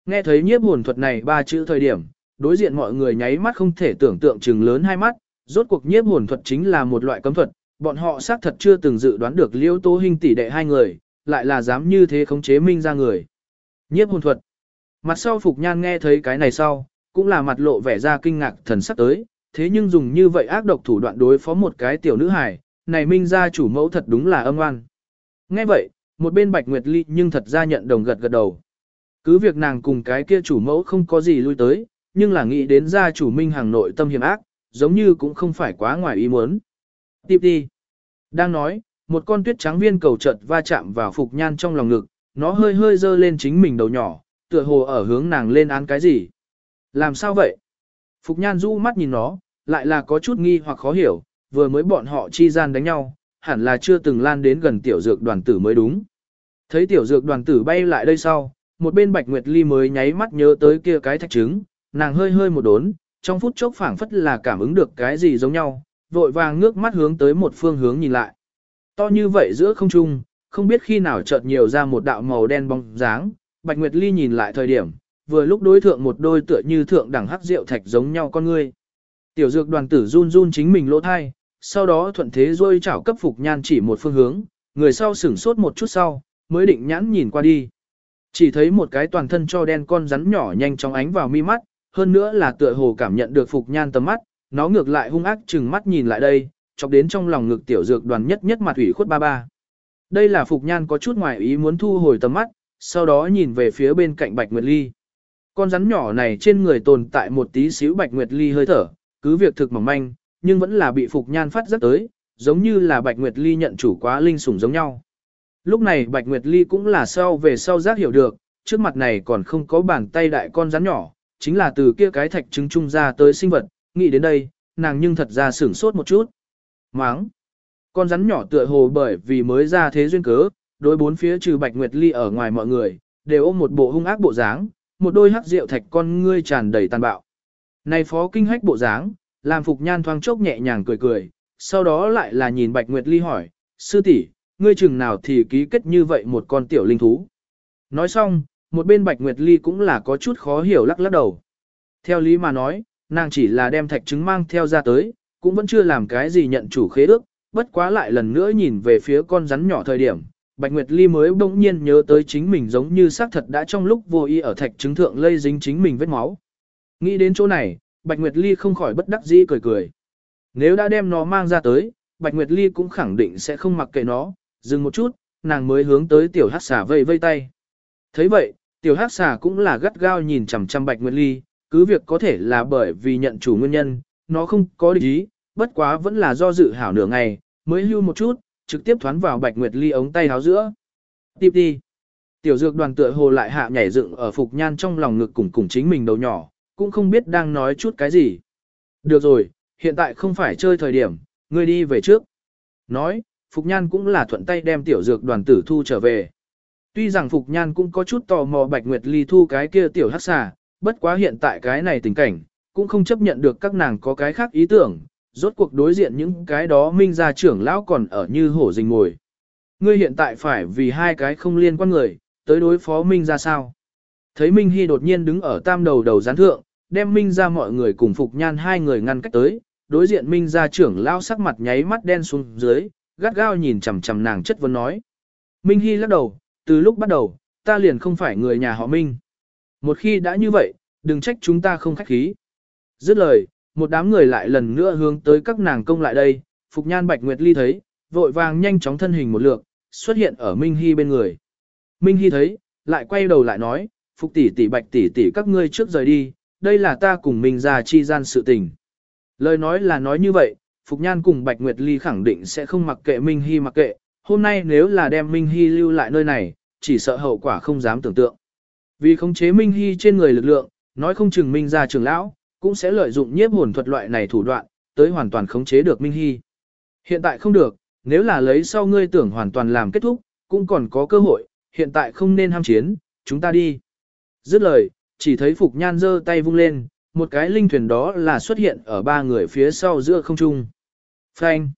A: Nghe thấy nhiếp hồn thuật này ba chữ thời điểm, đối diện mọi người nháy mắt không thể tưởng tượng chừng lớn hai mắt, rốt cuộc nhiếp hồn thuật chính là một loại cấm thuật, bọn họ xác thật chưa từng dự đoán được liêu tố hình tỷ đệ hai người, lại là dám như thế khống chế minh ra người. Nhiếp hồn thuật. Mặt sau Phục Nhan nghe thấy cái này sau, cũng là mặt lộ vẻ ra kinh ngạc thần sắc tới, thế nhưng dùng như vậy ác độc thủ đoạn đối phó một cái tiểu nữ hài, này minh ra chủ mẫu thật đúng là âm oan. Nghe vậy, một bên Bạch Nguyệt Ly nhưng thật ra nhận đồng gật gật đầu. Cứ việc nàng cùng cái kia chủ mẫu không có gì lui tới, nhưng là nghĩ đến gia chủ minh hàng nội tâm hiểm ác, giống như cũng không phải quá ngoài ý muốn. Tiếp đi. Đang nói, một con tuyết trắng viên cầu chợt va chạm vào Phục Nhan trong lòng ngực, nó hơi hơi dơ lên chính mình đầu nhỏ, tựa hồ ở hướng nàng lên án cái gì. Làm sao vậy? Phục Nhan du mắt nhìn nó, lại là có chút nghi hoặc khó hiểu, vừa mới bọn họ chi gian đánh nhau, hẳn là chưa từng lan đến gần tiểu dược đoàn tử mới đúng. Thấy tiểu dược đoàn tử bay lại đây sau, một bên Bạch Nguyệt Ly mới nháy mắt nhớ tới kia cái thạch trứng, nàng hơi hơi một đốn, trong phút chốc phảng phất là cảm ứng được cái gì giống nhau, vội vàng ngước mắt hướng tới một phương hướng nhìn lại. To như vậy giữa không trung, không biết khi nào chợt nhiều ra một đạo màu đen bóng dáng, Bạch Nguyệt Ly nhìn lại thời điểm, vừa lúc đối thượng một đôi tựa như thượng đẳng hắc rượu thạch giống nhau con ngươi. Tiểu dược đoàn tử run run chính mình lỗ thai, sau đó thuận thế rôi chảo cấp phục nhan chỉ một phương hướng, người sau sửng sốt một chút sau, mới định nhãn nhìn qua đi. Chỉ thấy một cái toàn thân cho đen con rắn nhỏ nhanh chóng ánh vào mi mắt, hơn nữa là tựa hồ cảm nhận được phục nhan tầm mắt, nó ngược lại hung ác chừng mắt nhìn lại đây, chọc đến trong lòng ngực tiểu dược đoàn nhất nhất mặt ủy khuất ba ba. Đây là phục nhan có chút ngoài ý muốn thu hồi tầm mắt, sau đó nhìn về phía bên cạnh Bạch Nguyệt Ly. Con rắn nhỏ này trên người tồn tại một tí xíu Bạch Nguyệt Ly hơi thở, cứ việc thực mỏng manh, nhưng vẫn là bị Phục Nhan phát rất tới, giống như là Bạch Nguyệt Ly nhận chủ quá linh sủng giống nhau. Lúc này Bạch Nguyệt Ly cũng là sau về sau giác hiểu được, trước mặt này còn không có bàn tay đại con rắn nhỏ, chính là từ kia cái thạch trứng trung ra tới sinh vật, nghĩ đến đây, nàng nhưng thật ra sửng sốt một chút. Máng! Con rắn nhỏ tựa hồ bởi vì mới ra thế duyên cớ, đối bốn phía trừ Bạch Nguyệt Ly ở ngoài mọi người, đều ôm một bộ hung ác bộ dáng, một đôi hắc rượu thạch con ngươi tràn đầy tàn bạo. Này phó kinh hách bộ dáng, làm Phục Nhan thoáng chốc nhẹ nhàng cười cười, sau đó lại là nhìn Bạch Nguyệt Ly hỏi, sư tỷ, ngươi chừng nào thì ký kết như vậy một con tiểu linh thú. Nói xong, một bên Bạch Nguyệt Ly cũng là có chút khó hiểu lắc lắc đầu. Theo lý mà nói, nàng chỉ là đem thạch trứng mang theo ra tới, cũng vẫn chưa làm cái gì nhận chủ khế ước, bất quá lại lần nữa nhìn về phía con rắn nhỏ thời điểm, Bạch Nguyệt Ly mới bỗng nhiên nhớ tới chính mình giống như xác thật đã trong lúc vô ý ở thạch trứng thượng lây dính chính mình vết máu. Nghĩ đến chỗ này, Bạch Nguyệt Ly không khỏi bất đắc dĩ cười cười. Nếu đã đem nó mang ra tới, Bạch Nguyệt Ly cũng khẳng định sẽ không mặc kệ nó, dừng một chút, nàng mới hướng tới tiểu hắc xà vây vây tay. thấy vậy, tiểu hắc xà cũng là gắt gao nhìn chằm chằm Bạch Nguyệt Ly, cứ việc có thể là bởi vì nhận chủ nguyên nhân, nó không có định ý, bất quá vẫn là do dự hảo nửa ngày, mới hưu một chút, trực tiếp thoán vào Bạch Nguyệt Ly ống tay háo giữa. Tiếp đi. Tiểu dược đoàn tựa hồ lại hạ nhảy dựng ở Phục Nhan trong lòng ngực cùng cùng chính mình đầu nhỏ, cũng không biết đang nói chút cái gì. Được rồi, hiện tại không phải chơi thời điểm, ngươi đi về trước. Nói, Phục Nhan cũng là thuận tay đem tiểu dược đoàn tử thu trở về. Tuy rằng Phục Nhan cũng có chút tò mò Bạch Nguyệt Ly thu cái kia tiểu hát xà, bất quá hiện tại cái này tình cảnh, cũng không chấp nhận được các nàng có cái khác ý tưởng, rốt cuộc đối diện những cái đó minh gia trưởng lão còn ở như hổ rình ngồi. Ngươi hiện tại phải vì hai cái không liên quan người, tới đối phó minh gia sao. Thấy Minh Hy đột nhiên đứng ở tam đầu đầu gián thượng, đem Minh ra mọi người cùng Phục Nhan hai người ngăn cách tới, đối diện Minh ra trưởng lao sắc mặt nháy mắt đen xuống dưới, gắt gao nhìn chằm chằm nàng chất vấn nói. Minh Hy lắc đầu, từ lúc bắt đầu, ta liền không phải người nhà họ Minh. Một khi đã như vậy, đừng trách chúng ta không khách khí. Dứt lời, một đám người lại lần nữa hướng tới các nàng công lại đây, Phục Nhan Bạch Nguyệt Ly thấy, vội vàng nhanh chóng thân hình một lượng, xuất hiện ở Minh Hy bên người. Minh Hy thấy, lại quay đầu lại nói, Phục tỷ tỷ Bạch tỷ tỷ các ngươi trước rời đi, đây là ta cùng Minh ra chi gian sự tình. Lời nói là nói như vậy, Phục Nhan cùng Bạch Nguyệt Ly khẳng định sẽ không mặc kệ Minh Hy mặc kệ, hôm nay nếu là đem Minh Hy lưu lại nơi này, chỉ sợ hậu quả không dám tưởng tượng. Vì khống chế Minh Hy trên người lực lượng, nói không chừng Minh ra trưởng lão, cũng sẽ lợi dụng nhiếp hồn thuật loại này thủ đoạn, tới hoàn toàn khống chế được Minh Hy. Hiện tại không được, nếu là lấy sau ngươi tưởng hoàn toàn làm kết thúc, cũng còn có cơ hội, hiện tại không nên ham chiến, chúng ta đi. Dứt lời, chỉ thấy Phục Nhan giơ tay vung lên, một cái linh thuyền đó là xuất hiện ở ba người phía sau giữa không trung. Phanh!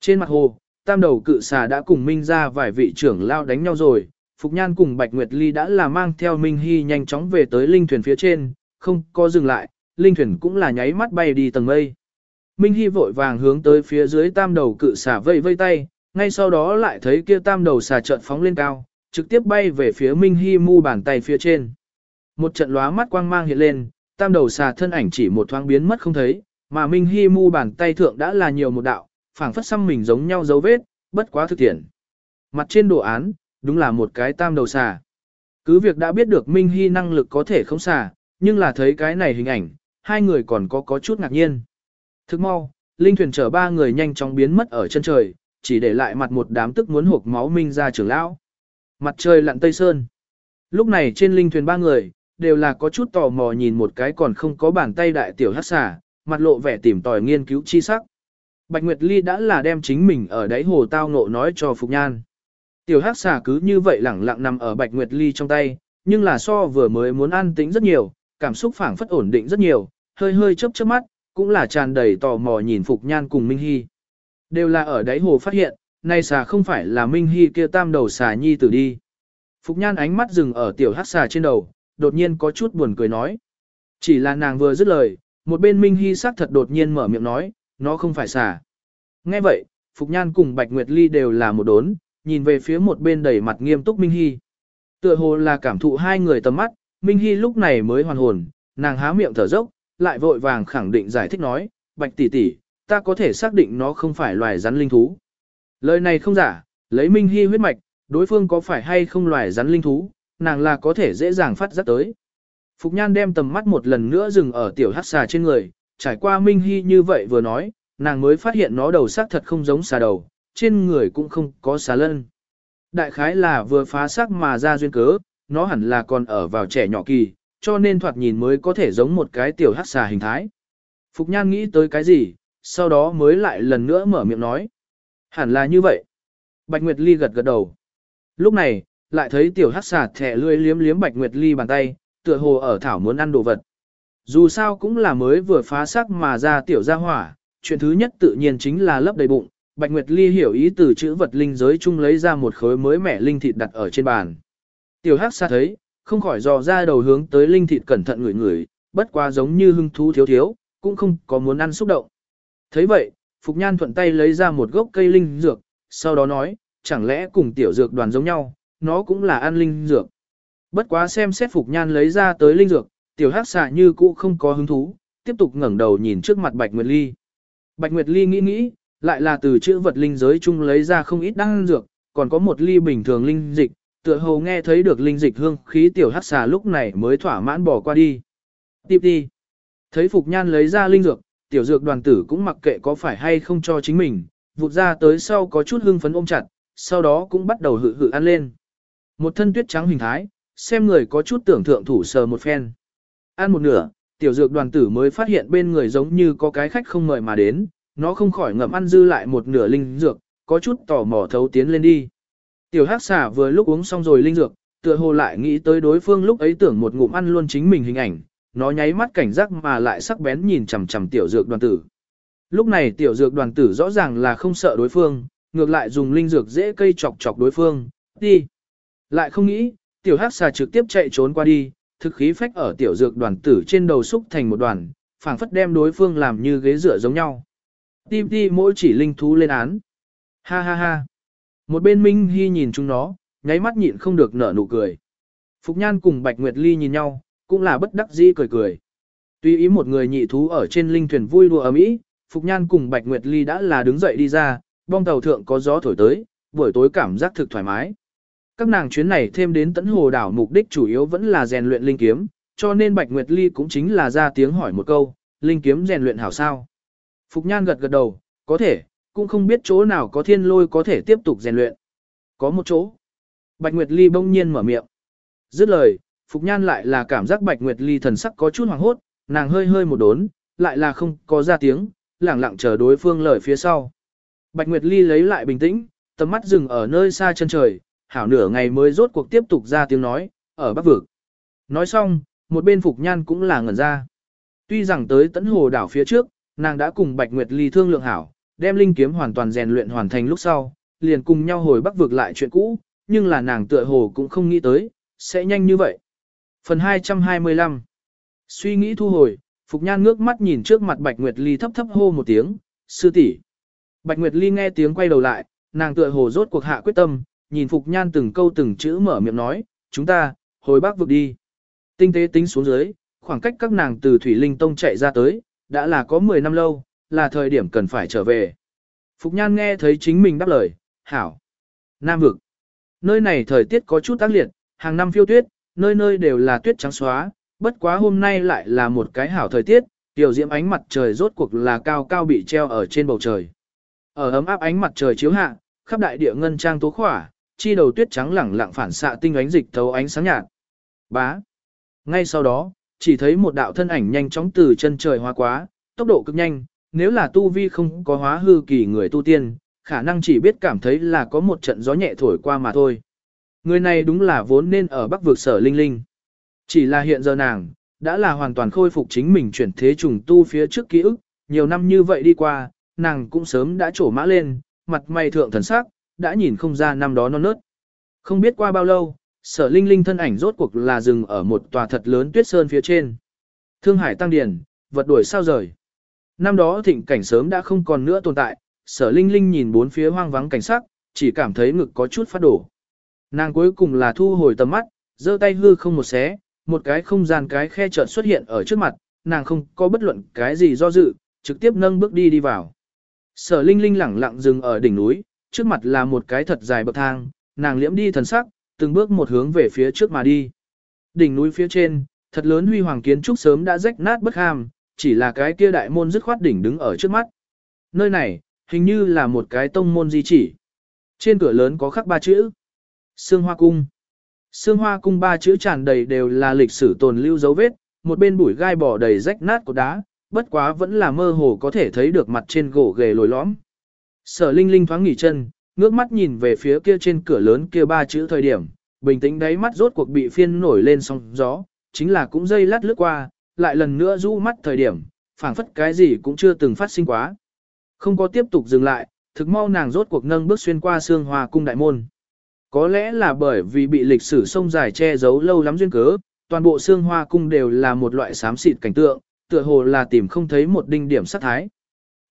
A: Trên mặt hồ, tam đầu cự xà đã cùng Minh ra vài vị trưởng lao đánh nhau rồi, Phục Nhan cùng Bạch Nguyệt Ly đã là mang theo Minh Hy nhanh chóng về tới linh thuyền phía trên, không có dừng lại, linh thuyền cũng là nháy mắt bay đi tầng mây. Minh Hy vội vàng hướng tới phía dưới tam đầu cự xà vây vây tay, ngay sau đó lại thấy kia tam đầu xà trợn phóng lên cao, trực tiếp bay về phía Minh Hy mu bàn tay phía trên. Một trận lóa mắt quang mang hiện lên, tam đầu xà thân ảnh chỉ một thoáng biến mất không thấy, mà Minh Hi mu bàn tay thượng đã là nhiều một đạo, phảng phất xăm mình giống nhau dấu vết, bất quá thực tiễn. Mặt trên đồ án, đúng là một cái tam đầu xà. Cứ việc đã biết được Minh Hi năng lực có thể không xà, nhưng là thấy cái này hình ảnh, hai người còn có có chút ngạc nhiên. Thức mau, linh thuyền chở ba người nhanh chóng biến mất ở chân trời, chỉ để lại mặt một đám tức muốn hộp máu Minh ra trưởng lão. Mặt trời lặn tây sơn. Lúc này trên linh thuyền ba người, đều là có chút tò mò nhìn một cái còn không có bàn tay đại tiểu hát xà, mặt lộ vẻ tìm tòi nghiên cứu chi sắc. Bạch Nguyệt Ly đã là đem chính mình ở đáy hồ tao ngộ nói cho Phục Nhan. Tiểu hắc xà cứ như vậy lẳng lặng nằm ở Bạch Nguyệt Ly trong tay, nhưng là so vừa mới muốn an tĩnh rất nhiều, cảm xúc phảng phất ổn định rất nhiều, hơi hơi chớp chớp mắt, cũng là tràn đầy tò mò nhìn Phục Nhan cùng Minh Hy. Đều là ở đáy hồ phát hiện, nay xà không phải là Minh Hy kia tam đầu xà nhi tử đi. Phục Nhan ánh mắt dừng ở tiểu hắc xà trên đầu, đột nhiên có chút buồn cười nói. Chỉ là nàng vừa dứt lời, một bên Minh Hy sắc thật đột nhiên mở miệng nói, nó không phải xà. Nghe vậy, Phục Nhan cùng Bạch Nguyệt Ly đều là một đốn, nhìn về phía một bên đầy mặt nghiêm túc Minh Hy. Tựa hồ là cảm thụ hai người tầm mắt, Minh Hy lúc này mới hoàn hồn, nàng há miệng thở dốc, lại vội vàng khẳng định giải thích nói, Bạch tỷ tỷ, ta có thể xác định nó không phải loài rắn linh thú. Lời này không giả, lấy Minh Hy huyết mạch, đối phương có phải hay không loài rắn linh thú, nàng là có thể dễ dàng phát giác tới. Phục Nhan đem tầm mắt một lần nữa dừng ở tiểu hắc xà trên người, trải qua Minh Hy như vậy vừa nói, nàng mới phát hiện nó đầu sắc thật không giống xà đầu, trên người cũng không có xà lân. Đại khái là vừa phá xác mà ra duyên cớ, nó hẳn là còn ở vào trẻ nhỏ kỳ, cho nên thoạt nhìn mới có thể giống một cái tiểu hắc xà hình thái. Phục Nhan nghĩ tới cái gì, sau đó mới lại lần nữa mở miệng nói. Hẳn là như vậy. Bạch Nguyệt Ly gật gật đầu. Lúc này, lại thấy tiểu hắc xà thẻ lươi liếm liếm Bạch Nguyệt Ly bàn tay, tựa hồ ở thảo muốn ăn đồ vật. Dù sao cũng là mới vừa phá sắc mà ra tiểu gia hỏa, chuyện thứ nhất tự nhiên chính là lấp đầy bụng. Bạch Nguyệt Ly hiểu ý từ chữ vật linh giới chung lấy ra một khối mới mẻ linh thịt đặt ở trên bàn. Tiểu Hắc xa thấy, không khỏi dò ra đầu hướng tới linh thịt cẩn thận ngửi ngửi, bất quá giống như hưng thú thiếu thiếu, cũng không có muốn ăn xúc động. thấy vậy, Phục Nhan thuận tay lấy ra một gốc cây linh dược, sau đó nói, chẳng lẽ cùng tiểu dược đoàn giống nhau, nó cũng là ăn linh dược. Bất quá xem xét Phục Nhan lấy ra tới linh dược, tiểu hắc xạ như cũ không có hứng thú, tiếp tục ngẩng đầu nhìn trước mặt Bạch Nguyệt Ly. Bạch Nguyệt Ly nghĩ nghĩ, lại là từ chữ vật linh giới chung lấy ra không ít đan dược, còn có một ly bình thường linh dịch, tựa hồ nghe thấy được linh dịch hương khí tiểu hắc xà lúc này mới thỏa mãn bỏ qua đi. Tiếp đi. Thấy Phục Nhan lấy ra linh dược, tiểu dược đoàn tử cũng mặc kệ có phải hay không cho chính mình, vụt ra tới sau có chút hưng phấn ôm chặt, sau đó cũng bắt đầu hự hự ăn lên. Một thân tuyết trắng hình thái, xem người có chút tưởng thượng thủ sờ một phen. Ăn một nửa, tiểu dược đoàn tử mới phát hiện bên người giống như có cái khách không mời mà đến, nó không khỏi ngậm ăn dư lại một nửa linh dược, có chút tò mò thấu tiến lên đi. Tiểu hắc xà vừa lúc uống xong rồi linh dược, tựa hồ lại nghĩ tới đối phương lúc ấy tưởng một ngụm ăn luôn chính mình hình ảnh, nó nháy mắt cảnh giác mà lại sắc bén nhìn chằm chằm tiểu dược đoàn tử. Lúc này tiểu dược đoàn tử rõ ràng là không sợ đối phương, ngược lại dùng linh dược dễ cây chọc chọc đối phương, đi. Lại không nghĩ, tiểu hắc xà trực tiếp chạy trốn qua đi, thực khí phách ở tiểu dược đoàn tử trên đầu xúc thành một đoàn, phảng phất đem đối phương làm như ghế dựa giống nhau. Tim ti mỗi chỉ linh thú lên án. Ha ha ha. Một bên Minh Hy nhìn chúng nó, nháy mắt nhịn không được nở nụ cười. Phục Nhan cùng Bạch Nguyệt Ly nhìn nhau, cũng là bất đắc dĩ cười cười. Tuy ý một người nhị thú ở trên linh thuyền vui đùa ấm ý, Phục Nhan cùng Bạch Nguyệt Ly đã là đứng dậy đi ra, bong tàu thượng có gió thổi tới, buổi tối cảm giác thực thoải mái. Các nàng chuyến này thêm đến tấn hồ đảo mục đích chủ yếu vẫn là rèn luyện linh kiếm, cho nên Bạch Nguyệt Ly cũng chính là ra tiếng hỏi một câu, linh kiếm rèn luyện hảo sao. Phục Nhan gật gật đầu, có thể, cũng không biết chỗ nào có thiên lôi có thể tiếp tục rèn luyện. Có một chỗ. Bạch Nguyệt Ly bỗng nhiên mở miệng. Dứt lời, Phục Nhan lại là cảm giác Bạch Nguyệt Ly thần sắc có chút hoàng hốt, nàng hơi hơi một đốn, lại là không có ra tiếng, lẳng lặng chờ đối phương lời phía sau. Bạch Nguyệt Ly lấy lại bình tĩnh, tầm mắt dừng ở nơi xa chân trời, hảo nửa ngày mới rốt cuộc tiếp tục ra tiếng nói, ở bắc vực. Nói xong, một bên Phục Nhan cũng là ngẩn ra. Tuy rằng tới tấn hồ đảo phía trước, nàng đã cùng Bạch Nguyệt Ly thương lượng hảo, đem linh kiếm hoàn toàn rèn luyện hoàn thành lúc sau, liền cùng nhau hồi bắc vực lại chuyện cũ, nhưng là nàng tựa hồ cũng không nghĩ tới, sẽ nhanh như vậy. Phần 225 Suy nghĩ thu hồi, Phục Nhan ngước mắt nhìn trước mặt Bạch Nguyệt Ly thấp thấp hô một tiếng, sư tỷ. Bạch Nguyệt Ly nghe tiếng quay đầu lại, nàng tựa hồ rốt cuộc hạ quyết tâm, nhìn Phục Nhan từng câu từng chữ mở miệng nói, chúng ta, hồi bắc vực đi. Tinh tế tính xuống dưới, khoảng cách các nàng từ Thủy Linh Tông chạy ra tới, đã là có 10 năm lâu, là thời điểm cần phải trở về. Phục Nhan nghe thấy chính mình đáp lời, hảo. Nam vực. Nơi này thời tiết có chút tác liệt, hàng năm phiêu tuyết, nơi nơi đều là tuyết trắng xóa, bất quá hôm nay lại là một cái hảo thời tiết, tiểu diễm ánh mặt trời rốt cuộc là cao cao bị treo ở trên bầu trời. Ở ấm áp ánh mặt trời chiếu hạ, khắp đại địa ngân trang tố khỏa, chi đầu tuyết trắng lẳng lặng phản xạ tinh ánh dịch thấu ánh sáng nhạt. Bá. Ngay sau đó, chỉ thấy một đạo thân ảnh nhanh chóng từ chân trời hóa quá, tốc độ cực nhanh, nếu là tu vi không có hóa hư kỳ người tu tiên, khả năng chỉ biết cảm thấy là có một trận gió nhẹ thổi qua mà thôi. Người này đúng là vốn nên ở bắc vực sở linh linh. Chỉ là hiện giờ nàng, đã là hoàn toàn khôi phục chính mình chuyển thế trùng tu phía trước ký ức, nhiều năm như vậy đi qua, nàng cũng sớm đã trổ mã lên, mặt mày thượng thần sắc, đã nhìn không ra năm đó non nớt. Không biết qua bao lâu, sở linh linh thân ảnh rốt cuộc là dừng ở một tòa thật lớn tuyết sơn phía trên. Thương hải tăng điển, vật đuổi sao rời. Năm đó thịnh cảnh sớm đã không còn nữa tồn tại, sở linh linh nhìn bốn phía hoang vắng cảnh sắc, chỉ cảm thấy ngực có chút phát đổ. Nàng cuối cùng là thu hồi tầm mắt, giơ tay hư không một xé, một cái không gian cái khe chợt xuất hiện ở trước mặt, nàng không có bất luận cái gì do dự, trực tiếp nâng bước đi đi vào. Sở Linh Linh lẳng lặng dừng ở đỉnh núi, trước mặt là một cái thật dài bậc thang, nàng liễm đi thần sắc, từng bước một hướng về phía trước mà đi. Đỉnh núi phía trên, thật lớn huy hoàng kiến trúc sớm đã rách nát bất ham, chỉ là cái kia đại môn dứt khoát đỉnh đứng ở trước mắt. Nơi này, hình như là một cái tông môn di chỉ. Trên cửa lớn có khắc ba chữ. Sương Hoa Cung. Sương Hoa Cung ba chữ tràn đầy đều là lịch sử tồn lưu dấu vết, một bên bụi gai bỏ đầy rách nát của đá, bất quá vẫn là mơ hồ có thể thấy được mặt trên gỗ ghề lồi lõm. Sở Linh Linh thoáng nghỉ chân, ngước mắt nhìn về phía kia trên cửa lớn kia ba chữ thời điểm, bình tĩnh đáy mắt rốt cuộc bị phiên nổi lên sóng gió, chính là cũng dây lát lướt qua, lại lần nữa rũ mắt thời điểm, phảng phất cái gì cũng chưa từng phát sinh quá. Không có tiếp tục dừng lại, thực mau nàng rốt cuộc nâng bước xuyên qua xương hoa cung đại môn. Có lẽ là bởi vì bị lịch sử sông dài che giấu lâu lắm duyên cớ, toàn bộ xương hoa cung đều là một loại xám xịt cảnh tượng, tựa hồ là tìm không thấy một đinh điểm sắc thái.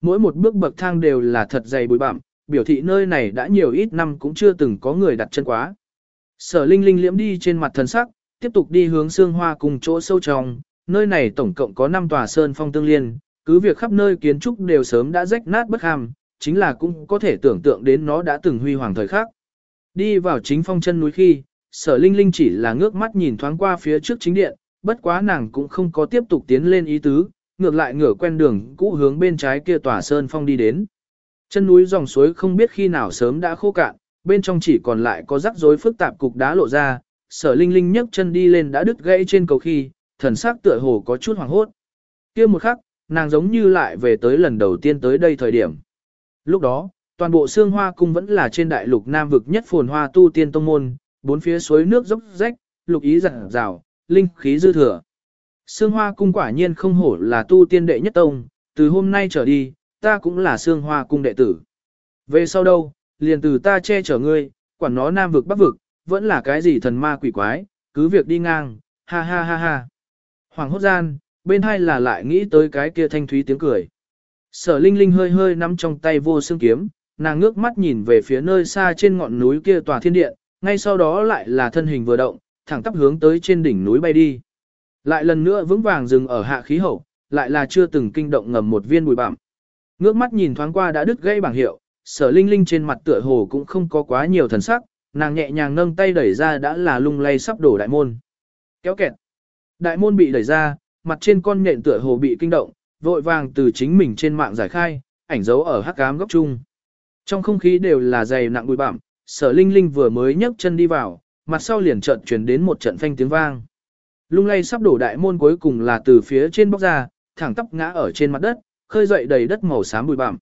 A: Mỗi một bước bậc thang đều là thật dày bụi bặm, biểu thị nơi này đã nhiều ít năm cũng chưa từng có người đặt chân quá. Sở Linh Linh liễm đi trên mặt thần sắc, tiếp tục đi hướng xương hoa cùng chỗ sâu trong, nơi này tổng cộng có 5 tòa sơn phong tương liên, cứ việc khắp nơi kiến trúc đều sớm đã rách nát bất ham, chính là cũng có thể tưởng tượng đến nó đã từng huy hoàng thời khắc. Đi vào chính phong chân núi khi, sở linh linh chỉ là ngước mắt nhìn thoáng qua phía trước chính điện, bất quá nàng cũng không có tiếp tục tiến lên ý tứ, ngược lại ngửa quen đường cũ hướng bên trái kia tòa sơn phong đi đến. Chân núi dòng suối không biết khi nào sớm đã khô cạn, bên trong chỉ còn lại có rắc rối phức tạp cục đá lộ ra, sở linh linh nhấc chân đi lên đã đứt gãy trên cầu khi, thần sắc tựa hồ có chút hoảng hốt. kia một khắc, nàng giống như lại về tới lần đầu tiên tới đây thời điểm. Lúc đó, toàn bộ xương hoa cung vẫn là trên đại lục nam vực nhất phồn hoa tu tiên tông môn, bốn phía suối nước dốc rách, lục ý rạng rào, linh khí dư thừa. Sương hoa cung quả nhiên không hổ là tu tiên đệ nhất tông, từ hôm nay trở đi, ta cũng là sương hoa cung đệ tử. Về sau đâu, liền từ ta che chở ngươi, quản nó nam vực bắc vực, vẫn là cái gì thần ma quỷ quái, cứ việc đi ngang, ha ha ha ha. Hoàng hốt gian, bên hai là lại nghĩ tới cái kia thanh thúy tiếng cười. Sở Linh Linh hơi hơi nắm trong tay vô xương kiếm, nàng ngước mắt nhìn về phía nơi xa trên ngọn núi kia tòa thiên điện, ngay sau đó lại là thân hình vừa động, thẳng tắp hướng tới trên đỉnh núi bay đi. Lại lần nữa vững vàng dừng ở hạ khí hậu, lại là chưa từng kinh động ngầm một viên bụi bặm. Ngước mắt nhìn thoáng qua đã đứt gãy bảng hiệu, sở linh linh trên mặt tựa hồ cũng không có quá nhiều thần sắc, nàng nhẹ nhàng nâng tay đẩy ra đã là lung lay sắp đổ đại môn. Kéo kẹt. Đại môn bị đẩy ra, mặt trên con nhện tựa hồ bị kinh động, vội vàng từ chính mình trên mạng giải khai, ảnh dấu ở hắc ám góc chung. Trong không khí đều là dày nặng bụi bặm, sở linh linh vừa mới nhấc chân đi vào, mặt sau liền trận truyền đến một trận phanh tiếng vang. Lung lay sắp đổ đại môn cuối cùng là từ phía trên bóc ra, thẳng tắp ngã ở trên mặt đất, khơi dậy đầy đất màu xám bụi bặm.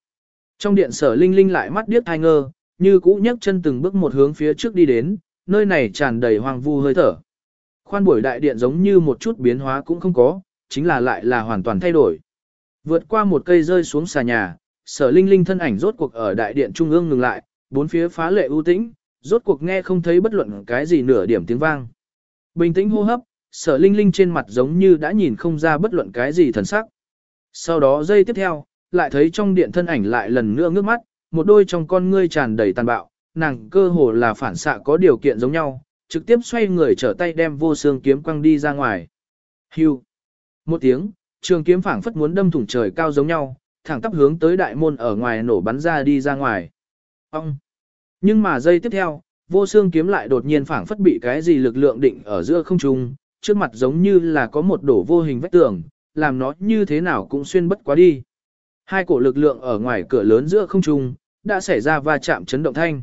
A: Trong điện sở linh linh lại mắt điếc thai ngơ, như cũ nhấc chân từng bước một hướng phía trước đi đến, nơi này tràn đầy hoang vu hơi thở. Khoan buổi đại điện giống như một chút biến hóa cũng không có, chính là lại là hoàn toàn thay đổi. Vượt qua một cây rơi xuống xà nhà, sở linh linh thân ảnh rốt cuộc ở đại điện trung ương ngừng lại, bốn phía phá lệ ưu tĩnh, rốt cuộc nghe không thấy bất luận cái gì nửa điểm tiếng vang. Bình tĩnh hô hấp, sở linh linh trên mặt giống như đã nhìn không ra bất luận cái gì thần sắc. Sau đó giây tiếp theo, lại thấy trong điện thân ảnh lại lần nữa ngước mắt, một đôi trong con ngươi tràn đầy tàn bạo, nàng cơ hồ là phản xạ có điều kiện giống nhau, trực tiếp xoay người trở tay đem vô xương kiếm quăng đi ra ngoài. Hưu. Một tiếng, trường kiếm phảng phất muốn đâm thủng trời cao giống nhau, thẳng tắp hướng tới đại môn ở ngoài nổ bắn ra đi ra ngoài. Ông. Nhưng mà giây tiếp theo, vô xương kiếm lại đột nhiên phảng phất bị cái gì lực lượng định ở giữa không trung, trước mặt giống như là có một đổ vô hình vách tường, làm nó như thế nào cũng xuyên bất quá đi. Hai cổ lực lượng ở ngoài cửa lớn giữa không trung, đã xảy ra va chạm chấn động thanh.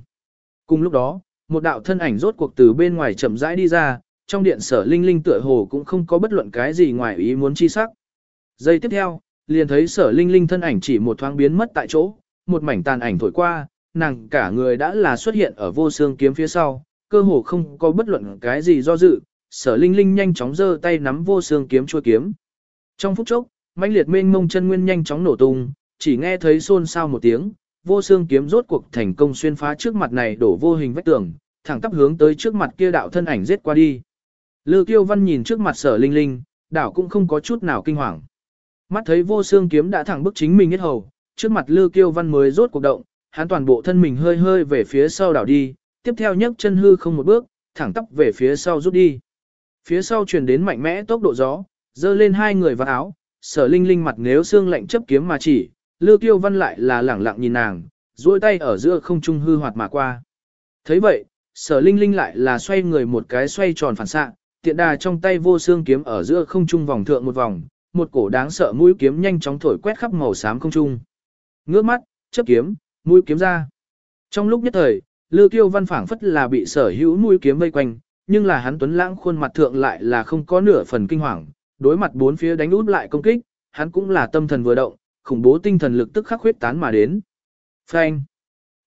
A: Cùng lúc đó, một đạo thân ảnh rốt cuộc từ bên ngoài chậm rãi đi ra, trong điện sở linh linh tựa hồ cũng không có bất luận cái gì ngoài ý muốn chi sắc. Giây tiếp theo, liền thấy sở linh linh thân ảnh chỉ một thoáng biến mất tại chỗ, một mảnh tàn ảnh thổi qua, nàng cả người đã là xuất hiện ở vô xương kiếm phía sau, cơ hồ không có bất luận cái gì do dự, sở linh linh nhanh chóng giơ tay nắm vô xương kiếm chua kiếm. Trong phút chốc, mãnh liệt mênh mông chân nguyên nhanh chóng nổ tung, chỉ nghe thấy xôn xao một tiếng, vô xương kiếm rốt cuộc thành công xuyên phá trước mặt này đổ vô hình vách tường, thẳng tắp hướng tới trước mặt kia đạo thân ảnh giết qua đi. Lư Kiêu Văn nhìn trước mặt sở linh linh, đảo cũng không có chút nào kinh hoàng. Mắt thấy vô xương kiếm đã thẳng bức chính mình hết hầu, trước mặt Lư Kiêu Văn mới rốt cuộc động, hắn toàn bộ thân mình hơi hơi về phía sau đảo đi, tiếp theo nhấc chân hư không một bước, thẳng tắp về phía sau rút đi. Phía sau truyền đến mạnh mẽ tốc độ gió, dơ lên hai người vào áo, sở linh linh mặt nếu xương lạnh chấp kiếm mà chỉ, Lưu Kiêu Văn lại là lẳng lặng nhìn nàng, duỗi tay ở giữa không trung hư hoạt mà qua. thấy vậy, sở linh linh lại là xoay người một cái xoay tròn phản xạ, tiện đà trong tay vô xương kiếm ở giữa không trung vòng thượng một vòng, một cổ đáng sợ mũi kiếm nhanh chóng thổi quét khắp màu xám không trung. Ngước mắt, chớp kiếm, mũi kiếm ra. Trong lúc nhất thời, Lưu Kiêu Văn phảng phất là bị sở hữu mũi kiếm vây quanh, nhưng là hắn tuấn lãng khuôn mặt thượng lại là không có nửa phần kinh hoàng, đối mặt bốn phía đánh út lại công kích, hắn cũng là tâm thần vừa động, khủng bố tinh thần lực tức khắc huyết tán mà đến. Phanh.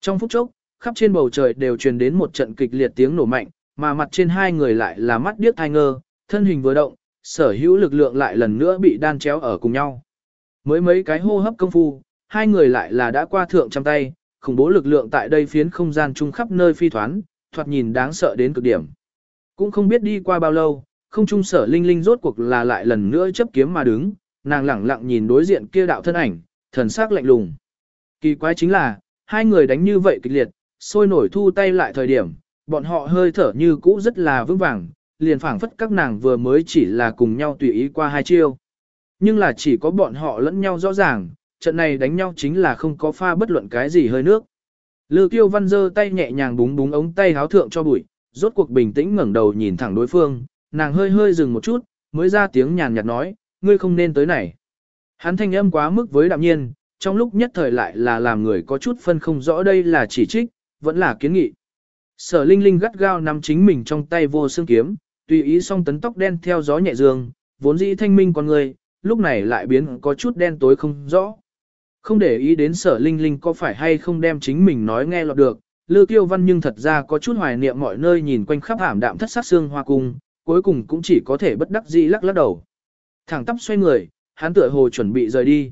A: Trong phút chốc, khắp trên bầu trời đều truyền đến một trận kịch liệt tiếng nổ mạnh, mà mặt trên hai người lại là mắt điếc thai ngơ, thân hình vừa động, sở hữu lực lượng lại lần nữa bị đan chéo ở cùng nhau. Mới mấy cái hô hấp công phu, hai người lại là đã qua thượng trăm tay, khủng bố lực lượng tại đây phiến không gian chung khắp nơi phi thoán, thoạt nhìn đáng sợ đến cực điểm. Cũng không biết đi qua bao lâu, không trung sở linh linh rốt cuộc là lại lần nữa chấp kiếm mà đứng, nàng lẳng lặng nhìn đối diện kia đạo thân ảnh, thần sắc lạnh lùng. Kỳ quái chính là, hai người đánh như vậy kịch liệt, sôi nổi thu tay lại thời điểm, bọn họ hơi thở như cũ rất là vững vàng, liền phảng phất các nàng vừa mới chỉ là cùng nhau tùy ý qua hai chiêu. Nhưng là chỉ có bọn họ lẫn nhau rõ ràng, trận này đánh nhau chính là không có pha bất luận cái gì hơi nước. Lư Kiêu Văn giơ tay nhẹ nhàng búng búng ống tay háo thượng cho bụi, rốt cuộc bình tĩnh ngẩng đầu nhìn thẳng đối phương, nàng hơi hơi dừng một chút, mới ra tiếng nhàn nhạt nói, ngươi không nên tới này. Hắn thanh âm quá mức với đạm nhiên, trong lúc nhất thời lại là làm người có chút phân không rõ đây là chỉ trích, vẫn là kiến nghị. Sở Linh Linh gắt gao nắm chính mình trong tay vô xương kiếm, tùy ý song tấn tóc đen theo gió nhẹ dương, vốn dĩ thanh minh con người, lúc này lại biến có chút đen tối không rõ. Không để ý đến sở Linh Linh có phải hay không đem chính mình nói nghe lọt được, Lư Tiêu Văn nhưng thật ra có chút hoài niệm mọi nơi nhìn quanh khắp ảm đạm thất sắc xương hoa cung, cuối cùng cũng chỉ có thể bất đắc dĩ lắc lắc đầu. Thẳng tắp xoay người, hắn tựa hồ chuẩn bị rời đi.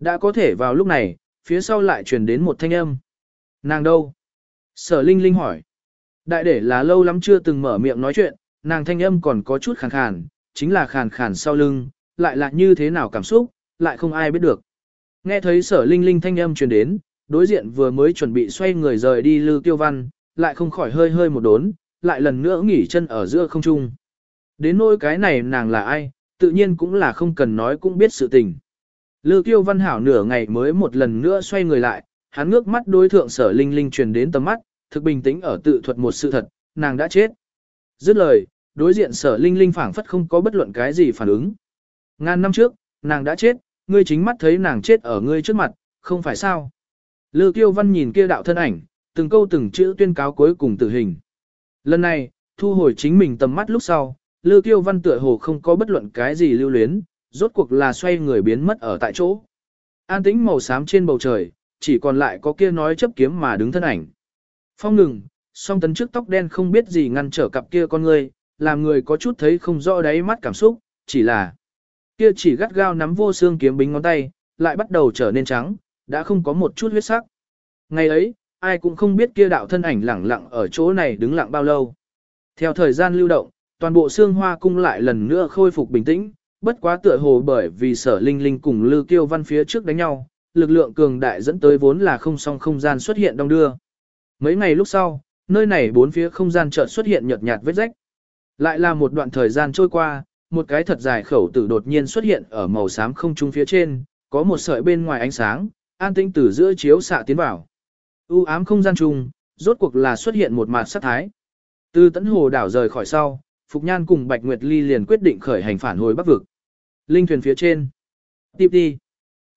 A: Đã có thể vào lúc này, phía sau lại truyền đến một thanh âm. Nàng đâu? Sở Linh Linh hỏi. Đại để là lâu lắm chưa từng mở miệng nói chuyện, nàng thanh âm còn có chút khàn khàn, chính là khàn khàn sau lưng, lại là như thế nào cảm xúc, lại không ai biết được. Nghe thấy sở Linh Linh thanh âm truyền đến, đối diện vừa mới chuẩn bị xoay người rời đi Lư Tiêu Văn, lại không khỏi hơi hơi một đốn, lại lần nữa nghỉ chân ở giữa không trung. Đến nỗi cái này nàng là ai, tự nhiên cũng là không cần nói cũng biết sự tình. Lư Kiêu Văn Hảo nửa ngày mới một lần nữa xoay người lại, hắn ngước mắt đối thượng sở linh linh truyền đến tầm mắt, thực bình tĩnh ở tự thuật một sự thật, nàng đã chết. Dứt lời, đối diện sở linh linh phảng phất không có bất luận cái gì phản ứng. Ngàn năm trước, nàng đã chết, ngươi chính mắt thấy nàng chết ở ngươi trước mặt, không phải sao. Lư Kiêu Văn nhìn kia đạo thân ảnh, từng câu từng chữ tuyên cáo cuối cùng tử hình. Lần này, thu hồi chính mình tầm mắt lúc sau, Lư Kiêu Văn tựa hồ không có bất luận cái gì lưu luyến, rốt cuộc là xoay người biến mất ở tại chỗ. An tĩnh màu xám trên bầu trời, chỉ còn lại có kia nói chấp kiếm mà đứng thân ảnh. Phong ngừng, song tấn trước tóc đen không biết gì ngăn trở cặp kia con người, làm người có chút thấy không rõ đáy mắt cảm xúc, chỉ là kia chỉ gắt gao nắm vô xương kiếm bính ngón tay, lại bắt đầu trở nên trắng, đã không có một chút huyết sắc. Ngày ấy, ai cũng không biết kia đạo thân ảnh lẳng lặng ở chỗ này đứng lặng bao lâu. Theo thời gian lưu động, toàn bộ xương hoa cung lại lần nữa khôi phục bình tĩnh, bất quá tựa hồ bởi vì sở linh linh cùng Lư Kiêu Văn phía trước đánh nhau, lực lượng cường đại dẫn tới vốn là không song không gian xuất hiện đông đưa. Mấy ngày lúc sau, nơi này bốn phía không gian chợt xuất hiện nhợt nhạt vết rách. Lại là một đoạn thời gian trôi qua, một cái thật dài khẩu tử đột nhiên xuất hiện ở màu xám không trung phía trên, có một sợi bên ngoài ánh sáng, an tĩnh từ giữa chiếu xạ tiến vào. U ám không gian chung, rốt cuộc là xuất hiện một mạt sắc thái. Từ tấn hồ đảo rời khỏi sau, Phục Nhan cùng Bạch Nguyệt Ly liền quyết định khởi hành phản hồi Bắc vực. Linh thuyền phía trên. Tiếp đi.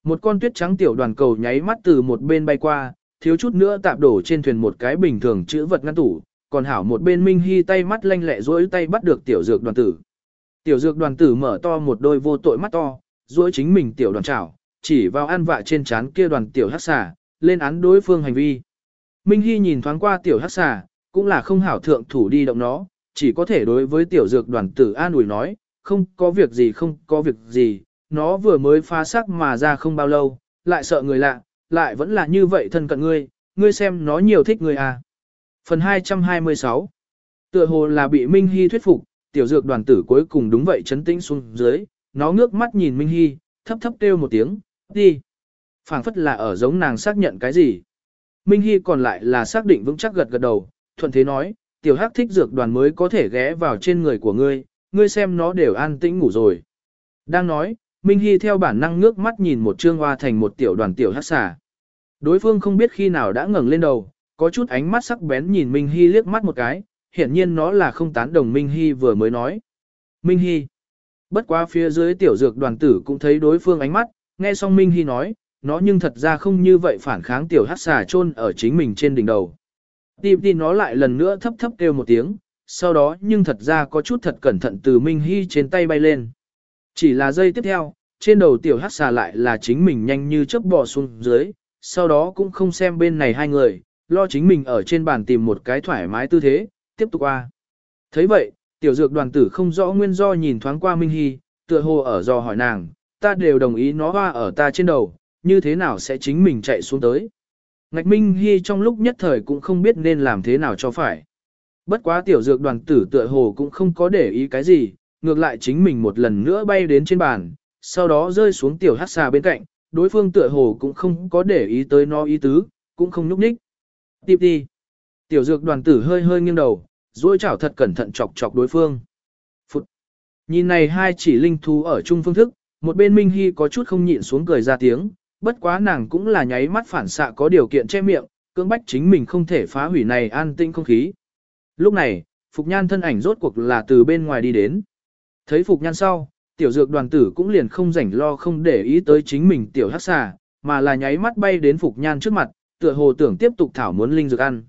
A: Một con tuyết trắng tiểu đoàn cầu nháy mắt từ một bên bay qua, thiếu chút nữa tạp đổ trên thuyền một cái bình thường chữ vật ngăn tủ, còn hảo một bên Minh Hy tay mắt lanh lẹ duỗi tay bắt được tiểu dược đoàn tử. Tiểu dược đoàn tử mở to một đôi vô tội mắt to, duỗi chính mình tiểu đoàn chảo, chỉ vào ăn vạ trên trán kia đoàn tiểu hắc xà, lên án đối phương hành vi. Minh Hy nhìn thoáng qua tiểu hắc xà, cũng là không hảo thượng thủ đi động nó, chỉ có thể đối với tiểu dược đoàn tử an ủi nói, không có việc gì không có việc gì, nó vừa mới phá sắc mà ra không bao lâu, lại sợ người lạ, lại vẫn là như vậy thân cận ngươi, ngươi xem nó nhiều thích ngươi à. Phần 226 Tựa hồ là bị Minh Hy thuyết phục, tiểu dược đoàn tử cuối cùng đúng vậy chấn tĩnh xuống dưới, nó ngước mắt nhìn Minh Hy, thấp thấp kêu một tiếng, đi. phảng phất là ở giống nàng xác nhận cái gì. Minh Hy còn lại là xác định vững chắc gật gật đầu, thuận thế nói, tiểu hắc thích dược đoàn mới có thể ghé vào trên người của ngươi, ngươi xem nó đều an tĩnh ngủ rồi. Đang nói, Minh Hy theo bản năng ngước mắt nhìn một trương hoa thành một tiểu đoàn tiểu hắc xà. Đối phương không biết khi nào đã ngẩng lên đầu, có chút ánh mắt sắc bén nhìn Minh Hy liếc mắt một cái, hiển nhiên nó là không tán đồng Minh Hy vừa mới nói. Minh Hy. Bất quá phía dưới tiểu dược đoàn tử cũng thấy đối phương ánh mắt, nghe xong Minh Hy nói, nó nhưng thật ra không như vậy phản kháng tiểu hắc xà chôn ở chính mình trên đỉnh đầu. Tìm tìm nó lại lần nữa thấp thấp kêu một tiếng, sau đó nhưng thật ra có chút thật cẩn thận từ Minh Hy trên tay bay lên. Chỉ là giây tiếp theo, trên đầu tiểu hắc xà lại là chính mình nhanh như chớp bò xuống dưới, sau đó cũng không xem bên này hai người, lo chính mình ở trên bàn tìm một cái thoải mái tư thế, tiếp tục qua. thấy vậy, tiểu dược đoàn tử không rõ nguyên do nhìn thoáng qua Minh Hy, tựa hồ ở do hỏi nàng, ta đều đồng ý nó hoa ở ta trên đầu, như thế nào sẽ chính mình chạy xuống tới. Ngạch Minh Hy trong lúc nhất thời cũng không biết nên làm thế nào cho phải. Bất quá tiểu dược đoàn tử tựa hồ cũng không có để ý cái gì, ngược lại chính mình một lần nữa bay đến trên bàn, sau đó rơi xuống tiểu hát xà bên cạnh, đối phương tựa hồ cũng không có để ý tới nó ý tứ, cũng không nhúc nhích. Tiếp đi. Tiểu dược đoàn tử hơi hơi nghiêng đầu, duỗi chảo thật cẩn thận chọc chọc đối phương. Phụt. Nhìn này hai chỉ linh thú ở chung phương thức, một bên Minh Hy có chút không nhịn xuống cười ra tiếng, bất quá nàng cũng là nháy mắt phản xạ có điều kiện che miệng, cưỡng bách chính mình không thể phá hủy này an tinh không khí. Lúc này, Phục Nhan thân ảnh rốt cuộc là từ bên ngoài đi đến. Thấy Phục Nhan sau, tiểu dược đoàn tử cũng liền không rảnh lo không để ý tới chính mình tiểu hắc xà, mà là nháy mắt bay đến Phục Nhan trước mặt, tựa hồ tưởng tiếp tục thảo muốn linh dược ăn.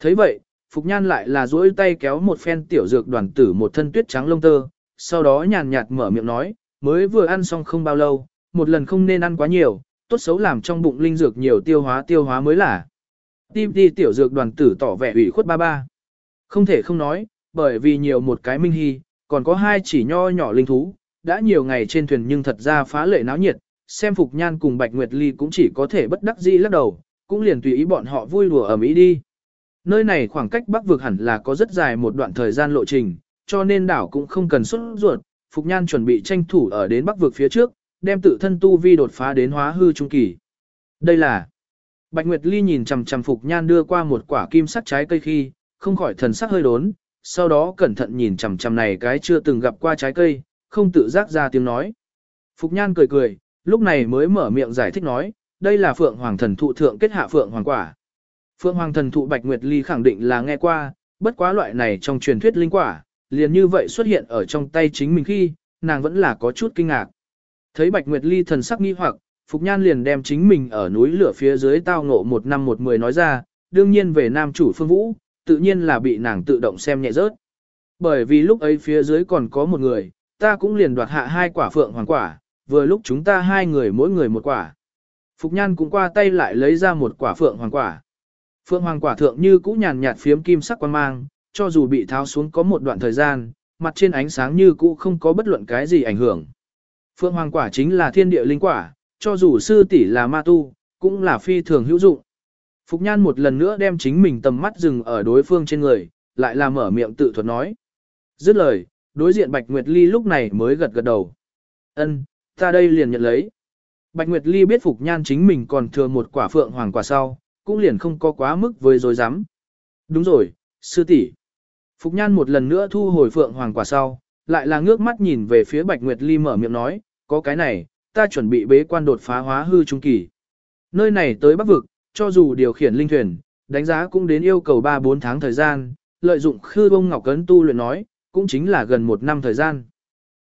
A: thấy vậy, Phục Nhan lại là duỗi tay kéo một phen tiểu dược đoàn tử một thân tuyết trắng lông tơ, sau đó nhàn nhạt mở miệng nói, mới vừa ăn xong không bao lâu, một lần không nên ăn quá nhiều, tốt xấu làm trong bụng linh dược nhiều tiêu hóa tiêu hóa mới là. Tim đi tiểu dược đoàn tử tỏ vẻ ủy khuất ba ba. Không thể không nói, bởi vì nhiều một cái minh hy, còn có hai chỉ nho nhỏ linh thú, đã nhiều ngày trên thuyền nhưng thật ra phá lệ náo nhiệt, xem Phục Nhan cùng Bạch Nguyệt Ly cũng chỉ có thể bất đắc dĩ lắc đầu, cũng liền tùy ý bọn họ vui đùa ở mỹ đi. Nơi này khoảng cách Bắc vực hẳn là có rất dài một đoạn thời gian lộ trình, cho nên đảo cũng không cần xuất ruột, Phục Nhan chuẩn bị tranh thủ ở đến Bắc vực phía trước, đem tự thân tu vi đột phá đến hóa hư trung kỳ. Đây là Bạch Nguyệt Ly nhìn chằm chằm Phục Nhan đưa qua một quả kim sắc trái cây khi, không khỏi thần sắc hơi đốn, sau đó cẩn thận nhìn chằm chằm này cái chưa từng gặp qua trái cây, không tự giác ra tiếng nói. Phục Nhan cười cười, lúc này mới mở miệng giải thích nói, đây là Phượng Hoàng thần thụ thượng kết hạ Phượng Hoàng quả. Phượng Hoàng thần thụ Bạch Nguyệt Ly khẳng định là nghe qua, bất quá loại này trong truyền thuyết linh quả, liền như vậy xuất hiện ở trong tay chính mình khi, nàng vẫn là có chút kinh ngạc. Thấy Bạch Nguyệt Ly thần sắc nghi hoặc, Phục Nhan liền đem chính mình ở núi lửa phía dưới tao ngộ một năm một mười nói ra, đương nhiên về nam chủ phương vũ, tự nhiên là bị nàng tự động xem nhẹ rớt. Bởi vì lúc ấy phía dưới còn có một người, ta cũng liền đoạt hạ hai quả phượng hoàng quả, vừa lúc chúng ta hai người mỗi người một quả. Phục Nhan cũng qua tay lại lấy ra một quả phượng hoàng quả. Phượng hoàng quả thượng như cũ nhàn nhạt phiếm kim sắc quan mang, cho dù bị tháo xuống có một đoạn thời gian, mặt trên ánh sáng như cũ không có bất luận cái gì ảnh hưởng. Phượng hoàng quả chính là thiên địa linh quả, cho dù sư tỷ là ma tu, cũng là phi thường hữu dụng. Phục Nhan một lần nữa đem chính mình tầm mắt dừng ở đối phương trên người, lại là mở miệng tự thuật nói. Dứt lời, đối diện Bạch Nguyệt Ly lúc này mới gật gật đầu. Ân, ta đây liền nhận lấy. Bạch Nguyệt Ly biết Phục Nhan chính mình còn thừa một quả phượng hoàng quả sau, cũng liền không có quá mức với dối rắm Đúng rồi, sư tỷ Phục Nhan một lần nữa thu hồi phượng hoàng quả sau, lại là ngước mắt nhìn về phía Bạch Nguyệt Ly mở miệng nói, có cái này, ta chuẩn bị bế quan đột phá hóa hư trung kỳ. Nơi này tới Bắc vực, cho dù điều khiển linh thuyền, đánh giá cũng đến yêu cầu 3-4 tháng thời gian, lợi dụng khư bông ngọc cấn tu luyện nói, cũng chính là gần một năm thời gian.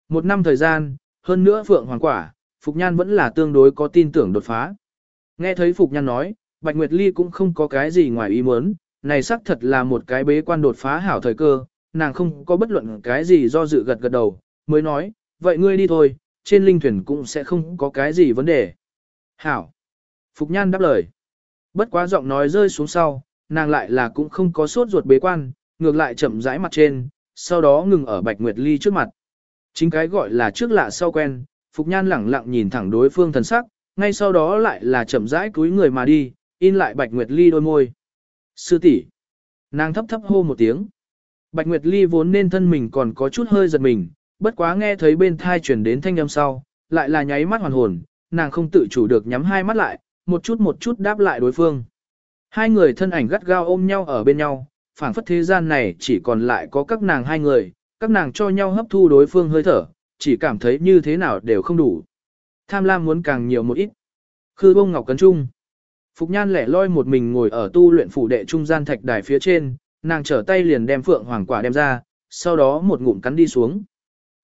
A: Một năm thời gian, hơn nữa Phượng Hoàng Quả, Phục Nhan vẫn là tương đối có tin tưởng đột phá. Nghe thấy Phục Nhan nói, Bạch Nguyệt Ly cũng không có cái gì ngoài ý muốn, này xác thật là một cái bế quan đột phá hảo thời cơ, nàng không có bất luận cái gì do dự gật gật đầu, mới nói, vậy ngươi đi thôi, trên linh thuyền cũng sẽ không có cái gì vấn đề. Hảo. Phục Nhan đáp lời. Bất quá giọng nói rơi xuống sau, nàng lại là cũng không có sốt ruột bế quan, ngược lại chậm rãi mặt trên, sau đó ngừng ở Bạch Nguyệt Ly trước mặt. Chính cái gọi là trước lạ sau quen, Phục Nhan lẳng lặng nhìn thẳng đối phương thần sắc, ngay sau đó lại là chậm rãi cúi người mà đi, in lại Bạch Nguyệt Ly đôi môi. Sư tỷ, Nàng thấp thấp hô một tiếng. Bạch Nguyệt Ly vốn nên thân mình còn có chút hơi giật mình, bất quá nghe thấy bên thai chuyển đến thanh âm sau, lại là nháy mắt hoàn hồn, nàng không tự chủ được nhắm hai mắt lại, một chút một chút đáp lại đối phương. Hai người thân ảnh gắt gao ôm nhau ở bên nhau, phảng phất thế gian này chỉ còn lại có các nàng hai người, các nàng cho nhau hấp thu đối phương hơi thở, chỉ cảm thấy như thế nào đều không đủ. Tham lam muốn càng nhiều một ít. Khư bông ngọc cấn trung. Phục nhan lẻ loi một mình ngồi ở tu luyện phủ đệ trung gian thạch đài phía trên, nàng trở tay liền đem phượng hoàng quả đem ra, sau đó một ngụm cắn đi xuống.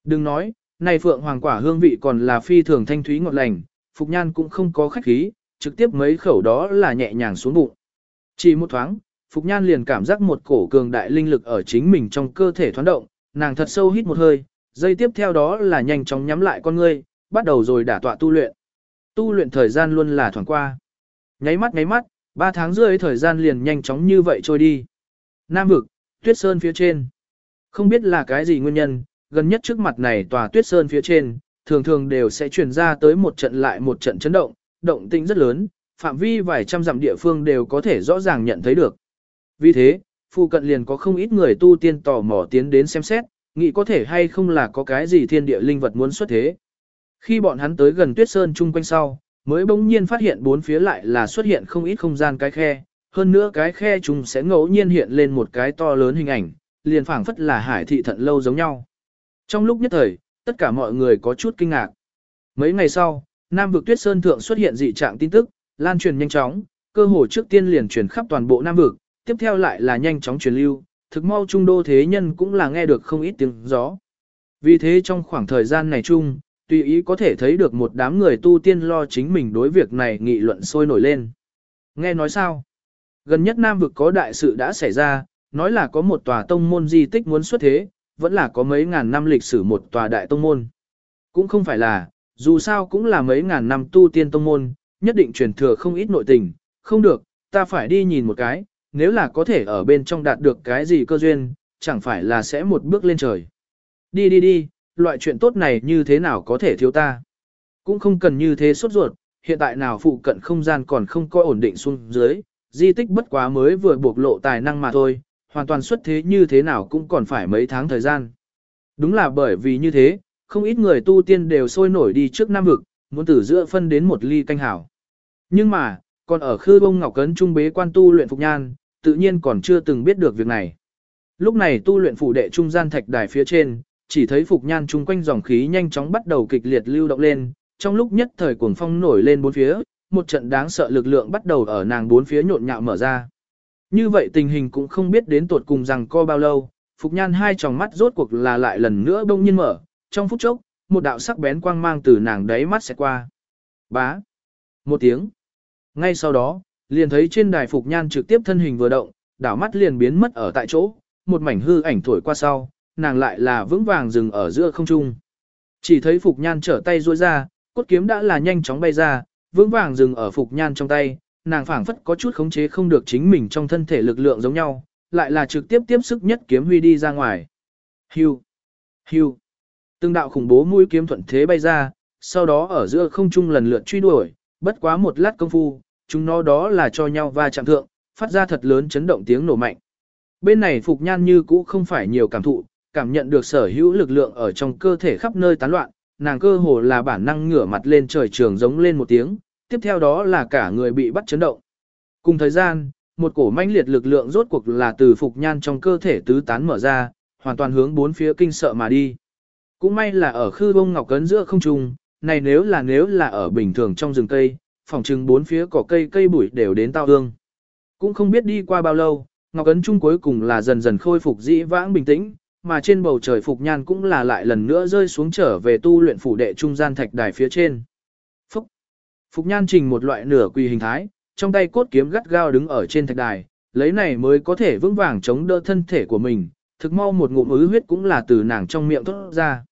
A: Đừng nói, này phượng hoàng quả hương vị còn là phi thường thanh thúy ngọt lành, Phục Nhan cũng không có khách khí, trực tiếp mấy khẩu đó là nhẹ nhàng xuống bụng. Chỉ một thoáng, Phục Nhan liền cảm giác một cổ cường đại linh lực ở chính mình trong cơ thể thoáng động, nàng thật sâu hít một hơi, dây tiếp theo đó là nhanh chóng nhắm lại con ngươi, bắt đầu rồi đả tọa tu luyện. Tu luyện thời gian luôn là thoảng qua. Nháy mắt nháy mắt, 3 tháng rưỡi thời gian liền nhanh chóng như vậy trôi đi. Nam vực, Tuyết Sơn phía trên. Không biết là cái gì nguyên nhân, gần nhất trước mặt này tòa Tuyết Sơn phía trên, thường thường đều sẽ truyền ra tới một trận lại một trận chấn động, động tĩnh rất lớn, phạm vi vài trăm dặm địa phương đều có thể rõ ràng nhận thấy được. Vì thế, phụ cận liền có không ít người tu tiên tò mò tiến đến xem xét, nghĩ có thể hay không là có cái gì thiên địa linh vật muốn xuất thế. Khi bọn hắn tới gần tuyết sơn chung quanh sau, mới bỗng nhiên phát hiện bốn phía lại là xuất hiện không ít không gian cái khe, hơn nữa cái khe chúng sẽ ngẫu nhiên hiện lên một cái to lớn hình ảnh, liền phảng phất là hải thị thận lâu giống nhau. Trong lúc nhất thời, tất cả mọi người có chút kinh ngạc. Mấy ngày sau, Nam vực Tuyết Sơn thượng xuất hiện dị trạng tin tức, lan truyền nhanh chóng, cơ hồ trước tiên liền truyền khắp toàn bộ Nam vực, tiếp theo lại là nhanh chóng truyền lưu, thực mau trung đô thế nhân cũng là nghe được không ít tiếng gió. Vì thế trong khoảng thời gian này chung, tùy ý có thể thấy được một đám người tu tiên lo chính mình đối việc này nghị luận sôi nổi lên. Nghe nói sao? Gần nhất Nam vực có đại sự đã xảy ra, nói là có một tòa tông môn di tích muốn xuất thế, vẫn là có mấy ngàn năm lịch sử một tòa đại tông môn. Cũng không phải là, dù sao cũng là mấy ngàn năm tu tiên tông môn, nhất định truyền thừa không ít nội tình, không được, ta phải đi nhìn một cái, nếu là có thể ở bên trong đạt được cái gì cơ duyên, chẳng phải là sẽ một bước lên trời. Đi đi đi, loại chuyện tốt này như thế nào có thể thiếu ta. Cũng không cần như thế sốt ruột, hiện tại nào phụ cận không gian còn không có ổn định xuống dưới, di tích bất quá mới vừa bộc lộ tài năng mà thôi, hoàn toàn xuất thế như thế nào cũng còn phải mấy tháng thời gian. Đúng là bởi vì như thế, không ít người tu tiên đều sôi nổi đi trước Nam Vực, muốn từ giữa phân đến một ly canh hảo. Nhưng mà, còn ở khư bông ngọc cấn trung bế quan tu luyện phục nhan, tự nhiên còn chưa từng biết được việc này. Lúc này tu luyện phủ đệ trung gian thạch đài phía trên, chỉ thấy phục nhan chung quanh dòng khí nhanh chóng bắt đầu kịch liệt lưu động lên, trong lúc nhất thời cuồng phong nổi lên bốn phía, một trận đáng sợ lực lượng bắt đầu ở nàng bốn phía nhộn nhạo mở ra. Như vậy tình hình cũng không biết đến tuột cùng rằng co bao lâu, Phục Nhan hai tròng mắt rốt cuộc là lại lần nữa đông nhiên mở, trong phút chốc, một đạo sắc bén quang mang từ nàng đáy mắt sẽ qua. Bá. Một tiếng. Ngay sau đó, liền thấy trên đài Phục Nhan trực tiếp thân hình vừa động, đảo mắt liền biến mất ở tại chỗ, một mảnh hư ảnh thổi qua sau, nàng lại là vững vàng dừng ở giữa không trung. Chỉ thấy Phục Nhan trở tay duỗi ra, cốt kiếm đã là nhanh chóng bay ra, vững vàng dừng ở Phục Nhan trong tay, nàng phảng phất có chút khống chế không được chính mình trong thân thể lực lượng giống nhau, lại là trực tiếp tiếp sức nhất kiếm huy đi ra ngoài. Hưu, hưu, từng đạo khủng bố mũi kiếm thuận thế bay ra, sau đó ở giữa không trung lần lượt truy đuổi, bất quá một lát công phu, chúng nó đó là cho nhau va chạm thượng, phát ra thật lớn chấn động tiếng nổ mạnh. Bên này Phục Nhan như cũ không phải nhiều cảm thụ, cảm nhận được sở hữu lực lượng ở trong cơ thể khắp nơi tán loạn, nàng cơ hồ là bản năng ngửa mặt lên trời trường giống lên một tiếng, tiếp theo đó là cả người bị bắt chấn động. Cùng thời gian, một cổ manh liệt lực lượng rốt cuộc là từ Phục Nhan trong cơ thể tứ tán mở ra, hoàn toàn hướng bốn phía kinh sợ mà đi. Cũng may là ở khư bông ngọc cấn giữa không trung, này nếu là nếu là ở bình thường trong rừng cây, phòng trừng bốn phía cỏ cây cây bụi đều đến tao hương. Cũng không biết đi qua bao lâu, ngọc cấn trung cuối cùng là dần dần khôi phục dĩ vãng bình tĩnh, mà trên bầu trời Phục Nhan cũng là lại lần nữa rơi xuống trở về tu luyện phủ đệ trung gian thạch đài phía trên. Phục Nhan trình một loại nửa quỳ hình thái, trong tay cốt kiếm gắt gao đứng ở trên thạch đài, lấy này mới có thể vững vàng chống đỡ thân thể của mình, thực mau một ngụm ứ huyết cũng là từ nàng trong miệng thoát ra.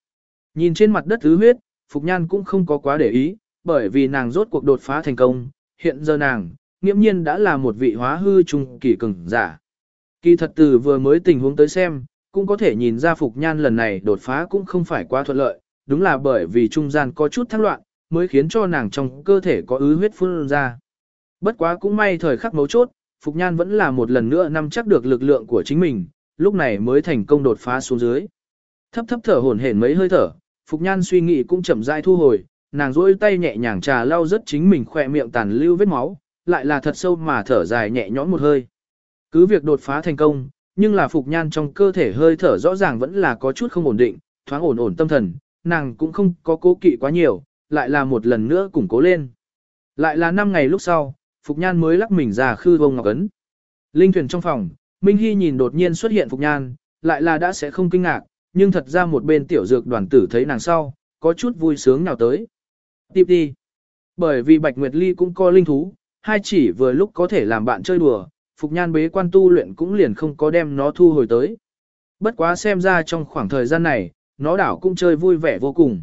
A: Nhìn trên mặt đất ứ huyết, Phục Nhan cũng không có quá để ý, bởi vì nàng rốt cuộc đột phá thành công, hiện giờ nàng, nghiễm nhiên đã là một vị hóa hư trung kỳ cường giả. Kỳ thật từ vừa mới tình huống tới xem, cũng có thể nhìn ra Phục Nhan lần này đột phá cũng không phải quá thuận lợi, đúng là bởi vì trung gian có chút thăng loạn, mới khiến cho nàng trong cơ thể có ứ huyết phun ra. Bất quá cũng may thời khắc mấu chốt, Phục Nhan vẫn là một lần nữa nắm chắc được lực lượng của chính mình, lúc này mới thành công đột phá xuống dưới. Thấp thấp thở hổn hển mấy hơi thở, Phục Nhan suy nghĩ cũng chậm rãi thu hồi, nàng duỗi tay nhẹ nhàng trà lau rất chính mình khỏe miệng tàn lưu vết máu, lại là thật sâu mà thở dài nhẹ nhõm một hơi. Cứ việc đột phá thành công, nhưng là Phục Nhan trong cơ thể hơi thở rõ ràng vẫn là có chút không ổn định, thoáng ổn ổn tâm thần, nàng cũng không có cố kỵ quá nhiều, lại là một lần nữa củng cố lên. Lại là 5 ngày lúc sau, Phục Nhan mới lắc mình ra khư vông ngọc ấn. Linh thuyền trong phòng, Minh Hy nhìn đột nhiên xuất hiện Phục Nhan, lại là đã sẽ không kinh ngạc, nhưng thật ra một bên tiểu dược đoàn tử thấy nàng sau, có chút vui sướng nào tới. Tiếp đi. Bởi vì Bạch Nguyệt Ly cũng có linh thú, hai chỉ vừa lúc có thể làm bạn chơi đùa, Phục Nhan bế quan tu luyện cũng liền không có đem nó thu hồi tới. Bất quá xem ra trong khoảng thời gian này, nó đảo cũng chơi vui vẻ vô cùng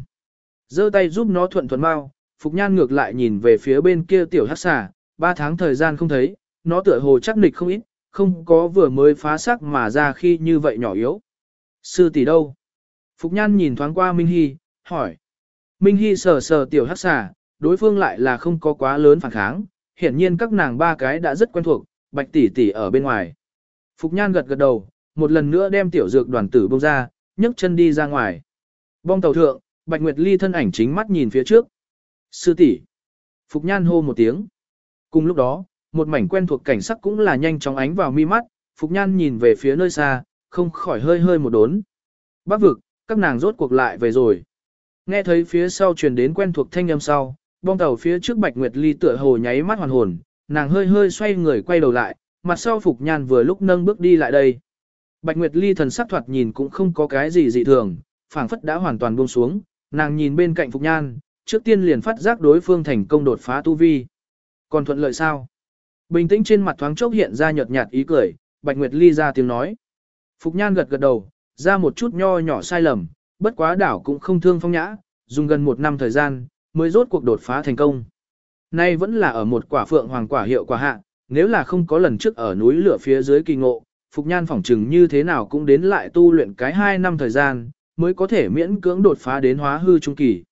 A: giơ tay giúp nó thuận thuận mau, Phục Nhan ngược lại nhìn về phía bên kia tiểu hát xà, ba tháng thời gian không thấy, nó tựa hồ chắc nịch không ít, không có vừa mới phá sắc mà ra khi như vậy nhỏ yếu. Sư tỷ đâu? Phục Nhan nhìn thoáng qua Minh Hy, hỏi. Minh Hy sờ sờ tiểu hát xà, đối phương lại là không có quá lớn phản kháng, hiển nhiên các nàng ba cái đã rất quen thuộc, bạch tỷ tỷ ở bên ngoài. Phục Nhan gật gật đầu, một lần nữa đem tiểu dược đoàn tử bông ra, nhấc chân đi ra ngoài. Bong tàu thượng, Bạch Nguyệt Ly thân ảnh chính mắt nhìn phía trước. Sư tỷ. Phục Nhan hô một tiếng. Cùng lúc đó, một mảnh quen thuộc cảnh sắc cũng là nhanh chóng ánh vào mi mắt, Phục Nhan nhìn về phía nơi xa, không khỏi hơi hơi một đốn. Bác vực, các nàng rốt cuộc lại về rồi. Nghe thấy phía sau truyền đến quen thuộc thanh âm sau, bong tàu phía trước Bạch Nguyệt Ly tựa hồ nháy mắt hoàn hồn, nàng hơi hơi xoay người quay đầu lại, mặt sau Phục Nhan vừa lúc nâng bước đi lại đây. Bạch Nguyệt Ly thần sắc thoạt nhìn cũng không có cái gì dị thường, phảng phất đã hoàn toàn buông xuống, nàng nhìn bên cạnh Phục Nhan, trước tiên liền phát giác đối phương thành công đột phá tu vi. Còn thuận lợi sao? Bình tĩnh trên mặt thoáng chốc hiện ra nhợt nhạt ý cười, Bạch Nguyệt Ly ra tiếng nói. Phục Nhan gật gật đầu, ra một chút nho nhỏ sai lầm, bất quá đảo cũng không thương phong nhã, dùng gần một năm thời gian, mới rốt cuộc đột phá thành công. Nay vẫn là ở một quả phượng hoàng quả hiệu quả hạ, nếu là không có lần trước ở núi lửa phía dưới kỳ ngộ, Phục Nhan phỏng chừng như thế nào cũng đến lại tu luyện cái 2 năm thời gian, mới có thể miễn cưỡng đột phá đến hóa hư trung kỳ.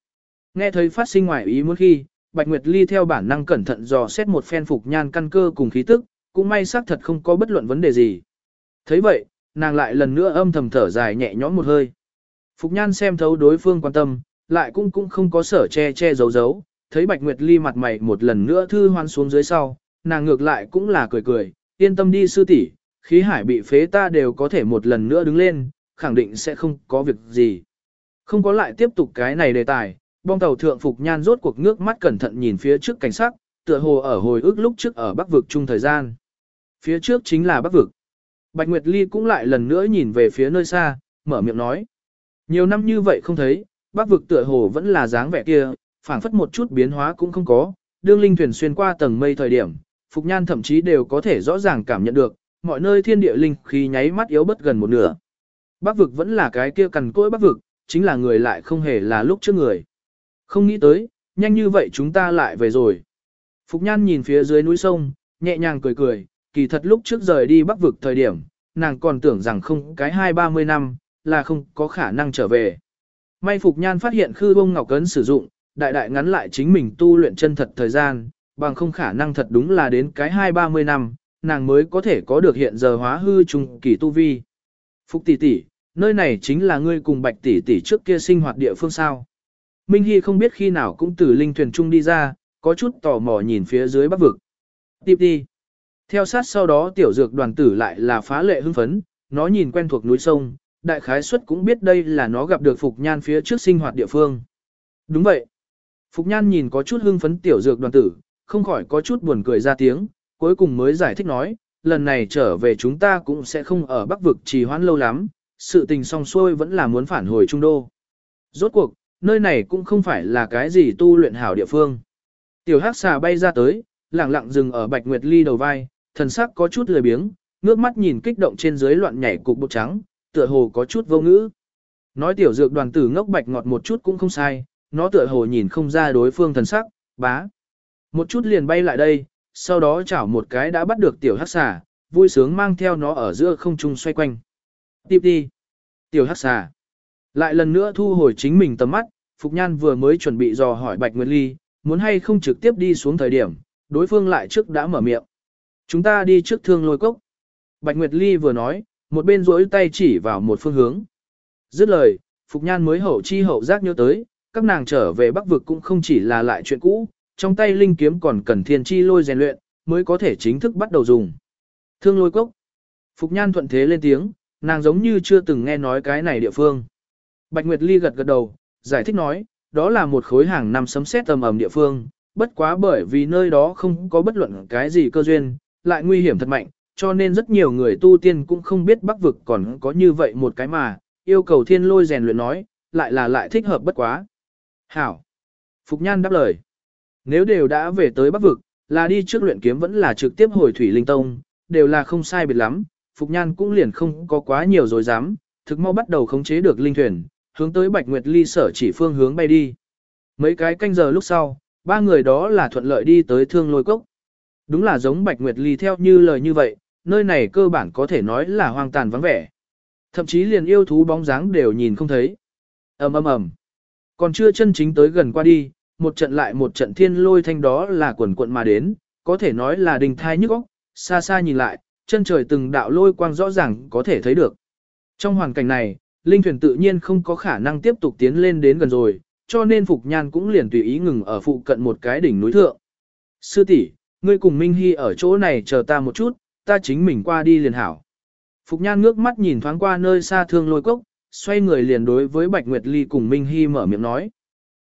A: Nghe thấy phát sinh ngoài ý muốn khi, Bạch Nguyệt Ly theo bản năng cẩn thận dò xét một phen Phục Nhan căn cơ cùng khí tức, cũng may xác thật không có bất luận vấn đề gì. thấy vậy, nàng lại lần nữa âm thầm thở dài nhẹ nhõm một hơi. Phục Nhan xem thấu đối phương quan tâm, lại cũng cũng không có sở che che giấu giấu, thấy Bạch Nguyệt Ly mặt mày một lần nữa thư hoan xuống dưới sau, nàng ngược lại cũng là cười cười, yên tâm đi sư tỷ, khí hải bị phế ta đều có thể một lần nữa đứng lên, khẳng định sẽ không có việc gì. Không có lại tiếp tục cái này đề tài, bong tàu thượng Phục Nhan rốt cuộc nước mắt cẩn thận nhìn phía trước cảnh sắc, tựa hồ ở hồi ức lúc trước ở Bắc vực chung thời gian. Phía trước chính là Bắc vực. Bạch Nguyệt Ly cũng lại lần nữa nhìn về phía nơi xa, mở miệng nói. Nhiều năm như vậy không thấy, Bắc vực tựa hồ vẫn là dáng vẻ kia, phảng phất một chút biến hóa cũng không có, đương linh thuyền xuyên qua tầng mây thời điểm, Phục Nhan thậm chí đều có thể rõ ràng cảm nhận được, mọi nơi thiên địa linh khí nháy mắt yếu bất gần một nửa. Bắc vực vẫn là cái kia cằn cỗi Bắc vực, chính là người lại không hề là lúc trước người. Không nghĩ tới, nhanh như vậy chúng ta lại về rồi. Phục Nhan nhìn phía dưới núi sông, nhẹ nhàng cười cười, kỳ thật lúc trước rời đi Bắc vực thời điểm, nàng còn tưởng rằng không cái hai ba mươi năm, là không có khả năng trở về. May Phục Nhan phát hiện khư bông ngọc cấn sử dụng, đại đại ngắn lại chính mình tu luyện chân thật thời gian, bằng không khả năng thật đúng là đến cái hai ba mươi năm, nàng mới có thể có được hiện giờ hóa hư trùng kỳ tu vi. Phục tỷ tỷ, nơi này chính là ngươi cùng bạch tỷ tỷ trước kia sinh hoạt địa phương sao. Minh Hy không biết khi nào cũng từ linh thuyền trung đi ra, có chút tò mò nhìn phía dưới bắc vực. Tiếp đi. Theo sát sau đó tiểu dược đoàn tử lại là phá lệ hưng phấn, nó nhìn quen thuộc núi sông, đại khái suất cũng biết đây là nó gặp được Phục Nhan phía trước sinh hoạt địa phương. Đúng vậy. Phục Nhan nhìn có chút hưng phấn tiểu dược đoàn tử, không khỏi có chút buồn cười ra tiếng, cuối cùng mới giải thích nói, lần này trở về chúng ta cũng sẽ không ở Bắc vực trì hoãn lâu lắm, sự tình song xuôi vẫn là muốn phản hồi Trung Đô. Rốt cuộc, nơi này cũng không phải là cái gì tu luyện hảo địa phương. Tiểu hắc xà bay ra tới, lặng lặng dừng ở Bạch Nguyệt Ly đầu vai, thần sắc có chút lười biếng, ngước mắt nhìn kích động trên dưới loạn nhảy cục bột trắng, tựa hồ có chút vô ngữ. Nói tiểu dược đoàn tử ngốc bạch ngọt một chút cũng không sai, nó tựa hồ nhìn không ra đối phương thần sắc, bá. Một chút liền bay lại đây, sau đó chảo một cái đã bắt được tiểu hắc xà, vui sướng mang theo nó ở giữa không trung xoay quanh. Tiếp đi. Tiểu hắc xà. Lại lần nữa thu hồi chính mình tầm mắt, Phục Nhan vừa mới chuẩn bị dò hỏi Bạch Nguyệt Ly, muốn hay không trực tiếp đi xuống thời điểm, đối phương lại trước đã mở miệng. Chúng ta đi trước thương lôi cốc. Bạch Nguyệt Ly vừa nói, một bên rỗi tay chỉ vào một phương hướng. Dứt lời, Phục Nhan mới hậu chi hậu giác nhớ tới, các nàng trở về Bắc Vực cũng không chỉ là lại chuyện cũ, trong tay linh kiếm còn cần thiên chi lôi rèn luyện, mới có thể chính thức bắt đầu dùng. Thương lôi cốc. Phục Nhan thuận thế lên tiếng, nàng giống như chưa từng nghe nói cái này địa phương. Bạch Nguyệt Ly gật gật đầu, giải thích nói, đó là một khối hàng năm sấm sét tầm ầm địa phương, bất quá bởi vì nơi đó không có bất luận cái gì cơ duyên, lại nguy hiểm thật mạnh, cho nên rất nhiều người tu tiên cũng không biết bắc vực còn có như vậy một cái mà, yêu cầu thiên lôi rèn luyện nói, lại là lại thích hợp bất quá. Hảo. Phục Nhan đáp lời. Nếu đều đã về tới bắc vực, là đi trước luyện kiếm vẫn là trực tiếp hồi thủy linh tông, đều là không sai biệt lắm, Phục Nhan cũng liền không có quá nhiều dối dám, thực mau bắt đầu khống chế được linh thuyền, hướng tới Bạch Nguyệt Ly sở chỉ phương hướng bay đi. Mấy cái canh giờ lúc sau, ba người đó là thuận lợi đi tới thương lôi cốc. Đúng là giống Bạch Nguyệt Ly theo như lời như vậy, nơi này cơ bản có thể nói là hoang tàn vắng vẻ. Thậm chí liền yêu thú bóng dáng đều nhìn không thấy. ầm ầm ầm. Còn chưa chân chính tới gần qua đi, một trận lại một trận thiên lôi thanh đó là quần quận mà đến, có thể nói là đình thai nhức óc, xa xa nhìn lại, chân trời từng đạo lôi quang rõ ràng có thể thấy được. Trong hoàn cảnh này, linh thuyền tự nhiên không có khả năng tiếp tục tiến lên đến gần rồi, cho nên Phục Nhan cũng liền tùy ý ngừng ở phụ cận một cái đỉnh núi thượng. Sư tỷ, ngươi cùng Minh Hy ở chỗ này chờ ta một chút, ta chính mình qua đi liền hảo. Phục Nhan ngước mắt nhìn thoáng qua nơi xa thương lôi cốc, xoay người liền đối với Bạch Nguyệt Ly cùng Minh Hy mở miệng nói.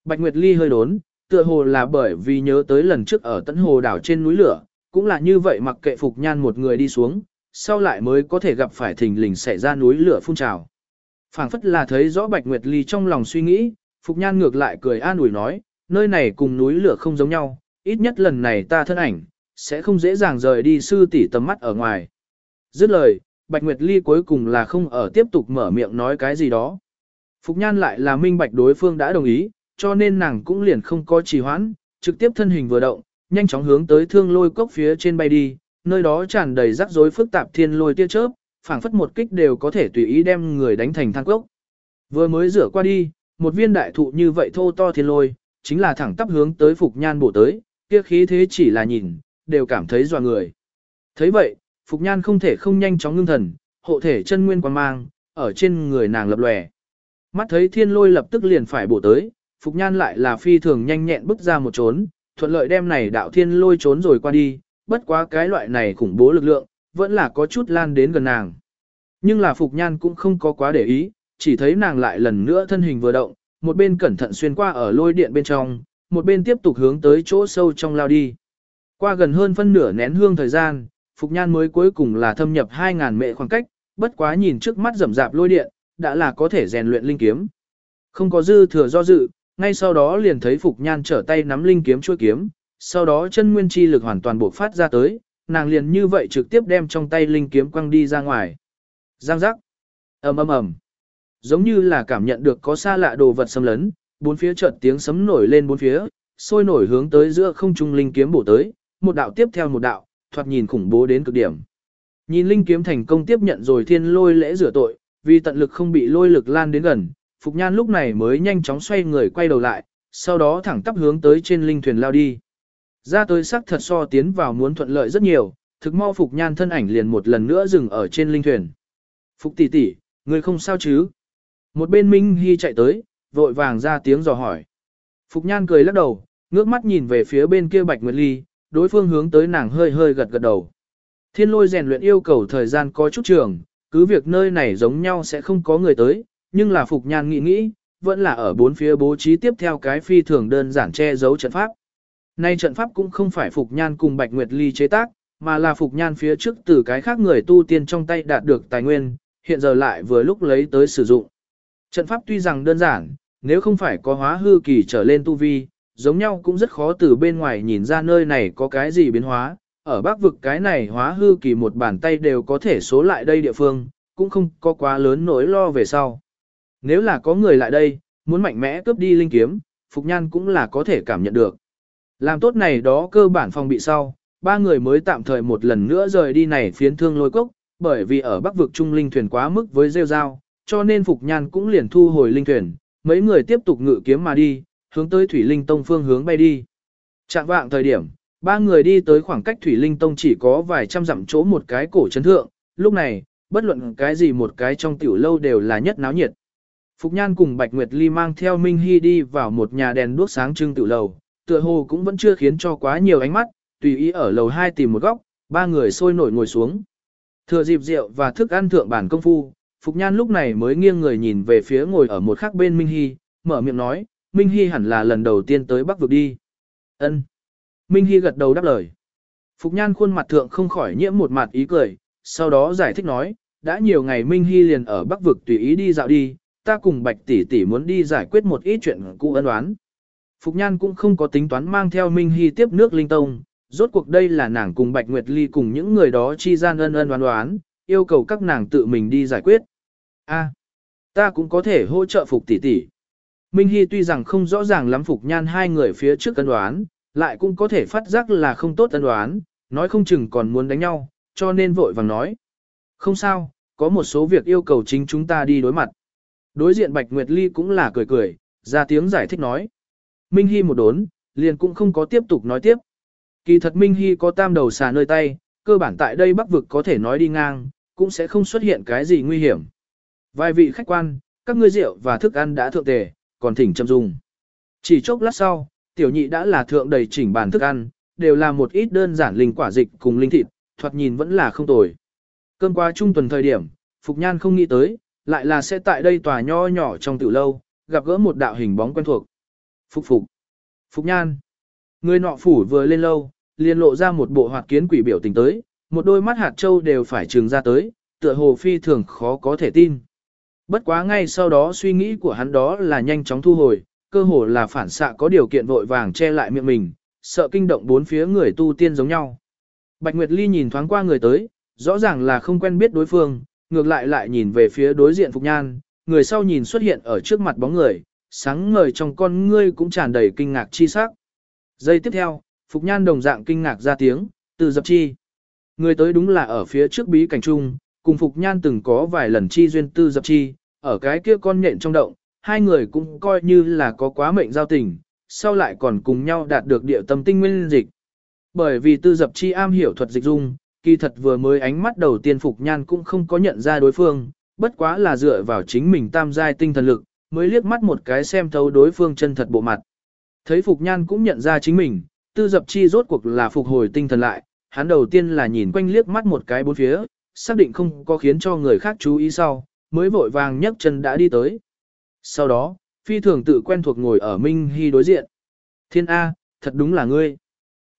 A: Bạch Nguyệt Ly hơi đốn, tựa hồ là bởi vì nhớ tới lần trước ở tận hồ đảo trên núi lửa, cũng là như vậy mặc kệ Phục Nhan một người đi xuống, sau lại mới có thể gặp phải thình lình xảy ra núi lửa phun trào phảng phất là thấy rõ Bạch Nguyệt Ly trong lòng suy nghĩ, Phục Nhan ngược lại cười an ủi nói, nơi này cùng núi lửa không giống nhau, ít nhất lần này ta thân ảnh, sẽ không dễ dàng rời đi sư tỷ tầm mắt ở ngoài. Dứt lời, Bạch Nguyệt Ly cuối cùng là không ở tiếp tục mở miệng nói cái gì đó. Phục Nhan lại là minh bạch đối phương đã đồng ý, cho nên nàng cũng liền không có trì hoãn, trực tiếp thân hình vừa động, nhanh chóng hướng tới thương lôi cốc phía trên bay đi, nơi đó tràn đầy rắc rối phức tạp thiên lôi tia chớp, phảng phất một kích đều có thể tùy ý đem người đánh thành than cốc. Vừa mới rửa qua đi, một viên đại thụ như vậy thô to thiên lôi, chính là thẳng tắp hướng tới Phục Nhan bổ tới, kia khí thế chỉ là nhìn, đều cảm thấy dọa người. thấy vậy, Phục Nhan không thể không nhanh chóng ngưng thần, hộ thể chân nguyên quang mang, ở trên người nàng lập lòe. Mắt thấy thiên lôi lập tức liền phải bổ tới, Phục Nhan lại là phi thường nhanh nhẹn bước ra một trốn, thuận lợi đem này đạo thiên lôi trốn rồi qua đi, bất quá cái loại này khủng bố lực lượng, vẫn là có chút lan đến gần nàng. Nhưng là Phục Nhan cũng không có quá để ý, chỉ thấy nàng lại lần nữa thân hình vừa động, một bên cẩn thận xuyên qua ở lôi điện bên trong, một bên tiếp tục hướng tới chỗ sâu trong lao đi. Qua gần hơn phân nửa nén hương thời gian, Phục Nhan mới cuối cùng là thâm nhập 2.000 mệ khoảng cách, bất quá nhìn trước mắt rầm rạp lôi điện, đã là có thể rèn luyện linh kiếm. Không có dư thừa do dự, ngay sau đó liền thấy Phục Nhan trở tay nắm linh kiếm chuôi kiếm, sau đó chân nguyên chi lực hoàn toàn bộc phát ra tới, nàng liền như vậy trực tiếp đem trong tay linh kiếm quăng đi ra ngoài. Giang giác. ầm ầm ầm. Giống như là cảm nhận được có xa lạ đồ vật xâm lấn, bốn phía chợt tiếng sấm nổi lên bốn phía, sôi nổi hướng tới giữa không trung linh kiếm bổ tới, một đạo tiếp theo một đạo, thoạt nhìn khủng bố đến cực điểm. Nhìn linh kiếm thành công tiếp nhận rồi thiên lôi lễ rửa tội, vì tận lực không bị lôi lực lan đến gần, Phục Nhan lúc này mới nhanh chóng xoay người quay đầu lại, sau đó thẳng tắp hướng tới trên linh thuyền lao đi. Ra tới sắc thật so tiến vào muốn thuận lợi rất nhiều, thực mau Phục Nhan thân ảnh liền một lần nữa dừng ở trên linh thuyền. Phục tỷ tỷ, người không sao chứ? Một bên Minh Hy chạy tới, vội vàng ra tiếng dò hỏi. Phục Nhan cười lắc đầu, ngước mắt nhìn về phía bên kia Bạch Nguyệt Ly, đối phương hướng tới nàng hơi hơi gật gật đầu. Thiên lôi rèn luyện yêu cầu thời gian có chút trường, cứ việc nơi này giống nhau sẽ không có người tới, nhưng là Phục Nhan nghĩ nghĩ, vẫn là ở bốn phía bố trí tiếp theo cái phi thường đơn giản che giấu trận pháp. Nay trận pháp cũng không phải Phục Nhan cùng Bạch Nguyệt Ly chế tác, mà là Phục Nhan phía trước từ cái khác người tu tiên trong tay đạt được tài nguyên, hiện giờ lại vừa lúc lấy tới sử dụng. Trận pháp tuy rằng đơn giản, nếu không phải có hóa hư kỳ trở lên tu vi, giống nhau cũng rất khó từ bên ngoài nhìn ra nơi này có cái gì biến hóa, ở bắc vực cái này hóa hư kỳ một bàn tay đều có thể số lại đây địa phương, cũng không có quá lớn nỗi lo về sau. Nếu là có người lại đây, muốn mạnh mẽ cướp đi linh kiếm, Phục Nhan cũng là có thể cảm nhận được. Làm tốt này đó cơ bản phòng bị sau, ba người mới tạm thời một lần nữa rời đi này phiến thương lôi cốc, bởi vì ở bắc vực trung linh thuyền quá mức với rêu rao, cho nên Phục Nhan cũng liền thu hồi linh thuyền, mấy người tiếp tục ngự kiếm mà đi, hướng tới Thủy Linh Tông phương hướng bay đi. Trạng vạng thời điểm, ba người đi tới khoảng cách Thủy Linh Tông chỉ có vài trăm dặm chỗ một cái cổ chấn thượng, lúc này, bất luận cái gì một cái trong tiểu lâu đều là nhất náo nhiệt. Phục Nhan cùng Bạch Nguyệt Ly mang theo Minh Hy đi vào một nhà đèn đuốc sáng trưng tự lầu, tựa hồ cũng vẫn chưa khiến cho quá nhiều ánh mắt, tùy ý ở lầu 2 tìm một góc, ba người sôi nổi ngồi xuống. Thừa dịp rượu và thức ăn thượng bản công phu, Phục Nhan lúc này mới nghiêng người nhìn về phía ngồi ở một khắc bên Minh Hy, mở miệng nói, Minh Hy hẳn là lần đầu tiên tới Bắc vực đi. Ân. Minh Hy gật đầu đáp lời. Phục Nhan khuôn mặt thượng không khỏi nhiễm một mặt ý cười, sau đó giải thích nói, đã nhiều ngày Minh Hy liền ở Bắc vực tùy ý đi dạo đi, ta cùng Bạch tỷ tỷ muốn đi giải quyết một ít chuyện cũ ân oán. Phục Nhan cũng không có tính toán mang theo Minh Hy tiếp nước linh tông, rốt cuộc đây là nàng cùng Bạch Nguyệt Ly cùng những người đó chi gian ân ân oán oán, yêu cầu các nàng tự mình đi giải quyết. A, ta cũng có thể hỗ trợ Phục tỷ tỷ. Minh Hy tuy rằng không rõ ràng lắm Phục Nhan hai người phía trước ân oán, lại cũng có thể phát giác là không tốt ân oán, nói không chừng còn muốn đánh nhau, cho nên vội vàng nói. Không sao, có một số việc yêu cầu chính chúng ta đi đối mặt. Đối diện Bạch Nguyệt Ly cũng là cười cười, ra tiếng giải thích nói. Minh Hy một đốn, liền cũng không có tiếp tục nói tiếp. Kỳ thật Minh Hy có tam đầu xà nơi tay, cơ bản tại đây bắc vực có thể nói đi ngang, cũng sẽ không xuất hiện cái gì nguy hiểm. Vài vị khách quan, các ngươi rượu và thức ăn đã thượng tề, còn thỉnh châm dùng. Chỉ chốc lát sau, tiểu nhị đã là thượng đầy chỉnh bàn thức ăn, đều là một ít đơn giản linh quả dịch cùng linh thịt, thoạt nhìn vẫn là không tồi. Cơm qua trung tuần thời điểm, Phục Nhan không nghĩ tới, lại là sẽ tại đây tòa nho nhỏ trong tiểu lâu, gặp gỡ một đạo hình bóng quen thuộc. Phục Phục. Phục Nhan. Người nọ phủ vừa lên lâu, liền lộ ra một bộ hoạt kiến quỷ biểu tình tới, một đôi mắt hạt châu đều phải trừng ra tới, tựa hồ phi thường khó có thể tin. Bất quá ngay sau đó suy nghĩ của hắn đó là nhanh chóng thu hồi, cơ hồ là phản xạ có điều kiện vội vàng che lại miệng mình, sợ kinh động bốn phía người tu tiên giống nhau. Bạch Nguyệt Ly nhìn thoáng qua người tới, rõ ràng là không quen biết đối phương, ngược lại lại nhìn về phía đối diện Phục Nhan, người sau nhìn xuất hiện ở trước mặt bóng người, sáng ngời trong con ngươi cũng tràn đầy kinh ngạc chi sắc. Giây tiếp theo, Phục Nhan đồng dạng kinh ngạc ra tiếng, từ dập chi. Người tới đúng là ở phía trước bí cảnh trung, cùng Phục Nhan từng có vài lần chi duyên tư dập chi, ở cái kia con nhện trong động, hai người cũng coi như là có quá mệnh giao tình, sau lại còn cùng nhau đạt được địa tâm tinh nguyên dịch. Bởi vì tư dập chi am hiểu thuật dịch dung, kỳ thật vừa mới ánh mắt đầu tiên Phục Nhan cũng không có nhận ra đối phương, bất quá là dựa vào chính mình tam giai tinh thần lực, mới liếc mắt một cái xem thấu đối phương chân thật bộ mặt. Thấy Phục Nhan cũng nhận ra chính mình, tư dập chi rốt cuộc là phục hồi tinh thần lại, hắn đầu tiên là nhìn quanh liếc mắt một cái bốn phía, xác định không có khiến cho người khác chú ý sau, mới vội vàng nhấc chân đã đi tới. Sau đó, phi thường tự quen thuộc ngồi ở Minh Hy đối diện. Thiên A, thật đúng là ngươi.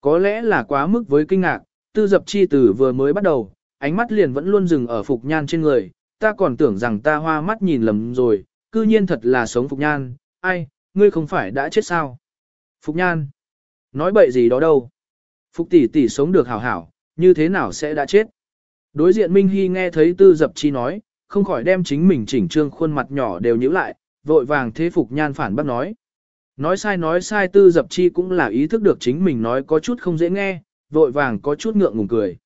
A: Có lẽ là quá mức với kinh ngạc, tư dập chi từ vừa mới bắt đầu, ánh mắt liền vẫn luôn dừng ở Phục Nhan trên người, ta còn tưởng rằng ta hoa mắt nhìn lầm rồi, cư nhiên thật là sống Phục Nhan, ai, ngươi không phải đã chết sao? Phục Nhan, nói bậy gì đó đâu. Phục tỷ tỷ sống được hảo hảo, như thế nào sẽ đã chết? Đối diện Minh Hy nghe thấy tư dập chi nói, không khỏi đem chính mình chỉnh trương khuôn mặt nhỏ đều nhíu lại, vội vàng thế Phục Nhan phản bác nói. Nói sai nói sai tư dập chi cũng là ý thức được chính mình nói có chút không dễ nghe, vội vàng có chút ngượng ngùng cười.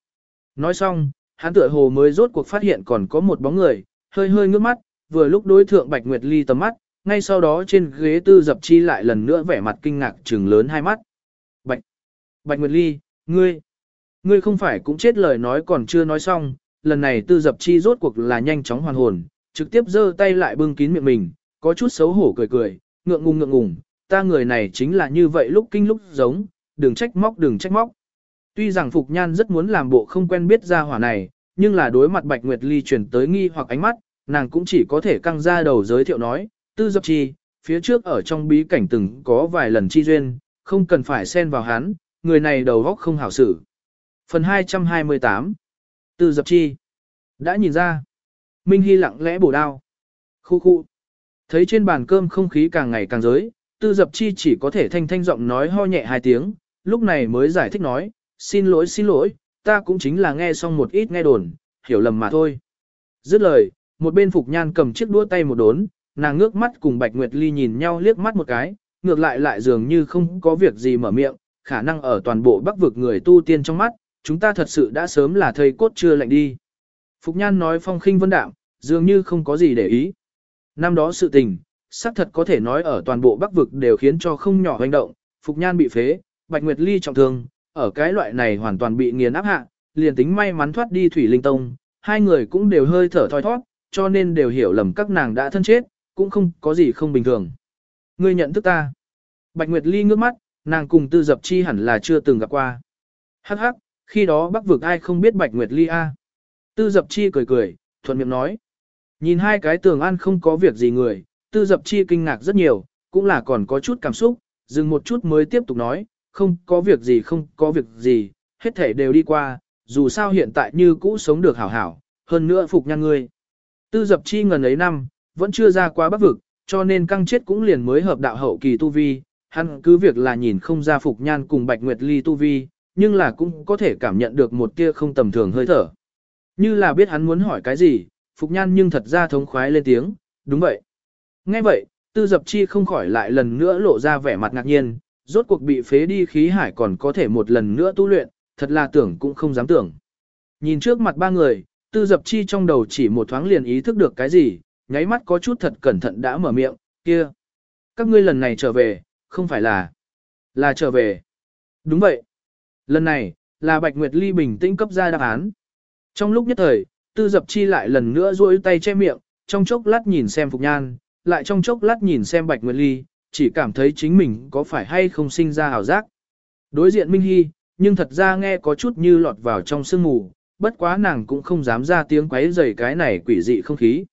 A: Nói xong, hắn tựa hồ mới rốt cuộc phát hiện còn có một bóng người, hơi hơi ngước mắt, vừa lúc đối thượng Bạch Nguyệt Ly tầm mắt, ngay sau đó trên ghế tư dập chi lại lần nữa vẻ mặt kinh ngạc trừng lớn hai mắt. Bạch, Bạch Nguyệt Ly, ngươi, ngươi không phải cũng chết lời nói còn chưa nói xong, lần này tư dập chi rốt cuộc là nhanh chóng hoàn hồn, trực tiếp giơ tay lại bưng kín miệng mình, có chút xấu hổ cười cười, ngượng ngùng ngượng ngùng, ta người này chính là như vậy lúc kinh lúc giống, đừng trách móc đừng trách móc. Tuy rằng Phục Nhan rất muốn làm bộ không quen biết ra hỏa này, nhưng là đối mặt Bạch Nguyệt Ly chuyển tới nghi hoặc ánh mắt, nàng cũng chỉ có thể căng ra đầu giới thiệu nói, tư dập chi, phía trước ở trong bí cảnh từng có vài lần chi duyên, không cần phải xen vào hắn, người này đầu góc không hảo xử. Phần 228 Tư dập chi. Đã nhìn ra. Minh Hy lặng lẽ bổ đao. Khu khu. Thấy trên bàn cơm không khí càng ngày càng giới, tư dập chi chỉ có thể thanh thanh giọng nói ho nhẹ hai tiếng, lúc này mới giải thích nói, xin lỗi xin lỗi, ta cũng chính là nghe xong một ít nghe đồn, hiểu lầm mà thôi. Dứt lời, một bên Phục Nhan cầm chiếc đũa tay một đốn, nàng ngước mắt cùng Bạch Nguyệt Ly nhìn nhau liếc mắt một cái, ngược lại lại dường như không có việc gì mở miệng, khả năng ở toàn bộ bắc vực người tu tiên trong mắt, chúng ta thật sự đã sớm là thầy cốt chưa lạnh đi. Phục Nhan nói phong khinh vân đạm, dường như không có gì để ý. Năm đó sự tình, xác thật có thể nói ở toàn bộ bắc vực đều khiến cho không nhỏ hành động, Phục Nhan bị phế, Bạch Nguyệt Ly trọng thương, ở cái loại này hoàn toàn bị nghiền áp hạ, liền tính may mắn thoát đi Thủy Linh Tông, hai người cũng đều hơi thở thoi thoát, cho nên đều hiểu lầm các nàng đã thân chết, cũng không có gì không bình thường. Ngươi nhận thức ta. Bạch Nguyệt Ly ngước mắt, nàng cùng tư dập chi hẳn là chưa từng gặp qua. Hắc hắc, khi đó bắc vực ai không biết Bạch Nguyệt Ly a? Tư dập chi cười cười, thuận miệng nói. Nhìn hai cái tường an không có việc gì người, tư dập chi kinh ngạc rất nhiều, cũng là còn có chút cảm xúc, dừng một chút mới tiếp tục nói, không có việc gì không có việc gì, hết thể đều đi qua, dù sao hiện tại như cũ sống được hảo hảo, hơn nữa phục nhan ngươi. Tư dập chi ngần ấy năm, vẫn chưa ra quá bắc vực, cho nên căng chết cũng liền mới hợp đạo hậu kỳ tu vi, hắn cứ việc là nhìn không ra phục nhan cùng bạch nguyệt ly tu vi, nhưng là cũng có thể cảm nhận được một tia không tầm thường hơi thở. Như là biết hắn muốn hỏi cái gì, phục nhan nhưng thật ra thống khoái lên tiếng, đúng vậy. Nghe vậy, tư dập chi không khỏi lại lần nữa lộ ra vẻ mặt ngạc nhiên, rốt cuộc bị phế đi khí hải còn có thể một lần nữa tu luyện, thật là tưởng cũng không dám tưởng. Nhìn trước mặt ba người, tư dập chi trong đầu chỉ một thoáng liền ý thức được cái gì, nháy mắt có chút thật cẩn thận đã mở miệng, kia. Các ngươi lần này trở về, không phải là, là trở về. Đúng vậy. Lần này, là Bạch Nguyệt Ly bình tĩnh cấp ra đáp án. Trong lúc nhất thời, tư dập chi lại lần nữa duỗi tay che miệng, trong chốc lát nhìn xem Phục Nhan, lại trong chốc lát nhìn xem Bạch Nguyệt Ly, chỉ cảm thấy chính mình có phải hay không sinh ra ảo giác. Đối diện Minh Hy, nhưng thật ra nghe có chút như lọt vào trong sương mù, bất quá nàng cũng không dám ra tiếng quấy rầy cái này quỷ dị không khí.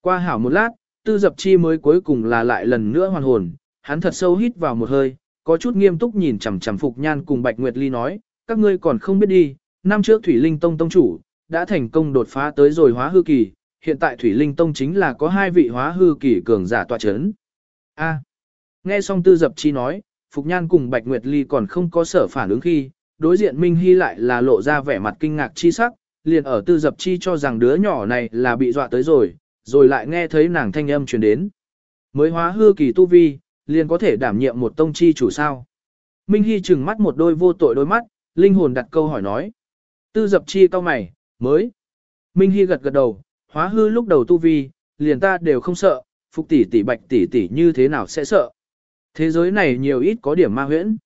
A: Qua hảo một lát, tư dập chi mới cuối cùng là lại lần nữa hoàn hồn, hắn thật sâu hít vào một hơi, có chút nghiêm túc nhìn chằm chằm Phục Nhan cùng Bạch Nguyệt Ly nói, các ngươi còn không biết đi, năm trước Thủy Linh Tông Tông chủ, đã thành công đột phá tới rồi hóa hư kỳ, hiện tại Thủy Linh Tông chính là có hai vị hóa hư kỳ cường giả tọa chấn. A nghe xong tư dập chi nói, Phục Nhan cùng Bạch Nguyệt Ly còn không có sở phản ứng khi, đối diện Minh Hy lại là lộ ra vẻ mặt kinh ngạc chi sắc, liền ở tư dập chi cho rằng đứa nhỏ này là bị dọa tới rồi, rồi lại nghe thấy nàng thanh âm truyền đến. Mới hóa hư kỳ tu vi, liền có thể đảm nhiệm một tông chi chủ sao. Minh Hy trừng mắt một đôi vô tội đôi mắt, linh hồn đặt câu hỏi nói. Tư dập chi cao mày, mới. Minh Hy gật gật đầu, hóa hư lúc đầu tu vi, liền ta đều không sợ, phục tỷ tỷ bạch tỷ tỷ như thế nào sẽ sợ. Thế giới này nhiều ít có điểm ma huyễn.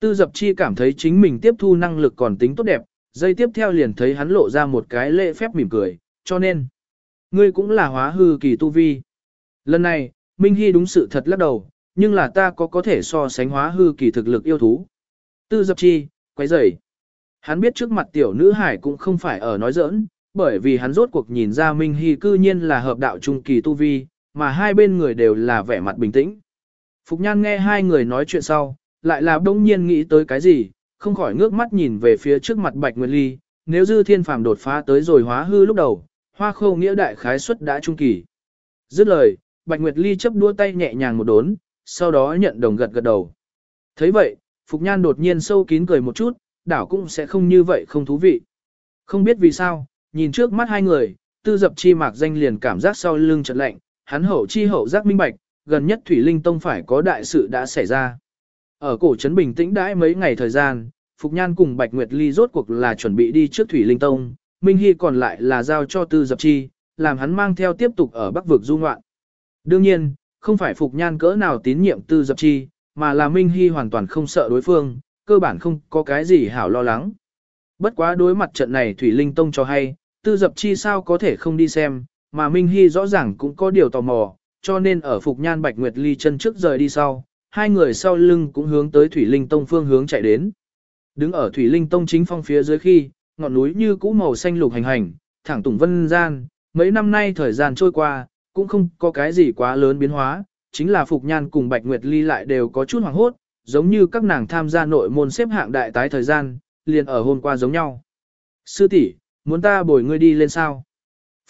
A: Tư dập chi cảm thấy chính mình tiếp thu năng lực còn tính tốt đẹp, dây tiếp theo liền thấy hắn lộ ra một cái lễ phép mỉm cười, cho nên, ngươi cũng là hóa hư kỳ tu vi. Lần này, Minh Hy đúng sự thật lắc đầu, nhưng là ta có có thể so sánh hóa hư kỳ thực lực yêu thú. Tư dập chi, quấy rầy. Hắn biết trước mặt tiểu nữ hải cũng không phải ở nói giỡn, bởi vì hắn rốt cuộc nhìn ra Minh Hy cư nhiên là hợp đạo trung kỳ tu vi, mà hai bên người đều là vẻ mặt bình tĩnh. Phục Nhan nghe hai người nói chuyện sau, lại là đông nhiên nghĩ tới cái gì, không khỏi ngước mắt nhìn về phía trước mặt Bạch Nguyệt Ly, nếu dư thiên phàm đột phá tới rồi hóa hư lúc đầu, hoa khô nghĩa đại khái suất đã trung kỳ. Dứt lời, Bạch Nguyệt Ly chấp đua tay nhẹ nhàng một đốn, sau đó nhận đồng gật gật đầu. thấy vậy, Phục Nhan đột nhiên sâu kín cười một chút, đảo cũng sẽ không như vậy không thú vị. Không biết vì sao, nhìn trước mắt hai người, tư dập chi mạc danh liền cảm giác sau lưng chợt lạnh, hắn hậu chi hậu giác minh bạch, gần nhất Thủy Linh Tông phải có đại sự đã xảy ra. Ở cổ trấn bình tĩnh đãi mấy ngày thời gian, Phục Nhan cùng Bạch Nguyệt Ly rốt cuộc là chuẩn bị đi trước Thủy Linh Tông, Minh Hy còn lại là giao cho Tư Dập Chi, làm hắn mang theo tiếp tục ở Bắc vực du ngoạn. Đương nhiên, không phải Phục Nhan cỡ nào tín nhiệm Tư Dập Chi, mà là Minh Hy hoàn toàn không sợ đối phương, cơ bản không có cái gì hảo lo lắng. Bất quá đối mặt trận này Thủy Linh Tông cho hay, Tư Dập Chi sao có thể không đi xem, mà Minh Hy rõ ràng cũng có điều tò mò, cho nên ở Phục Nhan Bạch Nguyệt Ly chân trước rời đi sau, hai người sau lưng cũng hướng tới Thủy Linh Tông phương hướng chạy đến. Đứng ở Thủy Linh Tông chính phong phía dưới khi, ngọn núi như cũ màu xanh lục hành hành, thẳng tùng vân gian, mấy năm nay thời gian trôi qua, cũng không có cái gì quá lớn biến hóa, chính là Phục Nhan cùng Bạch Nguyệt Ly lại đều có chút hoảng hốt, giống như các nàng tham gia nội môn xếp hạng đại tái thời gian, liền ở hôm qua giống nhau. Sư tỷ muốn ta bồi ngươi đi lên sao?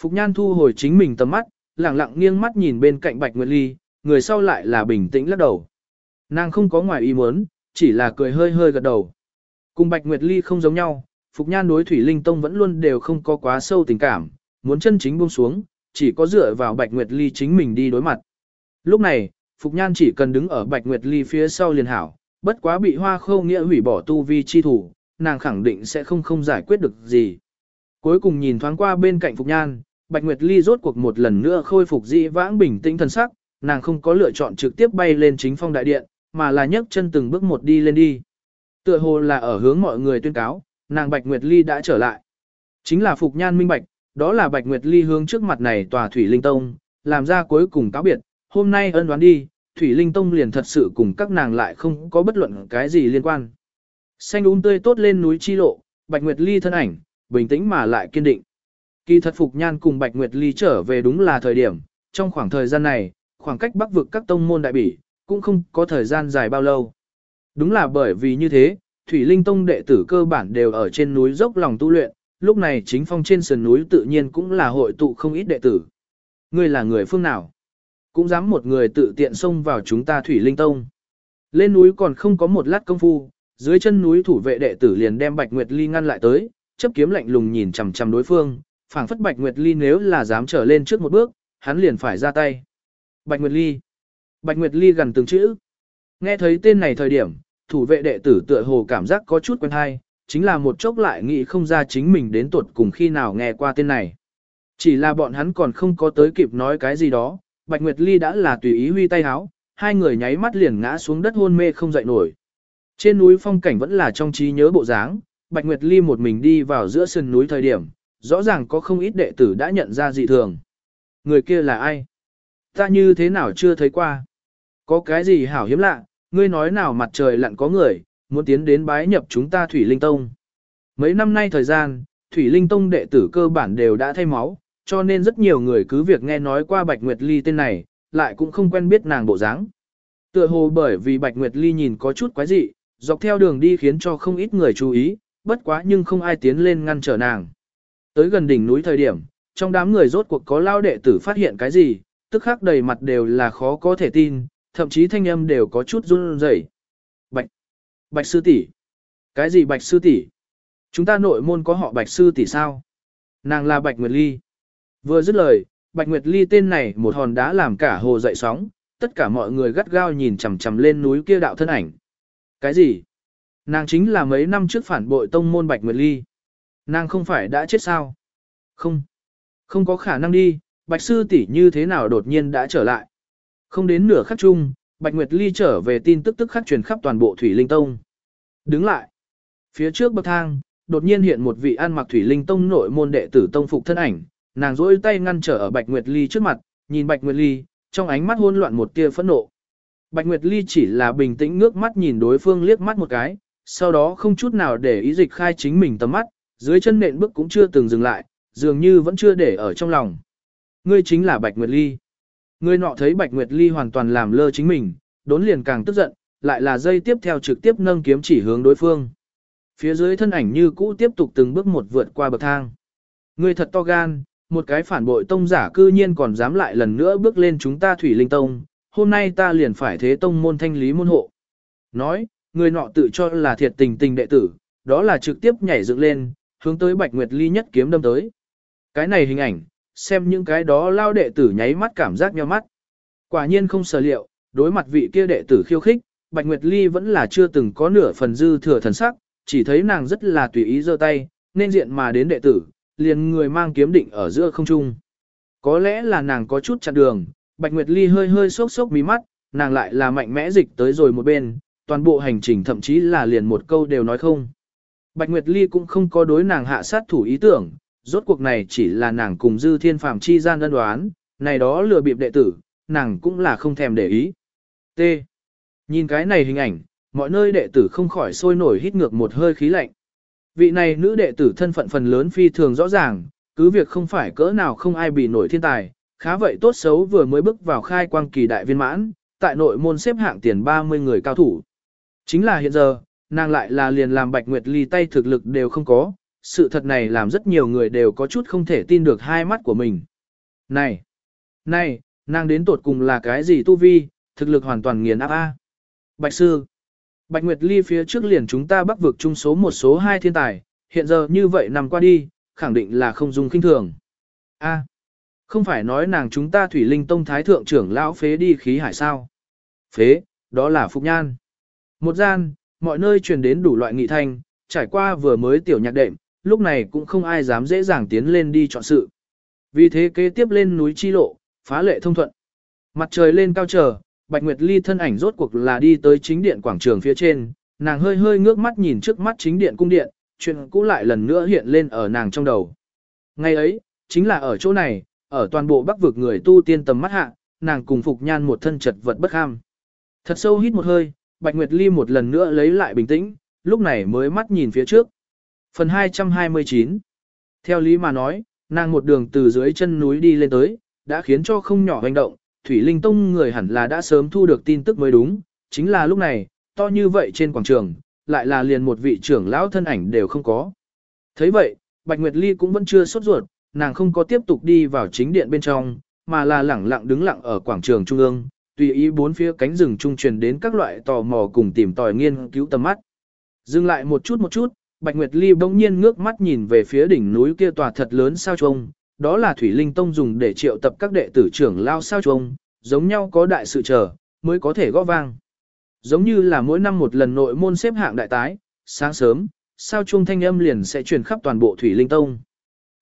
A: Phục Nhan thu hồi chính mình tầm mắt, lặng lặng nghiêng mắt nhìn bên cạnh Bạch Nguyệt Ly, người sau lại là bình tĩnh lắc đầu. Nàng không có ngoài ý muốn, chỉ là cười hơi hơi gật đầu. Cùng Bạch Nguyệt Ly không giống nhau, Phục Nhan đối Thủy Linh Tông vẫn luôn đều không có quá sâu tình cảm, muốn chân chính buông xuống, chỉ có dựa vào Bạch Nguyệt Ly chính mình đi đối mặt. Lúc này, Phục Nhan chỉ cần đứng ở Bạch Nguyệt Ly phía sau liền hảo, bất quá bị hoa khâu nghĩa hủy bỏ tu vi chi thủ, nàng khẳng định sẽ không không giải quyết được gì. Cuối cùng nhìn thoáng qua bên cạnh Phục Nhan, Bạch Nguyệt Ly rốt cuộc một lần nữa khôi phục dị vãng bình tĩnh thần sắc, nàng không có lựa chọn trực tiếp bay lên chính phong đại điện, mà là nhấc chân từng bước một đi lên đi. Tựa hồ là ở hướng mọi người tuyên cáo, nàng Bạch Nguyệt Ly đã trở lại. Chính là Phục Nhan minh bạch, đó là Bạch Nguyệt Ly hướng trước mặt này tòa Thủy Linh Tông, làm ra cuối cùng cáo biệt, hôm nay ân đoán đi, Thủy Linh Tông liền thật sự cùng các nàng lại không có bất luận cái gì liên quan. Xanh úng um tươi tốt lên núi chi lộ, Bạch Nguyệt Ly thân ảnh, bình tĩnh mà lại kiên định. Kỳ thật Phục Nhan cùng Bạch Nguyệt Ly trở về đúng là thời điểm, trong khoảng thời gian này, khoảng cách bắc vực các tông môn đại bỉ, cũng không có thời gian dài bao lâu. Đúng là bởi vì như thế, Thủy Linh Tông đệ tử cơ bản đều ở trên núi dốc lòng tu luyện, lúc này chính phong trên sườn núi tự nhiên cũng là hội tụ không ít đệ tử. Ngươi là người phương nào? Cũng dám một người tự tiện xông vào chúng ta Thủy Linh Tông. Lên núi còn không có một lát công phu, dưới chân núi thủ vệ đệ tử liền đem Bạch Nguyệt Ly ngăn lại tới, chấp kiếm lạnh lùng nhìn chằm chằm đối phương, phảng phất Bạch Nguyệt Ly nếu là dám trở lên trước một bước, hắn liền phải ra tay. Bạch Nguyệt Ly. Bạch Nguyệt Ly gần từng chữ. Nghe thấy tên này thời điểm, thủ vệ đệ tử tựa hồ cảm giác có chút quen hay, chính là một chốc lại nghĩ không ra chính mình đến tuột cùng khi nào nghe qua tên này. Chỉ là bọn hắn còn không có tới kịp nói cái gì đó, Bạch Nguyệt Ly đã là tùy ý huy tay háo, hai người nháy mắt liền ngã xuống đất hôn mê không dậy nổi. Trên núi phong cảnh vẫn là trong trí nhớ bộ dáng, Bạch Nguyệt Ly một mình đi vào giữa sườn núi thời điểm, rõ ràng có không ít đệ tử đã nhận ra dị thường. Người kia là ai? Ta như thế nào chưa thấy qua? Có cái gì hảo hiếm lạ, ngươi nói nào mặt trời lặn có người, muốn tiến đến bái nhập chúng ta Thủy Linh Tông. Mấy năm nay thời gian, Thủy Linh Tông đệ tử cơ bản đều đã thay máu, cho nên rất nhiều người cứ việc nghe nói qua Bạch Nguyệt Ly tên này, lại cũng không quen biết nàng bộ dáng. Tựa hồ bởi vì Bạch Nguyệt Ly nhìn có chút quái dị, dọc theo đường đi khiến cho không ít người chú ý, bất quá nhưng không ai tiến lên ngăn trở nàng. Tới gần đỉnh núi thời điểm, trong đám người rốt cuộc có lao đệ tử phát hiện cái gì, tức khắc đầy mặt đều là khó có thể tin, thậm chí thanh âm đều có chút run rẩy. Bạch, Bạch sư tỷ, cái gì Bạch sư tỷ? Chúng ta nội môn có họ Bạch sư tỷ sao? Nàng là Bạch Nguyệt Ly. Vừa dứt lời, Bạch Nguyệt Ly tên này một hòn đá làm cả hồ dậy sóng, tất cả mọi người gắt gao nhìn chằm chằm lên núi kia đạo thân ảnh. Cái gì? Nàng chính là mấy năm trước phản bội tông môn Bạch Nguyệt Ly. Nàng không phải đã chết sao? Không. Không có khả năng đi, Bạch Sư tỷ như thế nào đột nhiên đã trở lại. Không đến nửa khắc chung, Bạch Nguyệt Ly trở về tin tức tức khắc truyền khắp toàn bộ Thủy Linh Tông. Đứng lại. Phía trước bậc thang, đột nhiên hiện một vị ăn mặc Thủy Linh Tông nội môn đệ tử tông phục thân ảnh, nàng rỗi tay ngăn trở ở Bạch Nguyệt Ly trước mặt, nhìn Bạch Nguyệt Ly, trong ánh mắt hỗn loạn một tia phẫn nộ. Bạch Nguyệt Ly chỉ là bình tĩnh ngước mắt nhìn đối phương liếc mắt một cái, sau đó không chút nào để ý dịch khai chính mình tầm mắt, dưới chân nện bước cũng chưa từng dừng lại, dường như vẫn chưa để ở trong lòng. Ngươi chính là Bạch Nguyệt Ly. Ngươi nọ thấy Bạch Nguyệt Ly hoàn toàn làm lơ chính mình, đốn liền càng tức giận, lại là dây tiếp theo trực tiếp nâng kiếm chỉ hướng đối phương. Phía dưới thân ảnh như cũ tiếp tục từng bước một vượt qua bậc thang. Ngươi thật to gan, một cái phản bội tông giả cư nhiên còn dám lại lần nữa bước lên chúng ta thủy linh tông, hôm nay ta liền phải thế tông môn thanh lý môn hộ. Nói, người nọ tự cho là thiệt tình tình đệ tử, đó là trực tiếp nhảy dựng lên, hướng tới Bạch Nguyệt Ly nhất kiếm đâm tới. Cái này hình ảnh, xem những cái đó lao đệ tử nháy mắt cảm giác nheo mắt. Quả nhiên không sở liệu, đối mặt vị kia đệ tử khiêu khích, Bạch Nguyệt Ly vẫn là chưa từng có nửa phần dư thừa thần sắc, chỉ thấy nàng rất là tùy ý giơ tay, nên diện mà đến đệ tử, liền người mang kiếm định ở giữa không trung. Có lẽ là nàng có chút chặn đường, Bạch Nguyệt Ly hơi hơi sốc sốc mí mắt, nàng lại là mạnh mẽ dịch tới rồi một bên, toàn bộ hành trình thậm chí là liền một câu đều nói không. Bạch Nguyệt Ly cũng không có đối nàng hạ sát thủ ý tưởng, rốt cuộc này chỉ là nàng cùng dư thiên phàm chi gian đơn đoán, này đó lừa bịp đệ tử, nàng cũng là không thèm để ý. T. Nhìn cái này hình ảnh, mọi nơi đệ tử không khỏi sôi nổi hít ngược một hơi khí lạnh. Vị này nữ đệ tử thân phận phần lớn phi thường rõ ràng, cứ việc không phải cỡ nào không ai bị nổi thiên tài, khá vậy tốt xấu vừa mới bước vào khai quang kỳ đại viên mãn, tại nội môn xếp hạng tiền 30 người cao thủ. Chính là hiện giờ, nàng lại là liền làm Bạch Nguyệt Ly tay thực lực đều không có, sự thật này làm rất nhiều người đều có chút không thể tin được hai mắt của mình. Này! Này! Nàng đến tột cùng là cái gì tu vi, thực lực hoàn toàn nghiền áp A. Bạch Sư! Bạch Nguyệt Ly phía trước liền chúng ta bắc vực chung số một số hai thiên tài, hiện giờ như vậy nằm qua đi, khẳng định là không dùng kinh thường. A, không phải nói nàng chúng ta Thủy Linh Tông Thái Thượng trưởng lão phế đi khí hải sao. Phế, đó là Phục Nhan. Một gian, mọi nơi truyền đến đủ loại nghị thanh, trải qua vừa mới tiểu nhạc đệm, lúc này cũng không ai dám dễ dàng tiến lên đi chọn sự. Vì thế kế tiếp lên núi chi lộ, phá lệ thông thuận. Mặt trời lên cao chờ, Bạch Nguyệt Ly thân ảnh rốt cuộc là đi tới chính điện quảng trường phía trên, nàng hơi hơi ngước mắt nhìn trước mắt chính điện cung điện, chuyện cũ lại lần nữa hiện lên ở nàng trong đầu. Ngày ấy, chính là ở chỗ này, ở toàn bộ bắc vực người tu tiên tầm mắt hạ, nàng cùng Phục Nhan một thân chật vật bất ham. Thật sâu hít một hơi, Bạch Nguyệt Ly một lần nữa lấy lại bình tĩnh, lúc này mới mắt nhìn phía trước. Phần 229 Theo lý mà nói, nàng một đường từ dưới chân núi đi lên tới, đã khiến cho không nhỏ hành động, Thủy Linh Tông người hẳn là đã sớm thu được tin tức mới đúng, chính là lúc này, to như vậy trên quảng trường, lại là liền một vị trưởng lão thân ảnh đều không có. thấy vậy, Bạch Nguyệt Ly cũng vẫn chưa sốt ruột, nàng không có tiếp tục đi vào chính điện bên trong, mà là lẳng lặng đứng lặng ở quảng trường trung ương, tùy ý bốn phía cánh rừng trung truyền đến các loại tò mò cùng tìm tòi nghiên cứu tầm mắt. Dừng lại một chút một chút, Bạch Nguyệt Ly bỗng nhiên ngước mắt nhìn về phía đỉnh núi kia tòa thật lớn sao trông, đó là Thủy Linh Tông dùng để triệu tập các đệ tử trưởng lao sao trông, giống nhau có đại sự chờ, mới có thể gõ vang. Giống như là mỗi năm một lần nội môn xếp hạng đại tái, sáng sớm, sao chuông thanh âm liền sẽ truyền khắp toàn bộ Thủy Linh Tông.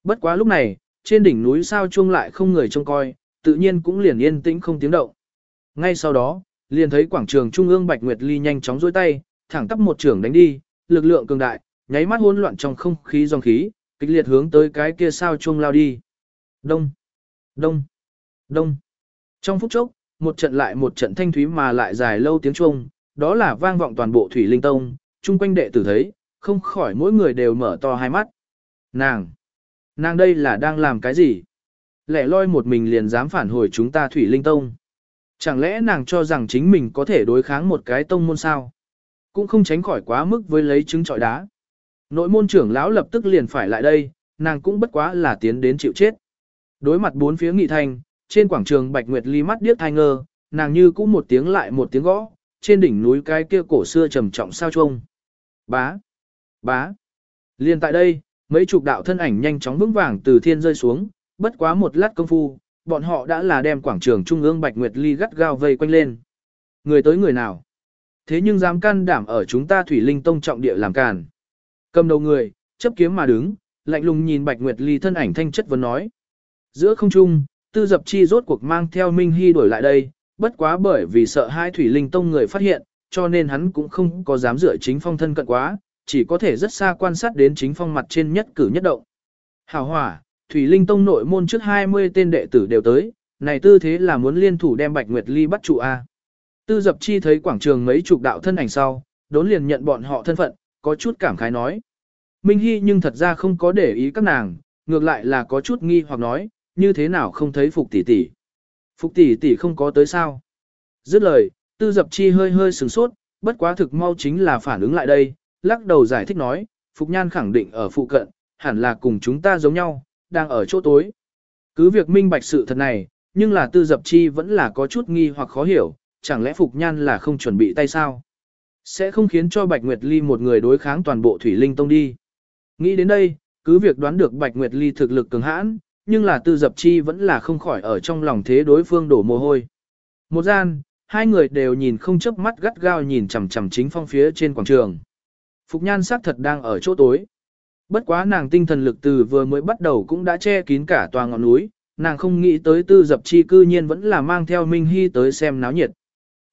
A: Bất quá lúc này, trên đỉnh núi sao chuông lại không người trông coi, tự nhiên cũng liền yên tĩnh không tiếng động. Ngay sau đó, liền thấy quảng trường trung ương Bạch Nguyệt Ly nhanh chóng duỗi tay, thẳng tắp một trường đánh đi, lực lượng cường đại, nháy mắt hỗn loạn trong không khí dòng khí, kịch liệt hướng tới cái kia sao chuông lao đi. Đông, đông, đông. Trong phút chốc, một trận lại một trận thanh thúy mà lại dài lâu tiếng chuông, đó là vang vọng toàn bộ Thủy Linh Tông, chung quanh đệ tử thấy, không khỏi mỗi người đều mở to hai mắt. Nàng, nàng đây là đang làm cái gì? Lẻ loi một mình liền dám phản hồi chúng ta Thủy Linh Tông. Chẳng lẽ nàng cho rằng chính mình có thể đối kháng một cái tông môn sao? Cũng không tránh khỏi quá mức với lấy trứng trọi đá. Nội môn trưởng lão lập tức liền phải lại đây, nàng cũng bất quá là tiến đến chịu chết. Đối mặt bốn phía nghị thành, trên quảng trường Bạch Nguyệt Ly mắt điếc thai ngơ, nàng như cũng một tiếng lại một tiếng gõ, trên đỉnh núi cái kia cổ xưa trầm trọng sao trông. Bá, bá. Liên tại đây, mấy chục đạo thân ảnh nhanh chóng vững vàng từ thiên rơi xuống, bất quá một lát công phu, bọn họ đã là đem quảng trường trung ương Bạch Nguyệt Ly gắt gao vây quanh lên. Người tới người nào? Thế nhưng dám can đảm ở chúng ta Thủy Linh Tông trọng địa làm càn. Cầm đầu người, chấp kiếm mà đứng, lạnh lùng nhìn Bạch Nguyệt Ly thân ảnh thanh chất vấn nói. Giữa không trung, tư dập chi rốt cuộc mang theo Minh Hy đổi lại đây, bất quá bởi vì sợ hai Thủy Linh Tông người phát hiện, cho nên hắn cũng không có dám dựa chính phong thân cận quá, chỉ có thể rất xa quan sát đến chính phong mặt trên nhất cử nhất động. Hào hỏa, Thủy Linh Tông nội môn trước 20 tên đệ tử đều tới, này tư thế là muốn liên thủ đem Bạch Nguyệt Ly bắt trụ A. Tư dập chi thấy quảng trường mấy chục đạo thân ảnh sau, đốn liền nhận bọn họ thân phận, có chút cảm khái nói. Minh Hy nhưng thật ra không có để ý các nàng, ngược lại là có chút nghi hoặc nói, như thế nào không thấy Phục tỷ tỷ. Phục tỷ tỷ không có tới sao. Dứt lời, tư dập chi hơi hơi sừng sốt, bất quá thực mau chính là phản ứng lại đây, lắc đầu giải thích nói, Phục Nhan khẳng định ở phụ cận, hẳn là cùng chúng ta giống nhau, đang ở chỗ tối. Cứ việc minh bạch sự thật này, nhưng là tư dập chi vẫn là có chút nghi hoặc khó hiểu, chẳng lẽ Phục Nhan là không chuẩn bị tay sao? Sẽ không khiến cho Bạch Nguyệt Ly một người đối kháng toàn bộ Thủy Linh Tông đi. Nghĩ đến đây, cứ việc đoán được Bạch Nguyệt Ly thực lực cường hãn, nhưng là tư dập chi vẫn là không khỏi ở trong lòng thế đối phương đổ mồ hôi. Một gian, hai người đều nhìn không chớp mắt gắt gao nhìn chằm chằm chính phong phía trên quảng trường. Phục nhan sắc thật đang ở chỗ tối. Bất quá nàng tinh thần lực từ vừa mới bắt đầu cũng đã che kín cả tòa ngọn núi, nàng không nghĩ tới tư dập chi cư nhiên vẫn là mang theo Minh Hy tới xem náo nhiệt.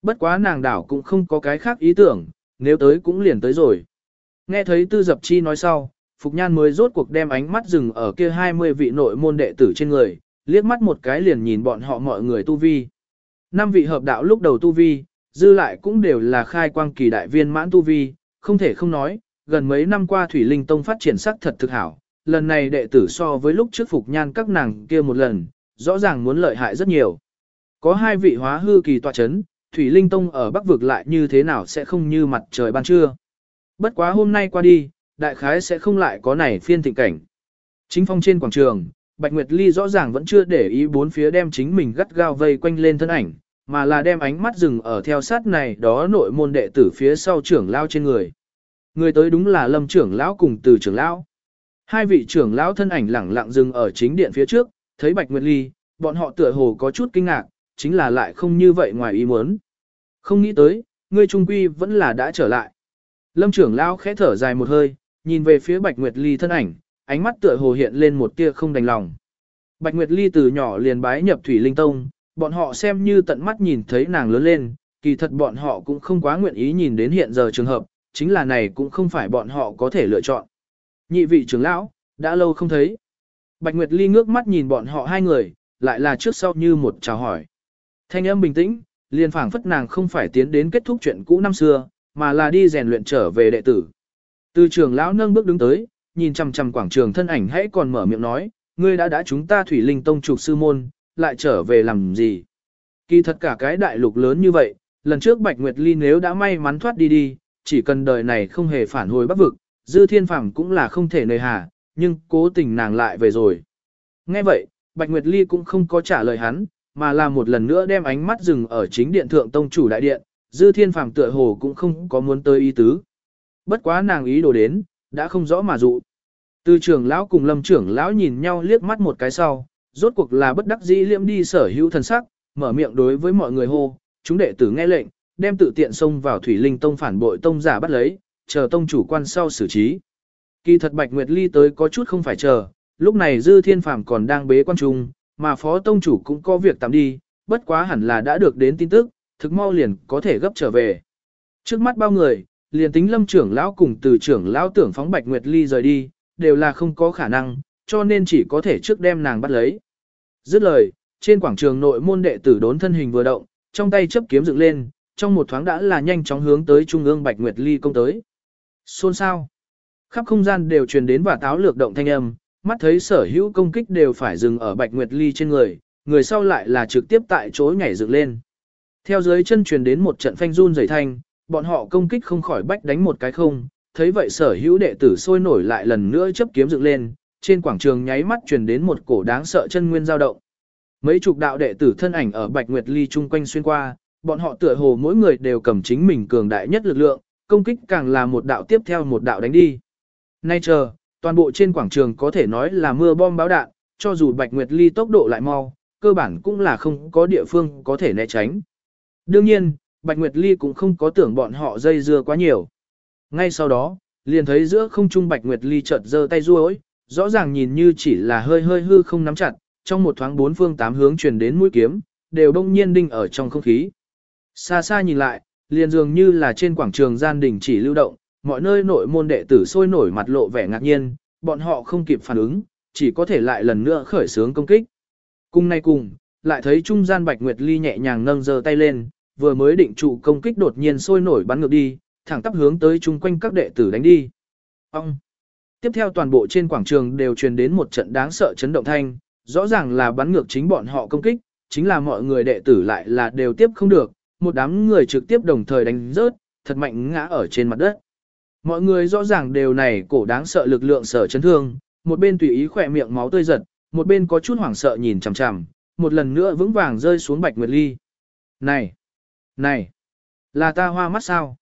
A: Bất quá nàng đảo cũng không có cái khác ý tưởng, nếu tới cũng liền tới rồi. Nghe thấy tư dập chi nói sau, Phục Nhan mới rốt cuộc đem ánh mắt dừng ở kia 20 vị nội môn đệ tử trên người, liếc mắt một cái liền nhìn bọn họ mọi người tu vi. Năm vị hợp đạo lúc đầu tu vi, dư lại cũng đều là khai quang kỳ đại viên mãn tu vi, không thể không nói, gần mấy năm qua Thủy Linh Tông phát triển sắc thật thực hảo, lần này đệ tử so với lúc trước Phục Nhan các nàng kia một lần, rõ ràng muốn lợi hại rất nhiều. Có hai vị hóa hư kỳ tọa chấn, Thủy Linh Tông ở Bắc vực lại như thế nào sẽ không như mặt trời ban trưa. Bất quá hôm nay qua đi, đại khái sẽ không lại có này phiên thịnh cảnh. Chính phong trên quảng trường, Bạch Nguyệt Ly rõ ràng vẫn chưa để ý bốn phía đem chính mình gắt gao vây quanh lên thân ảnh, mà là đem ánh mắt dừng ở theo sát này đó nội môn đệ tử phía sau trưởng lao trên người. Người tới đúng là lâm trưởng lão cùng từ trưởng lão. Hai vị trưởng lão thân ảnh lẳng lặng dừng ở chính điện phía trước, thấy Bạch Nguyệt Ly, bọn họ tựa hồ có chút kinh ngạc, chính là lại không như vậy ngoài ý muốn. Không nghĩ tới, ngươi trung quy vẫn là đã trở lại. Lâm trưởng lão khẽ thở dài một hơi, nhìn về phía Bạch Nguyệt Ly thân ảnh, ánh mắt tựa hồ hiện lên một tia không đành lòng. Bạch Nguyệt Ly từ nhỏ liền bái nhập Thủy Linh Tông, bọn họ xem như tận mắt nhìn thấy nàng lớn lên, kỳ thật bọn họ cũng không quá nguyện ý nhìn đến hiện giờ trường hợp, chính là này cũng không phải bọn họ có thể lựa chọn. Nhị vị trưởng lão, đã lâu không thấy. Bạch Nguyệt Ly ngước mắt nhìn bọn họ hai người, lại là trước sau như một chào hỏi. Thanh âm bình tĩnh, liền phảng phất nàng không phải tiến đến kết thúc chuyện cũ năm xưa, mà là đi rèn luyện trở về đệ tử. Từ trưởng lão nâng bước đứng tới, nhìn chằm chằm quảng trường thân ảnh hãy còn mở miệng nói, ngươi đã đã chúng ta thủy linh tông trục sư môn, lại trở về làm gì? Kỳ thật cả cái đại lục lớn như vậy, lần trước Bạch Nguyệt Ly nếu đã may mắn thoát đi đi, chỉ cần đời này không hề phản hồi bắc vực, dư thiên phàm cũng là không thể nơi hà, nhưng cố tình nàng lại về rồi. Nghe vậy, Bạch Nguyệt Ly cũng không có trả lời hắn, mà là một lần nữa đem ánh mắt dừng ở chính điện thượng tông chủ đại điện, dư thiên phàm tựa hồ cũng không có muốn tới ý tứ. Bất quá nàng ý đồ đến, đã không rõ mà dụ. Từ trưởng lão cùng lâm trưởng lão nhìn nhau liếc mắt một cái sau, rốt cuộc là bất đắc dĩ liễm đi sở hữu thần sắc, mở miệng đối với mọi người hô, chúng đệ tử nghe lệnh, đem tự tiện xông vào thủy linh tông phản bội tông giả bắt lấy, chờ tông chủ quan sau xử trí. Kỳ thật Bạch Nguyệt Ly tới có chút không phải chờ, lúc này Dư Thiên Phàm còn đang bế quan trung, mà phó tông chủ cũng có việc tạm đi, bất quá hẳn là đã được đến tin tức, thực mau liền có thể gấp trở về. Trước mắt bao người, liền tính lâm trưởng lão cùng từ trưởng lão tưởng phóng Bạch Nguyệt Ly rời đi, đều là không có khả năng, cho nên chỉ có thể trước đem nàng bắt lấy. Dứt lời, trên quảng trường nội môn đệ tử đốn thân hình vừa động, trong tay chấp kiếm dựng lên, trong một thoáng đã là nhanh chóng hướng tới trung ương Bạch Nguyệt Ly công tới. Xôn sao? Khắp không gian đều truyền đến và táo lược động thanh âm, mắt thấy sở hữu công kích đều phải dừng ở Bạch Nguyệt Ly trên người, người sau lại là trực tiếp tại chỗ nhảy dựng lên. Theo dưới chân truyền đến một trận phanh run rẩy thanh, bọn họ công kích không khỏi bách đánh một cái không, thấy vậy sở hữu đệ tử sôi nổi lại lần nữa chấp kiếm dựng lên, trên quảng trường nháy mắt truyền đến một cổ đáng sợ chân nguyên dao động. Mấy chục đạo đệ tử thân ảnh ở Bạch Nguyệt Ly chung quanh xuyên qua, bọn họ tựa hồ mỗi người đều cầm chính mình cường đại nhất lực lượng, công kích càng là một đạo tiếp theo một đạo đánh đi. Nay chờ, toàn bộ trên quảng trường có thể nói là mưa bom báo đạn, cho dù Bạch Nguyệt Ly tốc độ lại mau, cơ bản cũng là không có địa phương có thể né tránh. Đương nhiên, Bạch Nguyệt Ly cũng không có tưởng bọn họ dây dưa quá nhiều. Ngay sau đó, liền thấy giữa không trung Bạch Nguyệt Ly chợt giơ tay duỗi, rõ ràng nhìn như chỉ là hơi hơi hư không nắm chặt, trong một thoáng bốn phương tám hướng truyền đến mũi kiếm, đều đông nhiên đinh ở trong không khí. Xa xa nhìn lại, liền dường như là trên quảng trường gian đình chỉ lưu động, mọi nơi nội môn đệ tử sôi nổi mặt lộ vẻ ngạc nhiên, bọn họ không kịp phản ứng, chỉ có thể lại lần nữa khởi xướng công kích. Cùng nay cùng, lại thấy trung gian Bạch Nguyệt Ly nhẹ nhàng nâng giơ tay lên, vừa mới định trụ công kích đột nhiên sôi nổi bắn ngược đi, thẳng tắp hướng tới chung quanh các đệ tử đánh đi. Ông! Tiếp theo toàn bộ trên quảng trường đều truyền đến một trận đáng sợ chấn động thanh, rõ ràng là bắn ngược chính bọn họ công kích, chính là mọi người đệ tử lại là đều tiếp không được, một đám người trực tiếp đồng thời đánh rớt, thật mạnh ngã ở trên mặt đất. Mọi người rõ ràng đều này cổ đáng sợ lực lượng sở chấn thương, một bên tùy ý khỏe miệng máu tươi giật, một bên có chút hoảng sợ nhìn chằm chằm, một lần nữa vững vàng rơi xuống Bạch Nguyệt Ly. Này! Này! Là ta hoa mắt sao?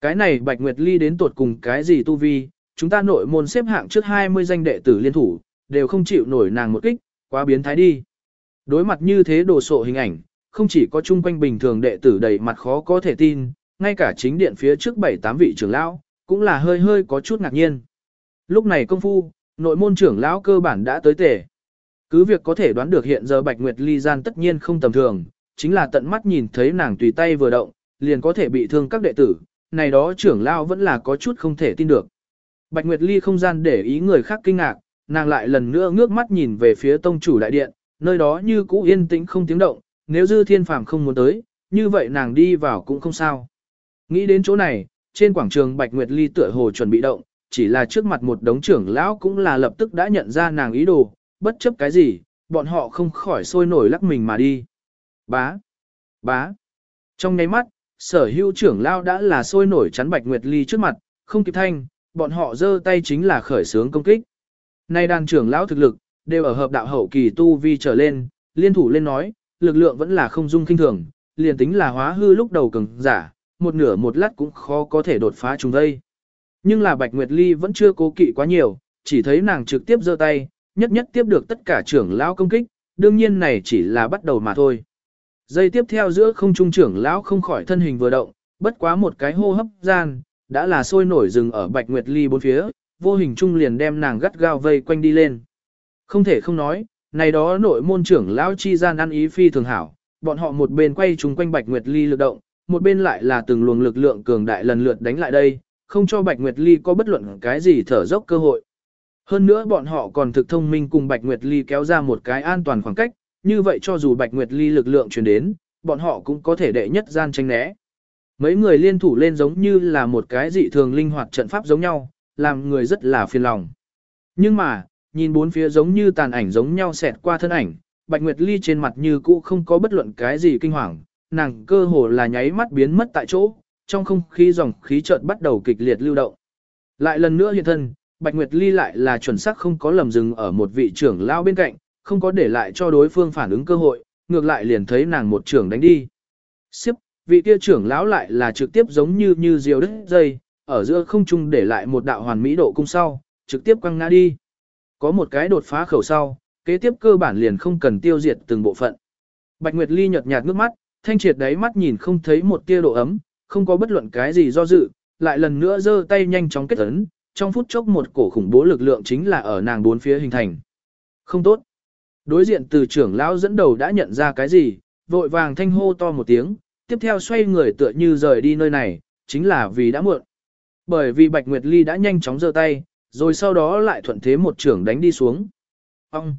A: Cái này Bạch Nguyệt Ly đến tuột cùng cái gì tu vi, chúng ta nội môn xếp hạng trước 20 danh đệ tử liên thủ, đều không chịu nổi nàng một kích, quá biến thái đi. Đối mặt như thế đồ sộ hình ảnh, không chỉ có chung quanh bình thường đệ tử đầy mặt khó có thể tin, ngay cả chính điện phía trước 7-8 vị trưởng lão, cũng là hơi hơi có chút ngạc nhiên. Lúc này công phu, nội môn trưởng lão cơ bản đã tới tể. Cứ việc có thể đoán được hiện giờ Bạch Nguyệt Ly gian tất nhiên không tầm thường, chính là tận mắt nhìn thấy nàng tùy tay vừa động, liền có thể bị thương các đệ tử, này đó trưởng lão vẫn là có chút không thể tin được. Bạch Nguyệt Ly không gian để ý người khác kinh ngạc, nàng lại lần nữa ngước mắt nhìn về phía tông chủ đại điện, nơi đó như cũ yên tĩnh không tiếng động, nếu dư thiên phàm không muốn tới, như vậy nàng đi vào cũng không sao. Nghĩ đến chỗ này, trên quảng trường Bạch Nguyệt Ly tựa hồ chuẩn bị động, chỉ là trước mặt một đống trưởng lão cũng là lập tức đã nhận ra nàng ý đồ, bất chấp cái gì, bọn họ không khỏi sôi nổi lắc mình mà đi. Bá! Bá! Trong nháy mắt, sở hữu trưởng lão đã là sôi nổi chắn Bạch Nguyệt Ly trước mặt, không kịp thanh, bọn họ giơ tay chính là khởi sướng công kích. Nay đàn trưởng lão thực lực, đều ở hợp đạo hậu kỳ tu vi trở lên, liên thủ lên nói, lực lượng vẫn là không dung kinh thường, liền tính là hóa hư lúc đầu cường giả, một nửa một lát cũng khó có thể đột phá chúng đây. Nhưng là Bạch Nguyệt Ly vẫn chưa cố kỵ quá nhiều, chỉ thấy nàng trực tiếp giơ tay, nhất nhất tiếp được tất cả trưởng lão công kích, đương nhiên này chỉ là bắt đầu mà thôi. Giây tiếp theo giữa không trung trưởng lão không khỏi thân hình vừa động, bất quá một cái hô hấp gian, đã là sôi nổi rừng ở Bạch Nguyệt Ly bốn phía, vô hình trung liền đem nàng gắt gao vây quanh đi lên. Không thể không nói, này đó nội môn trưởng lão chi gian ăn ý phi thường hảo, bọn họ một bên quay chúng quanh Bạch Nguyệt Ly lực động, một bên lại là từng luồng lực lượng cường đại lần lượt đánh lại đây, không cho Bạch Nguyệt Ly có bất luận cái gì thở dốc cơ hội. Hơn nữa bọn họ còn thực thông minh cùng Bạch Nguyệt Ly kéo ra một cái an toàn khoảng cách, như vậy cho dù Bạch Nguyệt Ly lực lượng truyền đến, bọn họ cũng có thể đệ nhất gian tranh né. Mấy người liên thủ lên giống như là một cái dị thường linh hoạt trận pháp giống nhau, làm người rất là phiền lòng. Nhưng mà, nhìn bốn phía giống như tàn ảnh giống nhau xẹt qua thân ảnh, Bạch Nguyệt Ly trên mặt như cũ không có bất luận cái gì kinh hoàng, nàng cơ hồ là nháy mắt biến mất tại chỗ, trong không khí dòng khí chợt bắt đầu kịch liệt lưu động. Lại lần nữa hiện thân, Bạch Nguyệt Ly lại là chuẩn xác không có lầm dừng ở một vị trưởng lao bên cạnh, không có để lại cho đối phương phản ứng cơ hội, ngược lại liền thấy nàng một trưởng đánh đi. Xếp, vị kia trưởng lão lại là trực tiếp giống như như diều đứt dây, ở giữa không trung để lại một đạo hoàn mỹ độ cung sau, trực tiếp quăng ngã đi. Có một cái đột phá khẩu sau, kế tiếp cơ bản liền không cần tiêu diệt từng bộ phận. Bạch Nguyệt Ly nhợt nhạt nước mắt, thanh triệt đáy mắt nhìn không thấy một tia độ ấm, không có bất luận cái gì do dự, lại lần nữa giơ tay nhanh chóng kết ấn, trong phút chốc một cổ khủng bố lực lượng chính là ở nàng bốn phía hình thành. Không tốt. Đối diện từ trưởng lão dẫn đầu đã nhận ra cái gì, vội vàng thanh hô to một tiếng, tiếp theo xoay người tựa như rời đi nơi này, chính là vì đã muộn. Bởi vì Bạch Nguyệt Ly đã nhanh chóng giơ tay, rồi sau đó lại thuận thế một trưởng đánh đi xuống. Ông!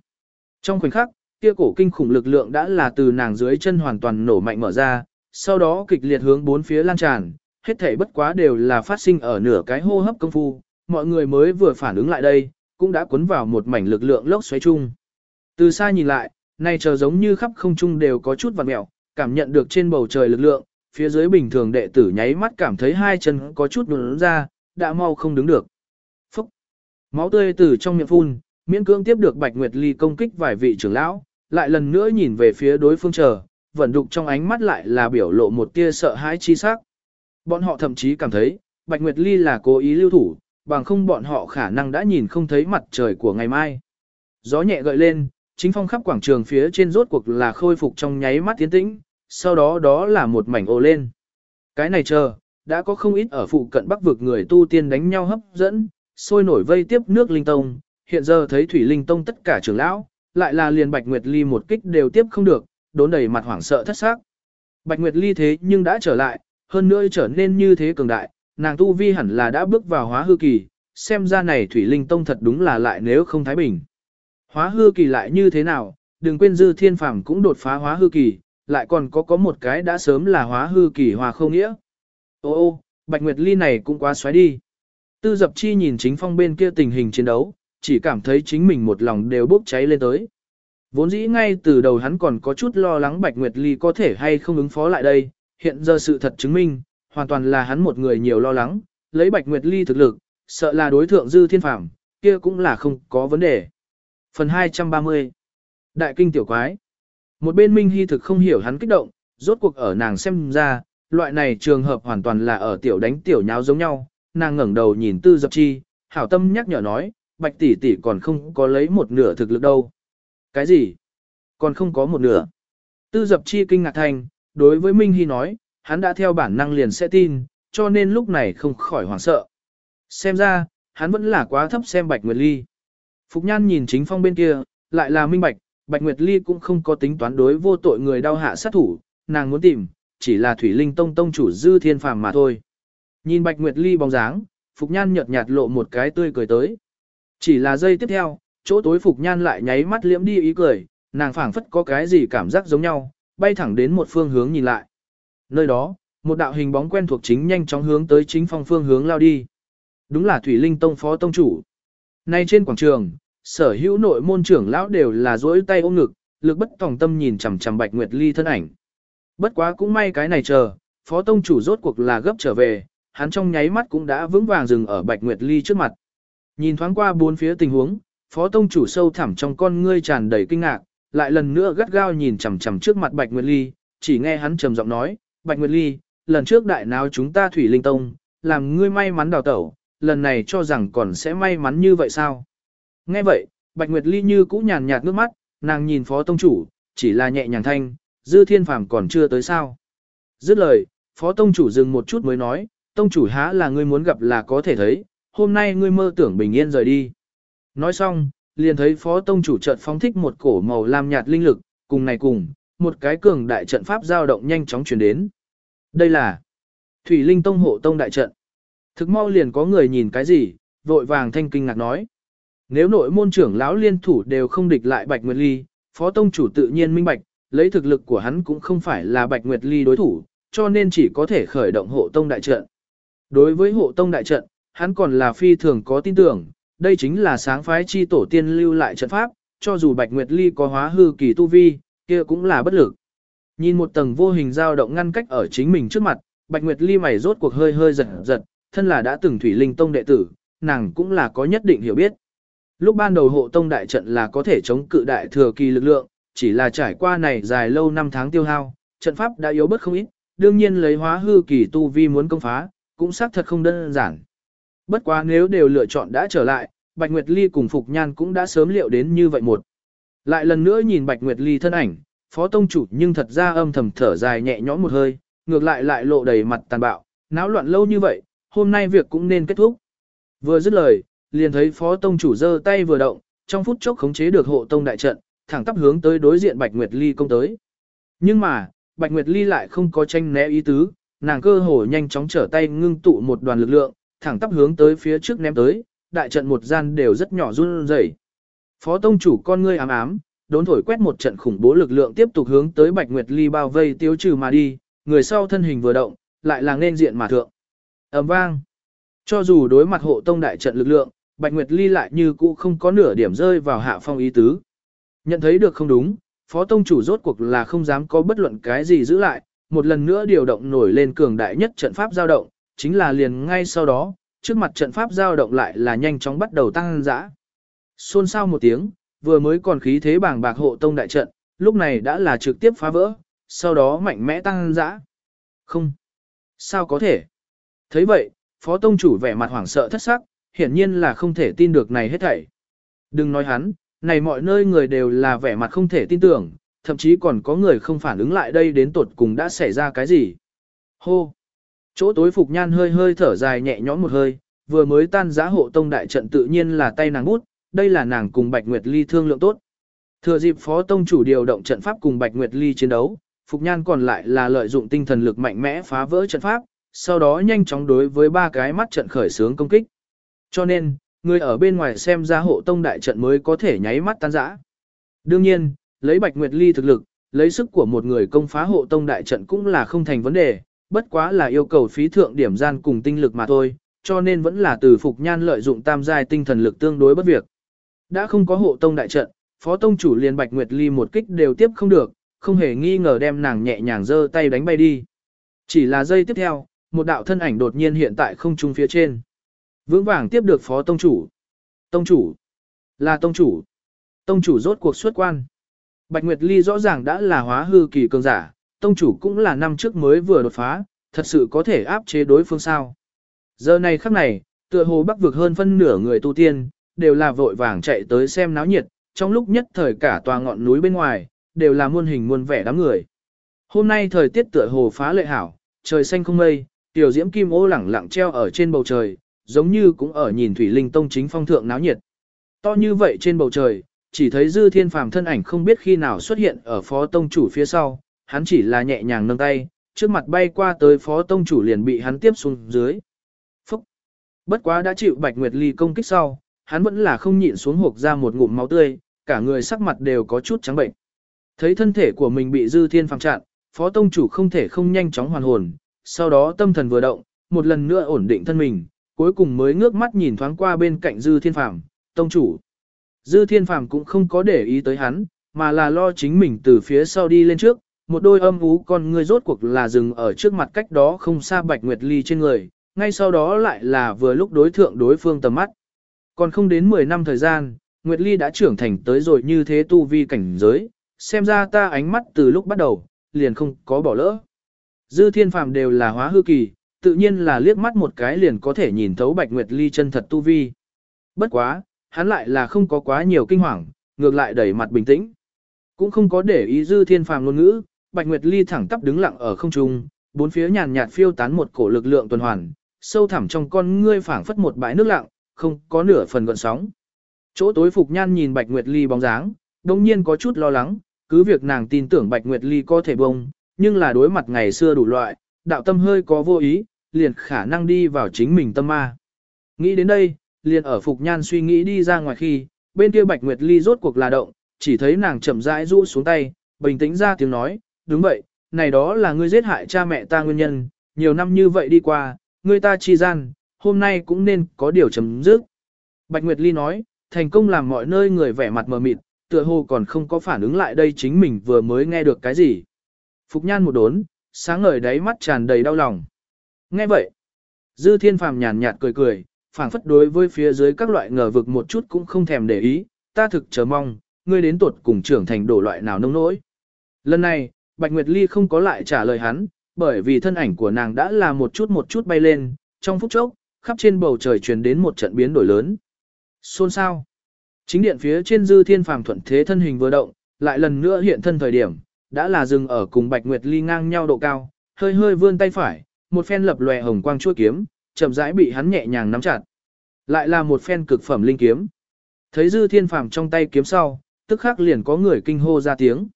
A: Trong khoảnh khắc, kia cổ kinh khủng lực lượng đã là từ nàng dưới chân hoàn toàn nổ mạnh mở ra, sau đó kịch liệt hướng bốn phía lan tràn, hết thảy bất quá đều là phát sinh ở nửa cái hô hấp công phu, mọi người mới vừa phản ứng lại đây, cũng đã cuốn vào một mảnh lực lượng lốc xoáy chung. Từ xa nhìn lại, này chờ giống như khắp không trung đều có chút vặn mẹo, cảm nhận được trên bầu trời lực lượng, phía dưới bình thường đệ tử nháy mắt cảm thấy hai chân có chút nhũn ra, đã mau không đứng được. Máu tươi từ trong miệng phun, miễn cưỡng tiếp được Bạch Nguyệt Ly công kích vài vị trưởng lão, lại lần nữa nhìn về phía đối phương chờ, vận đục trong ánh mắt lại là biểu lộ một tia sợ hãi chi sắc. Bọn họ thậm chí cảm thấy, Bạch Nguyệt Ly là cố ý lưu thủ, bằng không bọn họ khả năng đã nhìn không thấy mặt trời của ngày mai. Gió nhẹ gợi lên, chính phong khắp quảng trường phía trên rốt cuộc là khôi phục trong nháy mắt tiến tĩnh, sau đó đó là một mảnh ồ lên. Cái này chờ, đã có không ít ở phụ cận bắc vực người tu tiên đánh nhau hấp dẫn, sôi nổi vây tiếp nước linh tông, hiện giờ thấy thủy linh tông tất cả trưởng lão, lại là liền Bạch Nguyệt Ly một kích đều tiếp không được, đốn đầy mặt hoảng sợ thất xác. Bạch Nguyệt Ly thế nhưng đã trở lại, hơn nữa trở nên như thế cường đại, nàng tu vi hẳn là đã bước vào hóa hư kỳ, xem ra này thủy linh tông thật đúng là lại nếu không thái bình. Hóa hư kỳ lại như thế nào, đừng quên dư thiên phàm cũng đột phá hóa hư kỳ, lại còn có có một cái đã sớm là hóa hư kỳ hòa không nghĩa. Ô ô, Bạch Nguyệt Ly này cũng quá xoáy đi. Tư dập chi nhìn chính phong bên kia tình hình chiến đấu, chỉ cảm thấy chính mình một lòng đều bốc cháy lên tới. Vốn dĩ ngay từ đầu hắn còn có chút lo lắng Bạch Nguyệt Ly có thể hay không ứng phó lại đây, hiện giờ sự thật chứng minh, hoàn toàn là hắn một người nhiều lo lắng, lấy Bạch Nguyệt Ly thực lực, sợ là đối thượng dư thiên phàm, kia cũng là không có vấn đề. Phần 230 Đại kinh tiểu quái Một bên Minh Hy thực không hiểu hắn kích động, rốt cuộc ở nàng xem ra, loại này trường hợp hoàn toàn là ở tiểu đánh tiểu nháo giống nhau, nàng ngẩng đầu nhìn tư dập chi, hảo tâm nhắc nhở nói, bạch tỷ tỷ còn không có lấy một nửa thực lực đâu. Cái gì? Còn không có một nửa. Tư dập chi kinh ngạc thành, đối với Minh Hy nói, hắn đã theo bản năng liền sẽ tin, cho nên lúc này không khỏi hoảng sợ. Xem ra, hắn vẫn là quá thấp xem Bạch Nguyệt Ly. Phục Nhan nhìn chính phong bên kia, lại là minh bạch, Bạch Nguyệt Ly cũng không có tính toán đối vô tội người đau hạ sát thủ, nàng muốn tìm, chỉ là Thủy Linh Tông Tông chủ Dư Thiên Phàm mà thôi. Nhìn Bạch Nguyệt Ly bóng dáng, Phục Nhan nhợt nhạt lộ một cái tươi cười tới. Chỉ là giây tiếp theo, chỗ tối Phục Nhan lại nháy mắt liễm đi ý cười, nàng phảng phất có cái gì cảm giác giống nhau, bay thẳng đến một phương hướng nhìn lại. Nơi đó, một đạo hình bóng quen thuộc chính nhanh chóng hướng tới chính phong phương hướng lao đi. Đúng là Thủy Linh Tông phó tông chủ. Nay trên quảng trường, sở hữu nội môn trưởng lão đều là duỗi tay ôm ngực, lực bất tòng tâm nhìn chằm chằm Bạch Nguyệt Ly thân ảnh. Bất quá cũng may cái này chờ, phó tông chủ rốt cuộc là gấp trở về, hắn trong nháy mắt cũng đã vững vàng dừng ở Bạch Nguyệt Ly trước mặt. Nhìn thoáng qua bốn phía tình huống, phó tông chủ sâu thẳm trong con ngươi tràn đầy kinh ngạc, lại lần nữa gắt gao nhìn chằm chằm trước mặt Bạch Nguyệt Ly, chỉ nghe hắn trầm giọng nói, Bạch Nguyệt Ly, lần trước đại nào chúng ta thủy linh tông, làm ngươi may mắn đào tẩu, lần này cho rằng còn sẽ may mắn như vậy sao? Nghe vậy, Bạch Nguyệt Ly như cũ nhàn nhạt nước mắt, nàng nhìn phó tông chủ, chỉ là nhẹ nhàng thanh, dư thiên phàm còn chưa tới sao. Dứt lời, phó tông chủ dừng một chút mới nói, tông chủ há là ngươi muốn gặp là có thể thấy, hôm nay ngươi mơ tưởng bình yên rời đi. Nói xong, liền thấy phó tông chủ chợt phóng thích một cổ màu lam nhạt linh lực, cùng này cùng, một cái cường đại trận pháp giao động nhanh chóng chuyển đến. Đây là Thủy Linh Tông hộ tông đại trận. Thực mau liền có người nhìn cái gì, vội vàng thanh kinh ngạc nói. Nếu nội môn trưởng lão liên thủ đều không địch lại Bạch Nguyệt Ly, phó tông chủ tự nhiên minh bạch, lấy thực lực của hắn cũng không phải là Bạch Nguyệt Ly đối thủ, cho nên chỉ có thể khởi động hộ tông đại trận. Đối với hộ tông đại trận, hắn còn là phi thường có tin tưởng, đây chính là sáng phái chi tổ tiên lưu lại trận pháp, cho dù Bạch Nguyệt Ly có hóa hư kỳ tu vi, kia cũng là bất lực. Nhìn một tầng vô hình dao động ngăn cách ở chính mình trước mặt, Bạch Nguyệt Ly mày rốt cuộc hơi hơi giật giật, thân là đã từng thủy linh tông đệ tử, nàng cũng là có nhất định hiểu biết. Lúc ban đầu hộ tông đại trận là có thể chống cự đại thừa kỳ lực lượng, chỉ là trải qua này dài lâu năm tháng tiêu hao, trận pháp đã yếu bất không ít, đương nhiên lấy hóa hư kỳ tu vi muốn công phá, cũng xác thật không đơn giản. Bất quá nếu đều lựa chọn đã trở lại, Bạch Nguyệt Ly cùng Phục Nhan cũng đã sớm liệu đến như vậy một. Lại lần nữa nhìn Bạch Nguyệt Ly thân ảnh, phó tông chủ nhưng thật ra âm thầm thở dài nhẹ nhõm một hơi, ngược lại lại lộ đầy mặt tàn bạo, náo loạn lâu như vậy, hôm nay việc cũng nên kết thúc. Vừa dứt lời, liền thấy phó tông chủ giơ tay vừa động, trong phút chốc khống chế được hộ tông đại trận, thẳng tắp hướng tới đối diện Bạch Nguyệt Ly công tới. Nhưng mà, Bạch Nguyệt Ly lại không có tranh né ý tứ, nàng cơ hồ nhanh chóng trở tay ngưng tụ một đoàn lực lượng, thẳng tắp hướng tới phía trước ném tới, đại trận một gian đều rất nhỏ run rẩy. Phó tông chủ con ngươi ám ám, đốn thổi quét một trận khủng bố lực lượng tiếp tục hướng tới Bạch Nguyệt Ly bao vây tiêu trừ mà đi, người sau thân hình vừa động, lại là nên diện mà thượng. ầm vang. Cho dù đối mặt hộ tông đại trận lực lượng, Bạch Nguyệt Ly lại như cũ không có nửa điểm rơi vào hạ phong ý tứ. Nhận thấy được không đúng, Phó Tông chủ rốt cuộc là không dám có bất luận cái gì giữ lại, một lần nữa điều động nổi lên cường đại nhất trận pháp giao động, chính là liền ngay sau đó, trước mặt trận pháp giao động lại là nhanh chóng bắt đầu tăng dã. Xôn xao một tiếng, vừa mới còn khí thế bảng bạc hộ tông đại trận, lúc này đã là trực tiếp phá vỡ, sau đó mạnh mẽ tăng dã. Không. Sao có thể? thấy vậy, Phó Tông chủ vẻ mặt hoảng sợ thất sắc, hiển nhiên là không thể tin được này hết thảy. Đừng nói hắn, này mọi nơi người đều là vẻ mặt không thể tin tưởng, thậm chí còn có người không phản ứng lại đây đến tột cùng đã xảy ra cái gì. Hô! Chỗ tối Phục Nhan hơi hơi thở dài nhẹ nhõm một hơi, vừa mới tan giá hộ tông đại trận tự nhiên là tay nàng bút, đây là nàng cùng Bạch Nguyệt Ly thương lượng tốt. Thừa dịp phó tông chủ điều động trận pháp cùng Bạch Nguyệt Ly chiến đấu, Phục Nhan còn lại là lợi dụng tinh thần lực mạnh mẽ phá vỡ trận pháp, sau đó nhanh chóng đối với ba cái mắt trận khởi sướng công kích. Cho nên, người ở bên ngoài xem ra hộ tông đại trận mới có thể nháy mắt tan rã. Đương nhiên, lấy Bạch Nguyệt Ly thực lực, lấy sức của một người công phá hộ tông đại trận cũng là không thành vấn đề, bất quá là yêu cầu phí thượng điểm gian cùng tinh lực mà thôi, cho nên vẫn là từ Phục Nhan lợi dụng tam giai tinh thần lực tương đối bất việc. Đã không có hộ tông đại trận, phó tông chủ liền Bạch Nguyệt Ly một kích đều tiếp không được, không hề nghi ngờ đem nàng nhẹ nhàng giơ tay đánh bay đi. Chỉ là giây tiếp theo, một đạo thân ảnh đột nhiên hiện tại không trung phía trên. Vững vàng tiếp được phó tông chủ. Tông chủ. Là tông chủ. Tông chủ rốt cuộc xuất quan. Bạch Nguyệt Ly rõ ràng đã là hóa hư kỳ cường giả, tông chủ cũng là năm trước mới vừa đột phá, thật sự có thể áp chế đối phương sao. Giờ này khắc này, tựa hồ bắc vực hơn phân nửa người tu tiên, đều là vội vàng chạy tới xem náo nhiệt, trong lúc nhất thời cả tòa ngọn núi bên ngoài, đều là muôn hình muôn vẻ đám người. Hôm nay thời tiết tựa hồ phá lệ hảo, trời xanh không mây, tiểu diễm kim ô lẳng lặng treo ở trên bầu trời, giống như cũng ở nhìn Thủy Linh Tông chính phong thượng náo nhiệt. To như vậy trên bầu trời, chỉ thấy Dư Thiên Phàm thân ảnh không biết khi nào xuất hiện ở Phó Tông chủ phía sau, hắn chỉ là nhẹ nhàng nâng tay, trước mặt bay qua tới Phó Tông chủ liền bị hắn tiếp xuống dưới. Phúc! Bất quá đã chịu Bạch Nguyệt Ly công kích sau, hắn vẫn là không nhịn xuống hộp ra một ngụm máu tươi, cả người sắc mặt đều có chút trắng bệnh. Thấy thân thể của mình bị Dư Thiên Phàm chặn, Phó Tông chủ không thể không nhanh chóng hoàn hồn, sau đó tâm thần vừa động, một lần nữa ổn định thân mình, cuối cùng mới ngước mắt nhìn thoáng qua bên cạnh Dư Thiên Phàm, tông chủ. Dư Thiên Phàm cũng không có để ý tới hắn, mà là lo chính mình từ phía sau đi lên trước, một đôi âm ú con ngươi rốt cuộc là dừng ở trước mặt cách đó không xa Bạch Nguyệt Ly trên người, ngay sau đó lại là vừa lúc đối thượng đối phương tầm mắt. Còn không đến 10 năm thời gian, Nguyệt Ly đã trưởng thành tới rồi như thế tu vi cảnh giới, xem ra ta ánh mắt từ lúc bắt đầu, liền không có bỏ lỡ. Dư thiên phàm đều là hóa hư kỳ, tự nhiên là liếc mắt một cái liền có thể nhìn thấu Bạch Nguyệt Ly chân thật tu vi. Bất quá, hắn lại là không có quá nhiều kinh hoàng, ngược lại đẩy mặt bình tĩnh. Cũng không có để ý dư thiên phàm ngôn ngữ, Bạch Nguyệt Ly thẳng tắp đứng lặng ở không trung, bốn phía nhàn nhạt phiêu tán một cổ lực lượng tuần hoàn, sâu thẳm trong con ngươi phảng phất một bãi nước lặng, không có nửa phần gợn sóng. Chỗ tối Phục Nhan nhìn Bạch Nguyệt Ly bóng dáng, đồng nhiên có chút lo lắng, cứ việc nàng tin tưởng Bạch Nguyệt Ly có thể bông, nhưng là đối mặt ngày xưa đủ loại, đạo tâm hơi có vô ý, liền khả năng đi vào chính mình tâm ma. Nghĩ đến đây, liền ở Phục Nhan suy nghĩ đi ra ngoài khi, bên kia Bạch Nguyệt Ly rốt cuộc là động, chỉ thấy nàng chậm rãi rũ xuống tay, bình tĩnh ra tiếng nói, đúng vậy, này đó là ngươi giết hại cha mẹ ta nguyên nhân, nhiều năm như vậy đi qua, ngươi ta chi gian, hôm nay cũng nên có điều chấm dứt. Bạch Nguyệt Ly nói, thành công làm mọi nơi người vẻ mặt mờ mịt, tựa hồ còn không có phản ứng lại đây chính mình vừa mới nghe được cái gì. Phục nhan một đốn, sáng ngời đáy mắt tràn đầy đau lòng. Nghe vậy, Dư Thiên Phàm nhàn nhạt cười cười, phảng phất đối với phía dưới các loại ngờ vực một chút cũng không thèm để ý, ta thực chờ mong, ngươi đến tuột cùng trưởng thành đổ loại nào nông nỗi. Lần này, Bạch Nguyệt Ly không có lại trả lời hắn, bởi vì thân ảnh của nàng đã là một chút một chút bay lên, trong phút chốc, khắp trên bầu trời truyền đến một trận biến đổi lớn. Xôn sao? Chính điện phía trên dư thiên phàm thuận thế thân hình vừa động, lại lần nữa hiện thân thời điểm, đã là dừng ở cùng Bạch Nguyệt Ly ngang nhau độ cao, hơi hơi vươn tay phải, một phen lập lòe hồng quang chuôi kiếm, chậm rãi bị hắn nhẹ nhàng nắm chặt. Lại là một phen cực phẩm linh kiếm. Thấy dư thiên phàm trong tay kiếm sau, tức khắc liền có người kinh hô ra tiếng.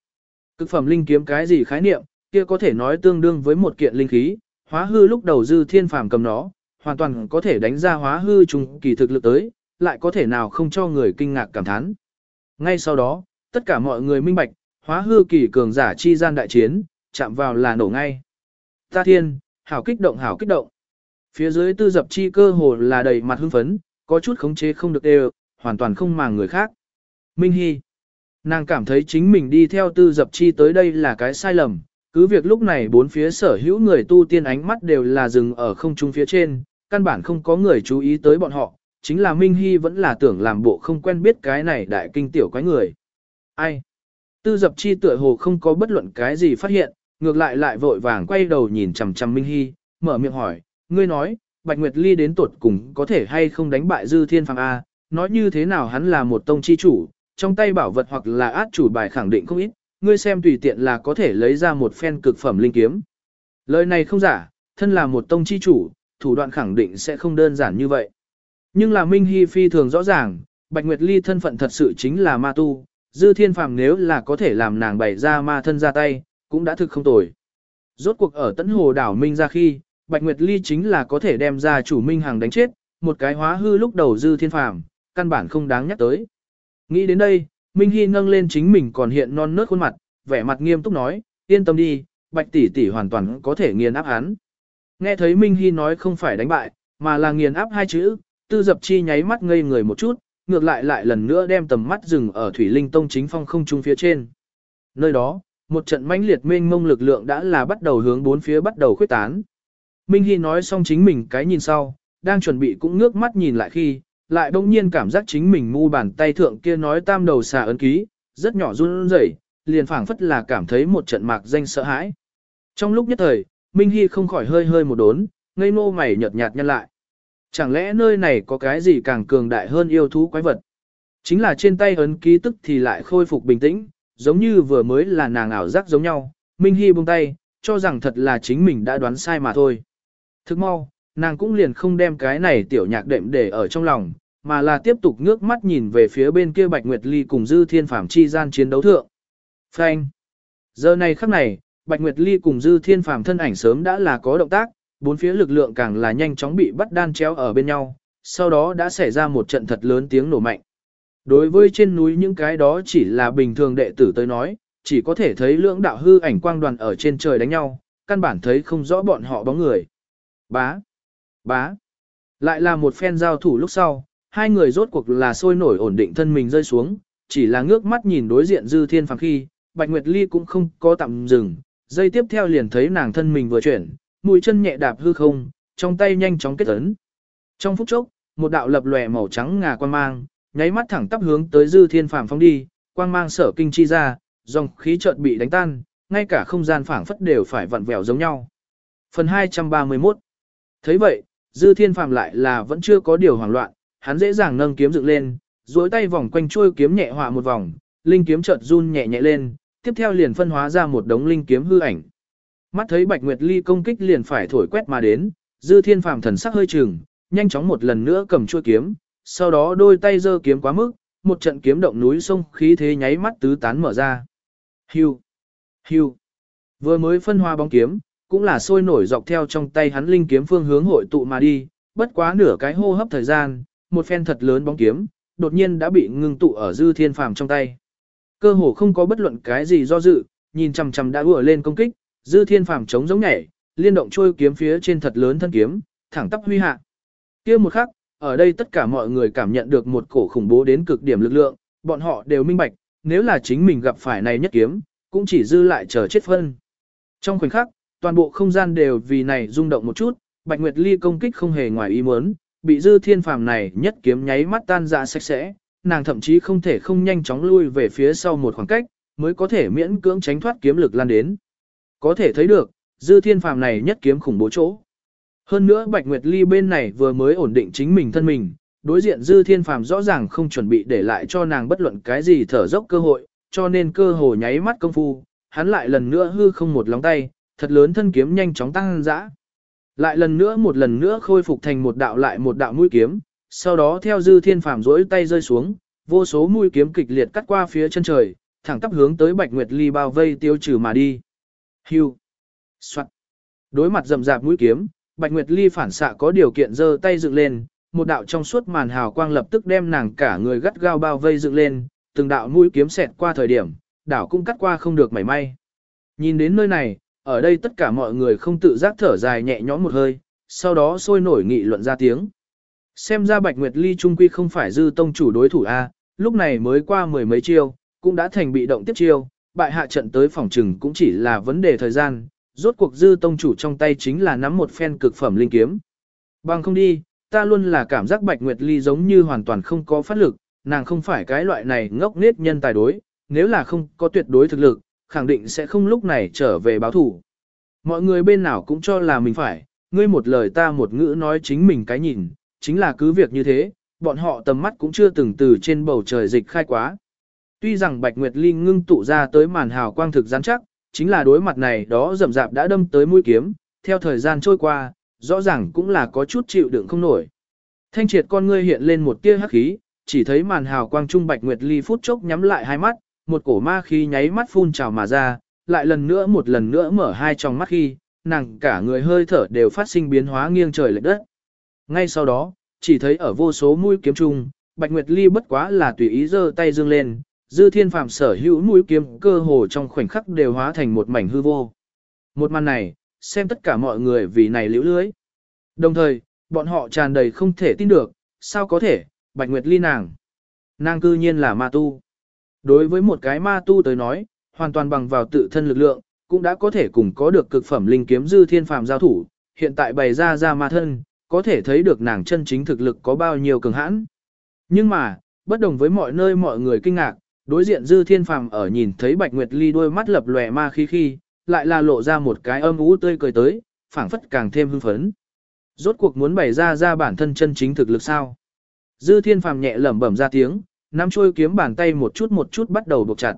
A: Cực phẩm linh kiếm cái gì khái niệm, kia có thể nói tương đương với một kiện linh khí, hóa hư lúc đầu dư thiên phàm cầm nó, hoàn toàn có thể đánh ra hóa hư trùng kỳ thực lực tới, lại có thể nào không cho người kinh ngạc cảm thán. Ngay sau đó, tất cả mọi người minh bạch, hóa hư kỳ cường giả chi gian đại chiến, chạm vào là nổ ngay. Ta thiên, hảo kích động hảo kích động. Phía dưới tư dập chi cơ hồ là đầy mặt hưng phấn, có chút khống chế không được đều, hoàn toàn không màng người khác. Minh Hy. Nàng cảm thấy chính mình đi theo tư dập chi tới đây là cái sai lầm, cứ việc lúc này bốn phía sở hữu người tu tiên ánh mắt đều là dừng ở không trung phía trên, căn bản không có người chú ý tới bọn họ, chính là Minh Hy vẫn là tưởng làm bộ không quen biết cái này đại kinh tiểu quái người. Ai? Tư dập chi tựa hồ không có bất luận cái gì phát hiện, ngược lại lại vội vàng quay đầu nhìn chằm chằm Minh Hy, mở miệng hỏi, ngươi nói, Bạch Nguyệt Ly đến tuột cùng có thể hay không đánh bại Dư Thiên Phàm A, nói như thế nào hắn là một tông chi chủ, trong tay bảo vật hoặc là át chủ bài khẳng định không ít, ngươi xem tùy tiện là có thể lấy ra một phen cực phẩm linh kiếm. Lời này không giả, thân là một tông chi chủ, thủ đoạn khẳng định sẽ không đơn giản như vậy. Nhưng là Minh Hi phi thường rõ ràng, Bạch Nguyệt Ly thân phận thật sự chính là ma tu, Dư Thiên Phàm nếu là có thể làm nàng bày ra ma thân ra tay, cũng đã thực không tồi. Rốt cuộc ở Tấn Hồ đảo Minh ra khi, Bạch Nguyệt Ly chính là có thể đem ra chủ Minh Hằng đánh chết, một cái hóa hư lúc đầu Dư Thiên Phàm, căn bản không đáng nhắc tới. Nghĩ đến đây, Minh Hy nâng lên chính mình còn hiện non nớt khuôn mặt, vẻ mặt nghiêm túc nói, yên tâm đi, Bạch tỷ tỷ hoàn toàn có thể nghiền áp hắn. Nghe thấy Minh Hy nói không phải đánh bại, mà là nghiền áp hai chữ, tư dập chi nháy mắt ngây người một chút, ngược lại lại lần nữa đem tầm mắt dừng ở Thủy Linh Tông chính phong không trung phía trên. Nơi đó, một trận mãnh liệt mênh mông lực lượng đã là bắt đầu hướng bốn phía bắt đầu khuyết tán. Minh Hy nói xong chính mình cái nhìn sau, đang chuẩn bị cũng ngước mắt nhìn lại khi, lại đông nhiên cảm giác chính mình mu bàn tay thượng kia nói tam đầu xà ấn ký, rất nhỏ run rẩy, liền phảng phất là cảm thấy một trận mạc danh sợ hãi. Trong lúc nhất thời, Minh Hy không khỏi hơi hơi một đốn, ngây ngô mày nhợt nhạt nhân lại. Chẳng lẽ nơi này có cái gì càng cường đại hơn yêu thú quái vật? Chính là trên tay ấn ký tức thì lại khôi phục bình tĩnh, giống như vừa mới là nàng ảo giác giống nhau. Minh Hy buông tay, cho rằng thật là chính mình đã đoán sai mà thôi. Thức mau, nàng cũng liền không đem cái này tiểu nhạc đệm để ở trong lòng, mà là tiếp tục ngước mắt nhìn về phía bên kia Bạch Nguyệt Ly cùng Dư Thiên Phàm chi gian chiến đấu thượng. Phanh! Giờ này khắc này, Bạch Nguyệt Ly cùng Dư Thiên Phàm thân ảnh sớm đã là có động tác, bốn phía lực lượng càng là nhanh chóng bị bắt đan chéo ở bên nhau, sau đó đã xảy ra một trận thật lớn tiếng nổ mạnh. Đối với trên núi những cái đó chỉ là bình thường đệ tử tới nói, chỉ có thể thấy lưỡng đạo hư ảnh quang đoàn ở trên trời đánh nhau, căn bản thấy không rõ bọn họ bóng người. Bá! Bá! Lại là một phen giao thủ lúc sau, hai người rốt cuộc là sôi nổi ổn định thân mình rơi xuống, chỉ là ngước mắt nhìn đối diện dư thiên phàm khi, Bạch Nguyệt Ly cũng không có tạm dừng, dây tiếp theo liền thấy nàng thân mình vừa chuyển, mũi chân nhẹ đạp hư không, trong tay nhanh chóng kết ấn. Trong phút chốc, một đạo lập lòe màu trắng ngà quang mang, nháy mắt thẳng tắp hướng tới Dư Thiên Phàm phóng đi, quang mang sở kinh chi ra, dòng khí chợt bị đánh tan, ngay cả không gian phảng phất đều phải vặn vẹo giống nhau. Phần 231 thấy vậy, Dư Thiên Phàm lại là vẫn chưa có điều hoảng loạn, hắn dễ dàng nâng kiếm dựng lên, duỗi tay vòng quanh chuôi kiếm nhẹ họa một vòng, linh kiếm chợt run nhẹ nhẹ lên, tiếp theo liền phân hóa ra một đống linh kiếm hư ảnh. Mắt thấy Bạch Nguyệt Ly công kích liền phải thổi quét mà đến, Dư Thiên Phàm thần sắc hơi chừng, nhanh chóng một lần nữa cầm chuôi kiếm, sau đó đôi tay giơ kiếm quá mức, một trận kiếm động núi sông khí thế nháy mắt tứ tán mở ra. Hưu, hưu. Vừa mới phân hoa bóng kiếm, cũng là sôi nổi dọc theo trong tay hắn linh kiếm phương hướng hội tụ mà đi, bất quá nửa cái hô hấp thời gian, một phen thật lớn bóng kiếm, đột nhiên đã bị ngưng tụ ở dư thiên phàm trong tay. Cơ hồ không có bất luận cái gì do dự, nhìn chằm chằm đã ùa lên công kích, dư thiên phàm chống giống nhảy, liên động trôi kiếm phía trên thật lớn thân kiếm, thẳng tắp huy hạ. Kia một khắc, ở đây tất cả mọi người cảm nhận được một cổ khủng bố đến cực điểm lực lượng, bọn họ đều minh bạch, nếu là chính mình gặp phải này nhất kiếm, cũng chỉ dư lại chờ chết phân. Trong khoảnh khắc, toàn bộ không gian đều vì này rung động một chút, Bạch Nguyệt Ly công kích không hề ngoài ý muốn, bị dư thiên phàm này nhất kiếm nháy mắt tan ra sạch sẽ, nàng thậm chí không thể không nhanh chóng lui về phía sau một khoảng cách, mới có thể miễn cưỡng tránh thoát kiếm lực lan đến. Có thể thấy được, dư thiên phàm này nhất kiếm khủng bố chỗ. Hơn nữa Bạch Nguyệt Ly bên này vừa mới ổn định chính mình thân mình, đối diện dư thiên phàm rõ ràng không chuẩn bị để lại cho nàng bất luận cái gì thở dốc cơ hội, cho nên cơ hồ nháy mắt công phu, hắn lại lần nữa hư không một lóng tay, thật lớn thân kiếm nhanh chóng tăng dã. Lại lần nữa một lần nữa khôi phục thành một đạo lại một đạo mũi kiếm, sau đó theo dư thiên phàm rỗi tay rơi xuống, vô số mũi kiếm kịch liệt cắt qua phía chân trời, thẳng tắp hướng tới Bạch Nguyệt Ly bao vây tiêu trừ mà đi. Hưu. Soạt. Đối mặt rầm rạp mũi kiếm, Bạch Nguyệt Ly phản xạ có điều kiện giơ tay dựng lên, một đạo trong suốt màn hào quang lập tức đem nàng cả người gắt gao bao vây dựng lên, từng đạo mũi kiếm xẹt qua thời điểm, đảo cũng cắt qua không được mảy may. Nhìn đến nơi này, ở đây tất cả mọi người không tự giác thở dài nhẹ nhõm một hơi, sau đó sôi nổi nghị luận ra tiếng. Xem ra Bạch Nguyệt Ly trung quy không phải dư tông chủ đối thủ A, lúc này mới qua mười mấy chiêu, cũng đã thành bị động tiếp chiêu, bại hạ trận tới phòng trừng cũng chỉ là vấn đề thời gian, rốt cuộc dư tông chủ trong tay chính là nắm một phen cực phẩm linh kiếm. Bằng không đi, ta luôn là cảm giác Bạch Nguyệt Ly giống như hoàn toàn không có phát lực, nàng không phải cái loại này ngốc nết nhân tài đối, nếu là không có tuyệt đối thực lực, khẳng định sẽ không lúc này trở về báo thủ. Mọi người bên nào cũng cho là mình phải, ngươi một lời ta một ngữ nói chính mình cái nhìn, chính là cứ việc như thế, bọn họ tầm mắt cũng chưa từng từ trên bầu trời dịch khai quá. Tuy rằng Bạch Nguyệt Ly ngưng tụ ra tới màn hào quang thực rắn chắc, chính là đối mặt này đó rầm rạp đã đâm tới mũi kiếm, theo thời gian trôi qua, rõ ràng cũng là có chút chịu đựng không nổi. Thanh triệt con ngươi hiện lên một tia hắc khí, chỉ thấy màn hào quang trung Bạch Nguyệt Ly phút chốc nhắm lại hai mắt, một cổ ma khí nháy mắt phun trào mà ra, lại lần nữa một lần nữa mở hai tròng mắt khi, nàng cả người hơi thở đều phát sinh biến hóa nghiêng trời lệch đất. Ngay sau đó, chỉ thấy ở vô số mũi kiếm trung, Bạch Nguyệt Ly bất quá là tùy ý giơ tay dương lên, dư thiên phàm sở hữu mũi kiếm cơ hồ trong khoảnh khắc đều hóa thành một mảnh hư vô. Một màn này, xem tất cả mọi người vì này liễu lưới. Đồng thời, bọn họ tràn đầy không thể tin được, sao có thể, Bạch Nguyệt Ly nàng. Nàng cư nhiên là ma tu. Đối với một cái ma tu tới nói, hoàn toàn bằng vào tự thân lực lượng, cũng đã có thể cùng có được cực phẩm linh kiếm dư thiên phàm giao thủ, hiện tại bày ra ra ma thân, có thể thấy được nàng chân chính thực lực có bao nhiêu cường hãn. Nhưng mà, bất đồng với mọi nơi mọi người kinh ngạc, đối diện dư thiên phàm ở nhìn thấy bạch nguyệt ly đôi mắt lập lòe ma khí khi, lại là lộ ra một cái âm ú tươi cười tới, phảng phất càng thêm hưng phấn. Rốt cuộc muốn bày ra ra bản thân chân chính thực lực sao? Dư thiên phàm nhẹ lẩm bẩm ra tiếng, nắm chuôi kiếm bàn tay một chút một chút bắt đầu buộc chặt.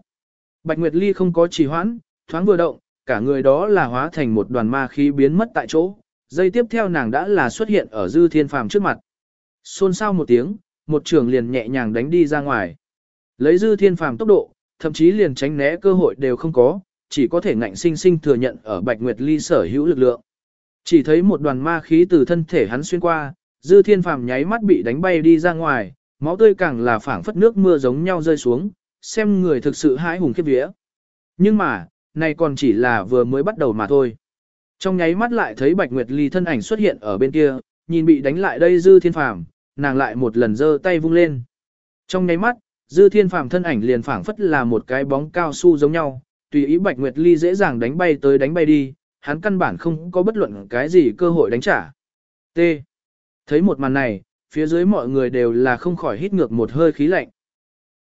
A: Bạch Nguyệt Ly không có trì hoãn, thoáng vừa động, cả người đó là hóa thành một đoàn ma khí biến mất tại chỗ. Giây tiếp theo nàng đã là xuất hiện ở Dư Thiên Phàm trước mặt. Xôn xao một tiếng, một trường liền nhẹ nhàng đánh đi ra ngoài. Lấy Dư Thiên Phàm tốc độ, thậm chí liền tránh né cơ hội đều không có, chỉ có thể ngạnh sinh sinh thừa nhận ở Bạch Nguyệt Ly sở hữu lực lượng. Chỉ thấy một đoàn ma khí từ thân thể hắn xuyên qua, Dư Thiên Phàm nháy mắt bị đánh bay đi ra ngoài, máu tươi càng là phảng phất nước mưa giống nhau rơi xuống, xem người thực sự hãi hùng khiếp vía. Nhưng mà, này còn chỉ là vừa mới bắt đầu mà thôi. Trong nháy mắt lại thấy Bạch Nguyệt Ly thân ảnh xuất hiện ở bên kia, nhìn bị đánh lại đây Dư Thiên Phàm, nàng lại một lần giơ tay vung lên. Trong nháy mắt, Dư Thiên Phàm thân ảnh liền phảng phất là một cái bóng cao su giống nhau, tùy ý Bạch Nguyệt Ly dễ dàng đánh bay tới đánh bay đi, hắn căn bản không có bất luận cái gì cơ hội đánh trả. T. Thấy một màn này, phía dưới mọi người đều là không khỏi hít ngược một hơi khí lạnh.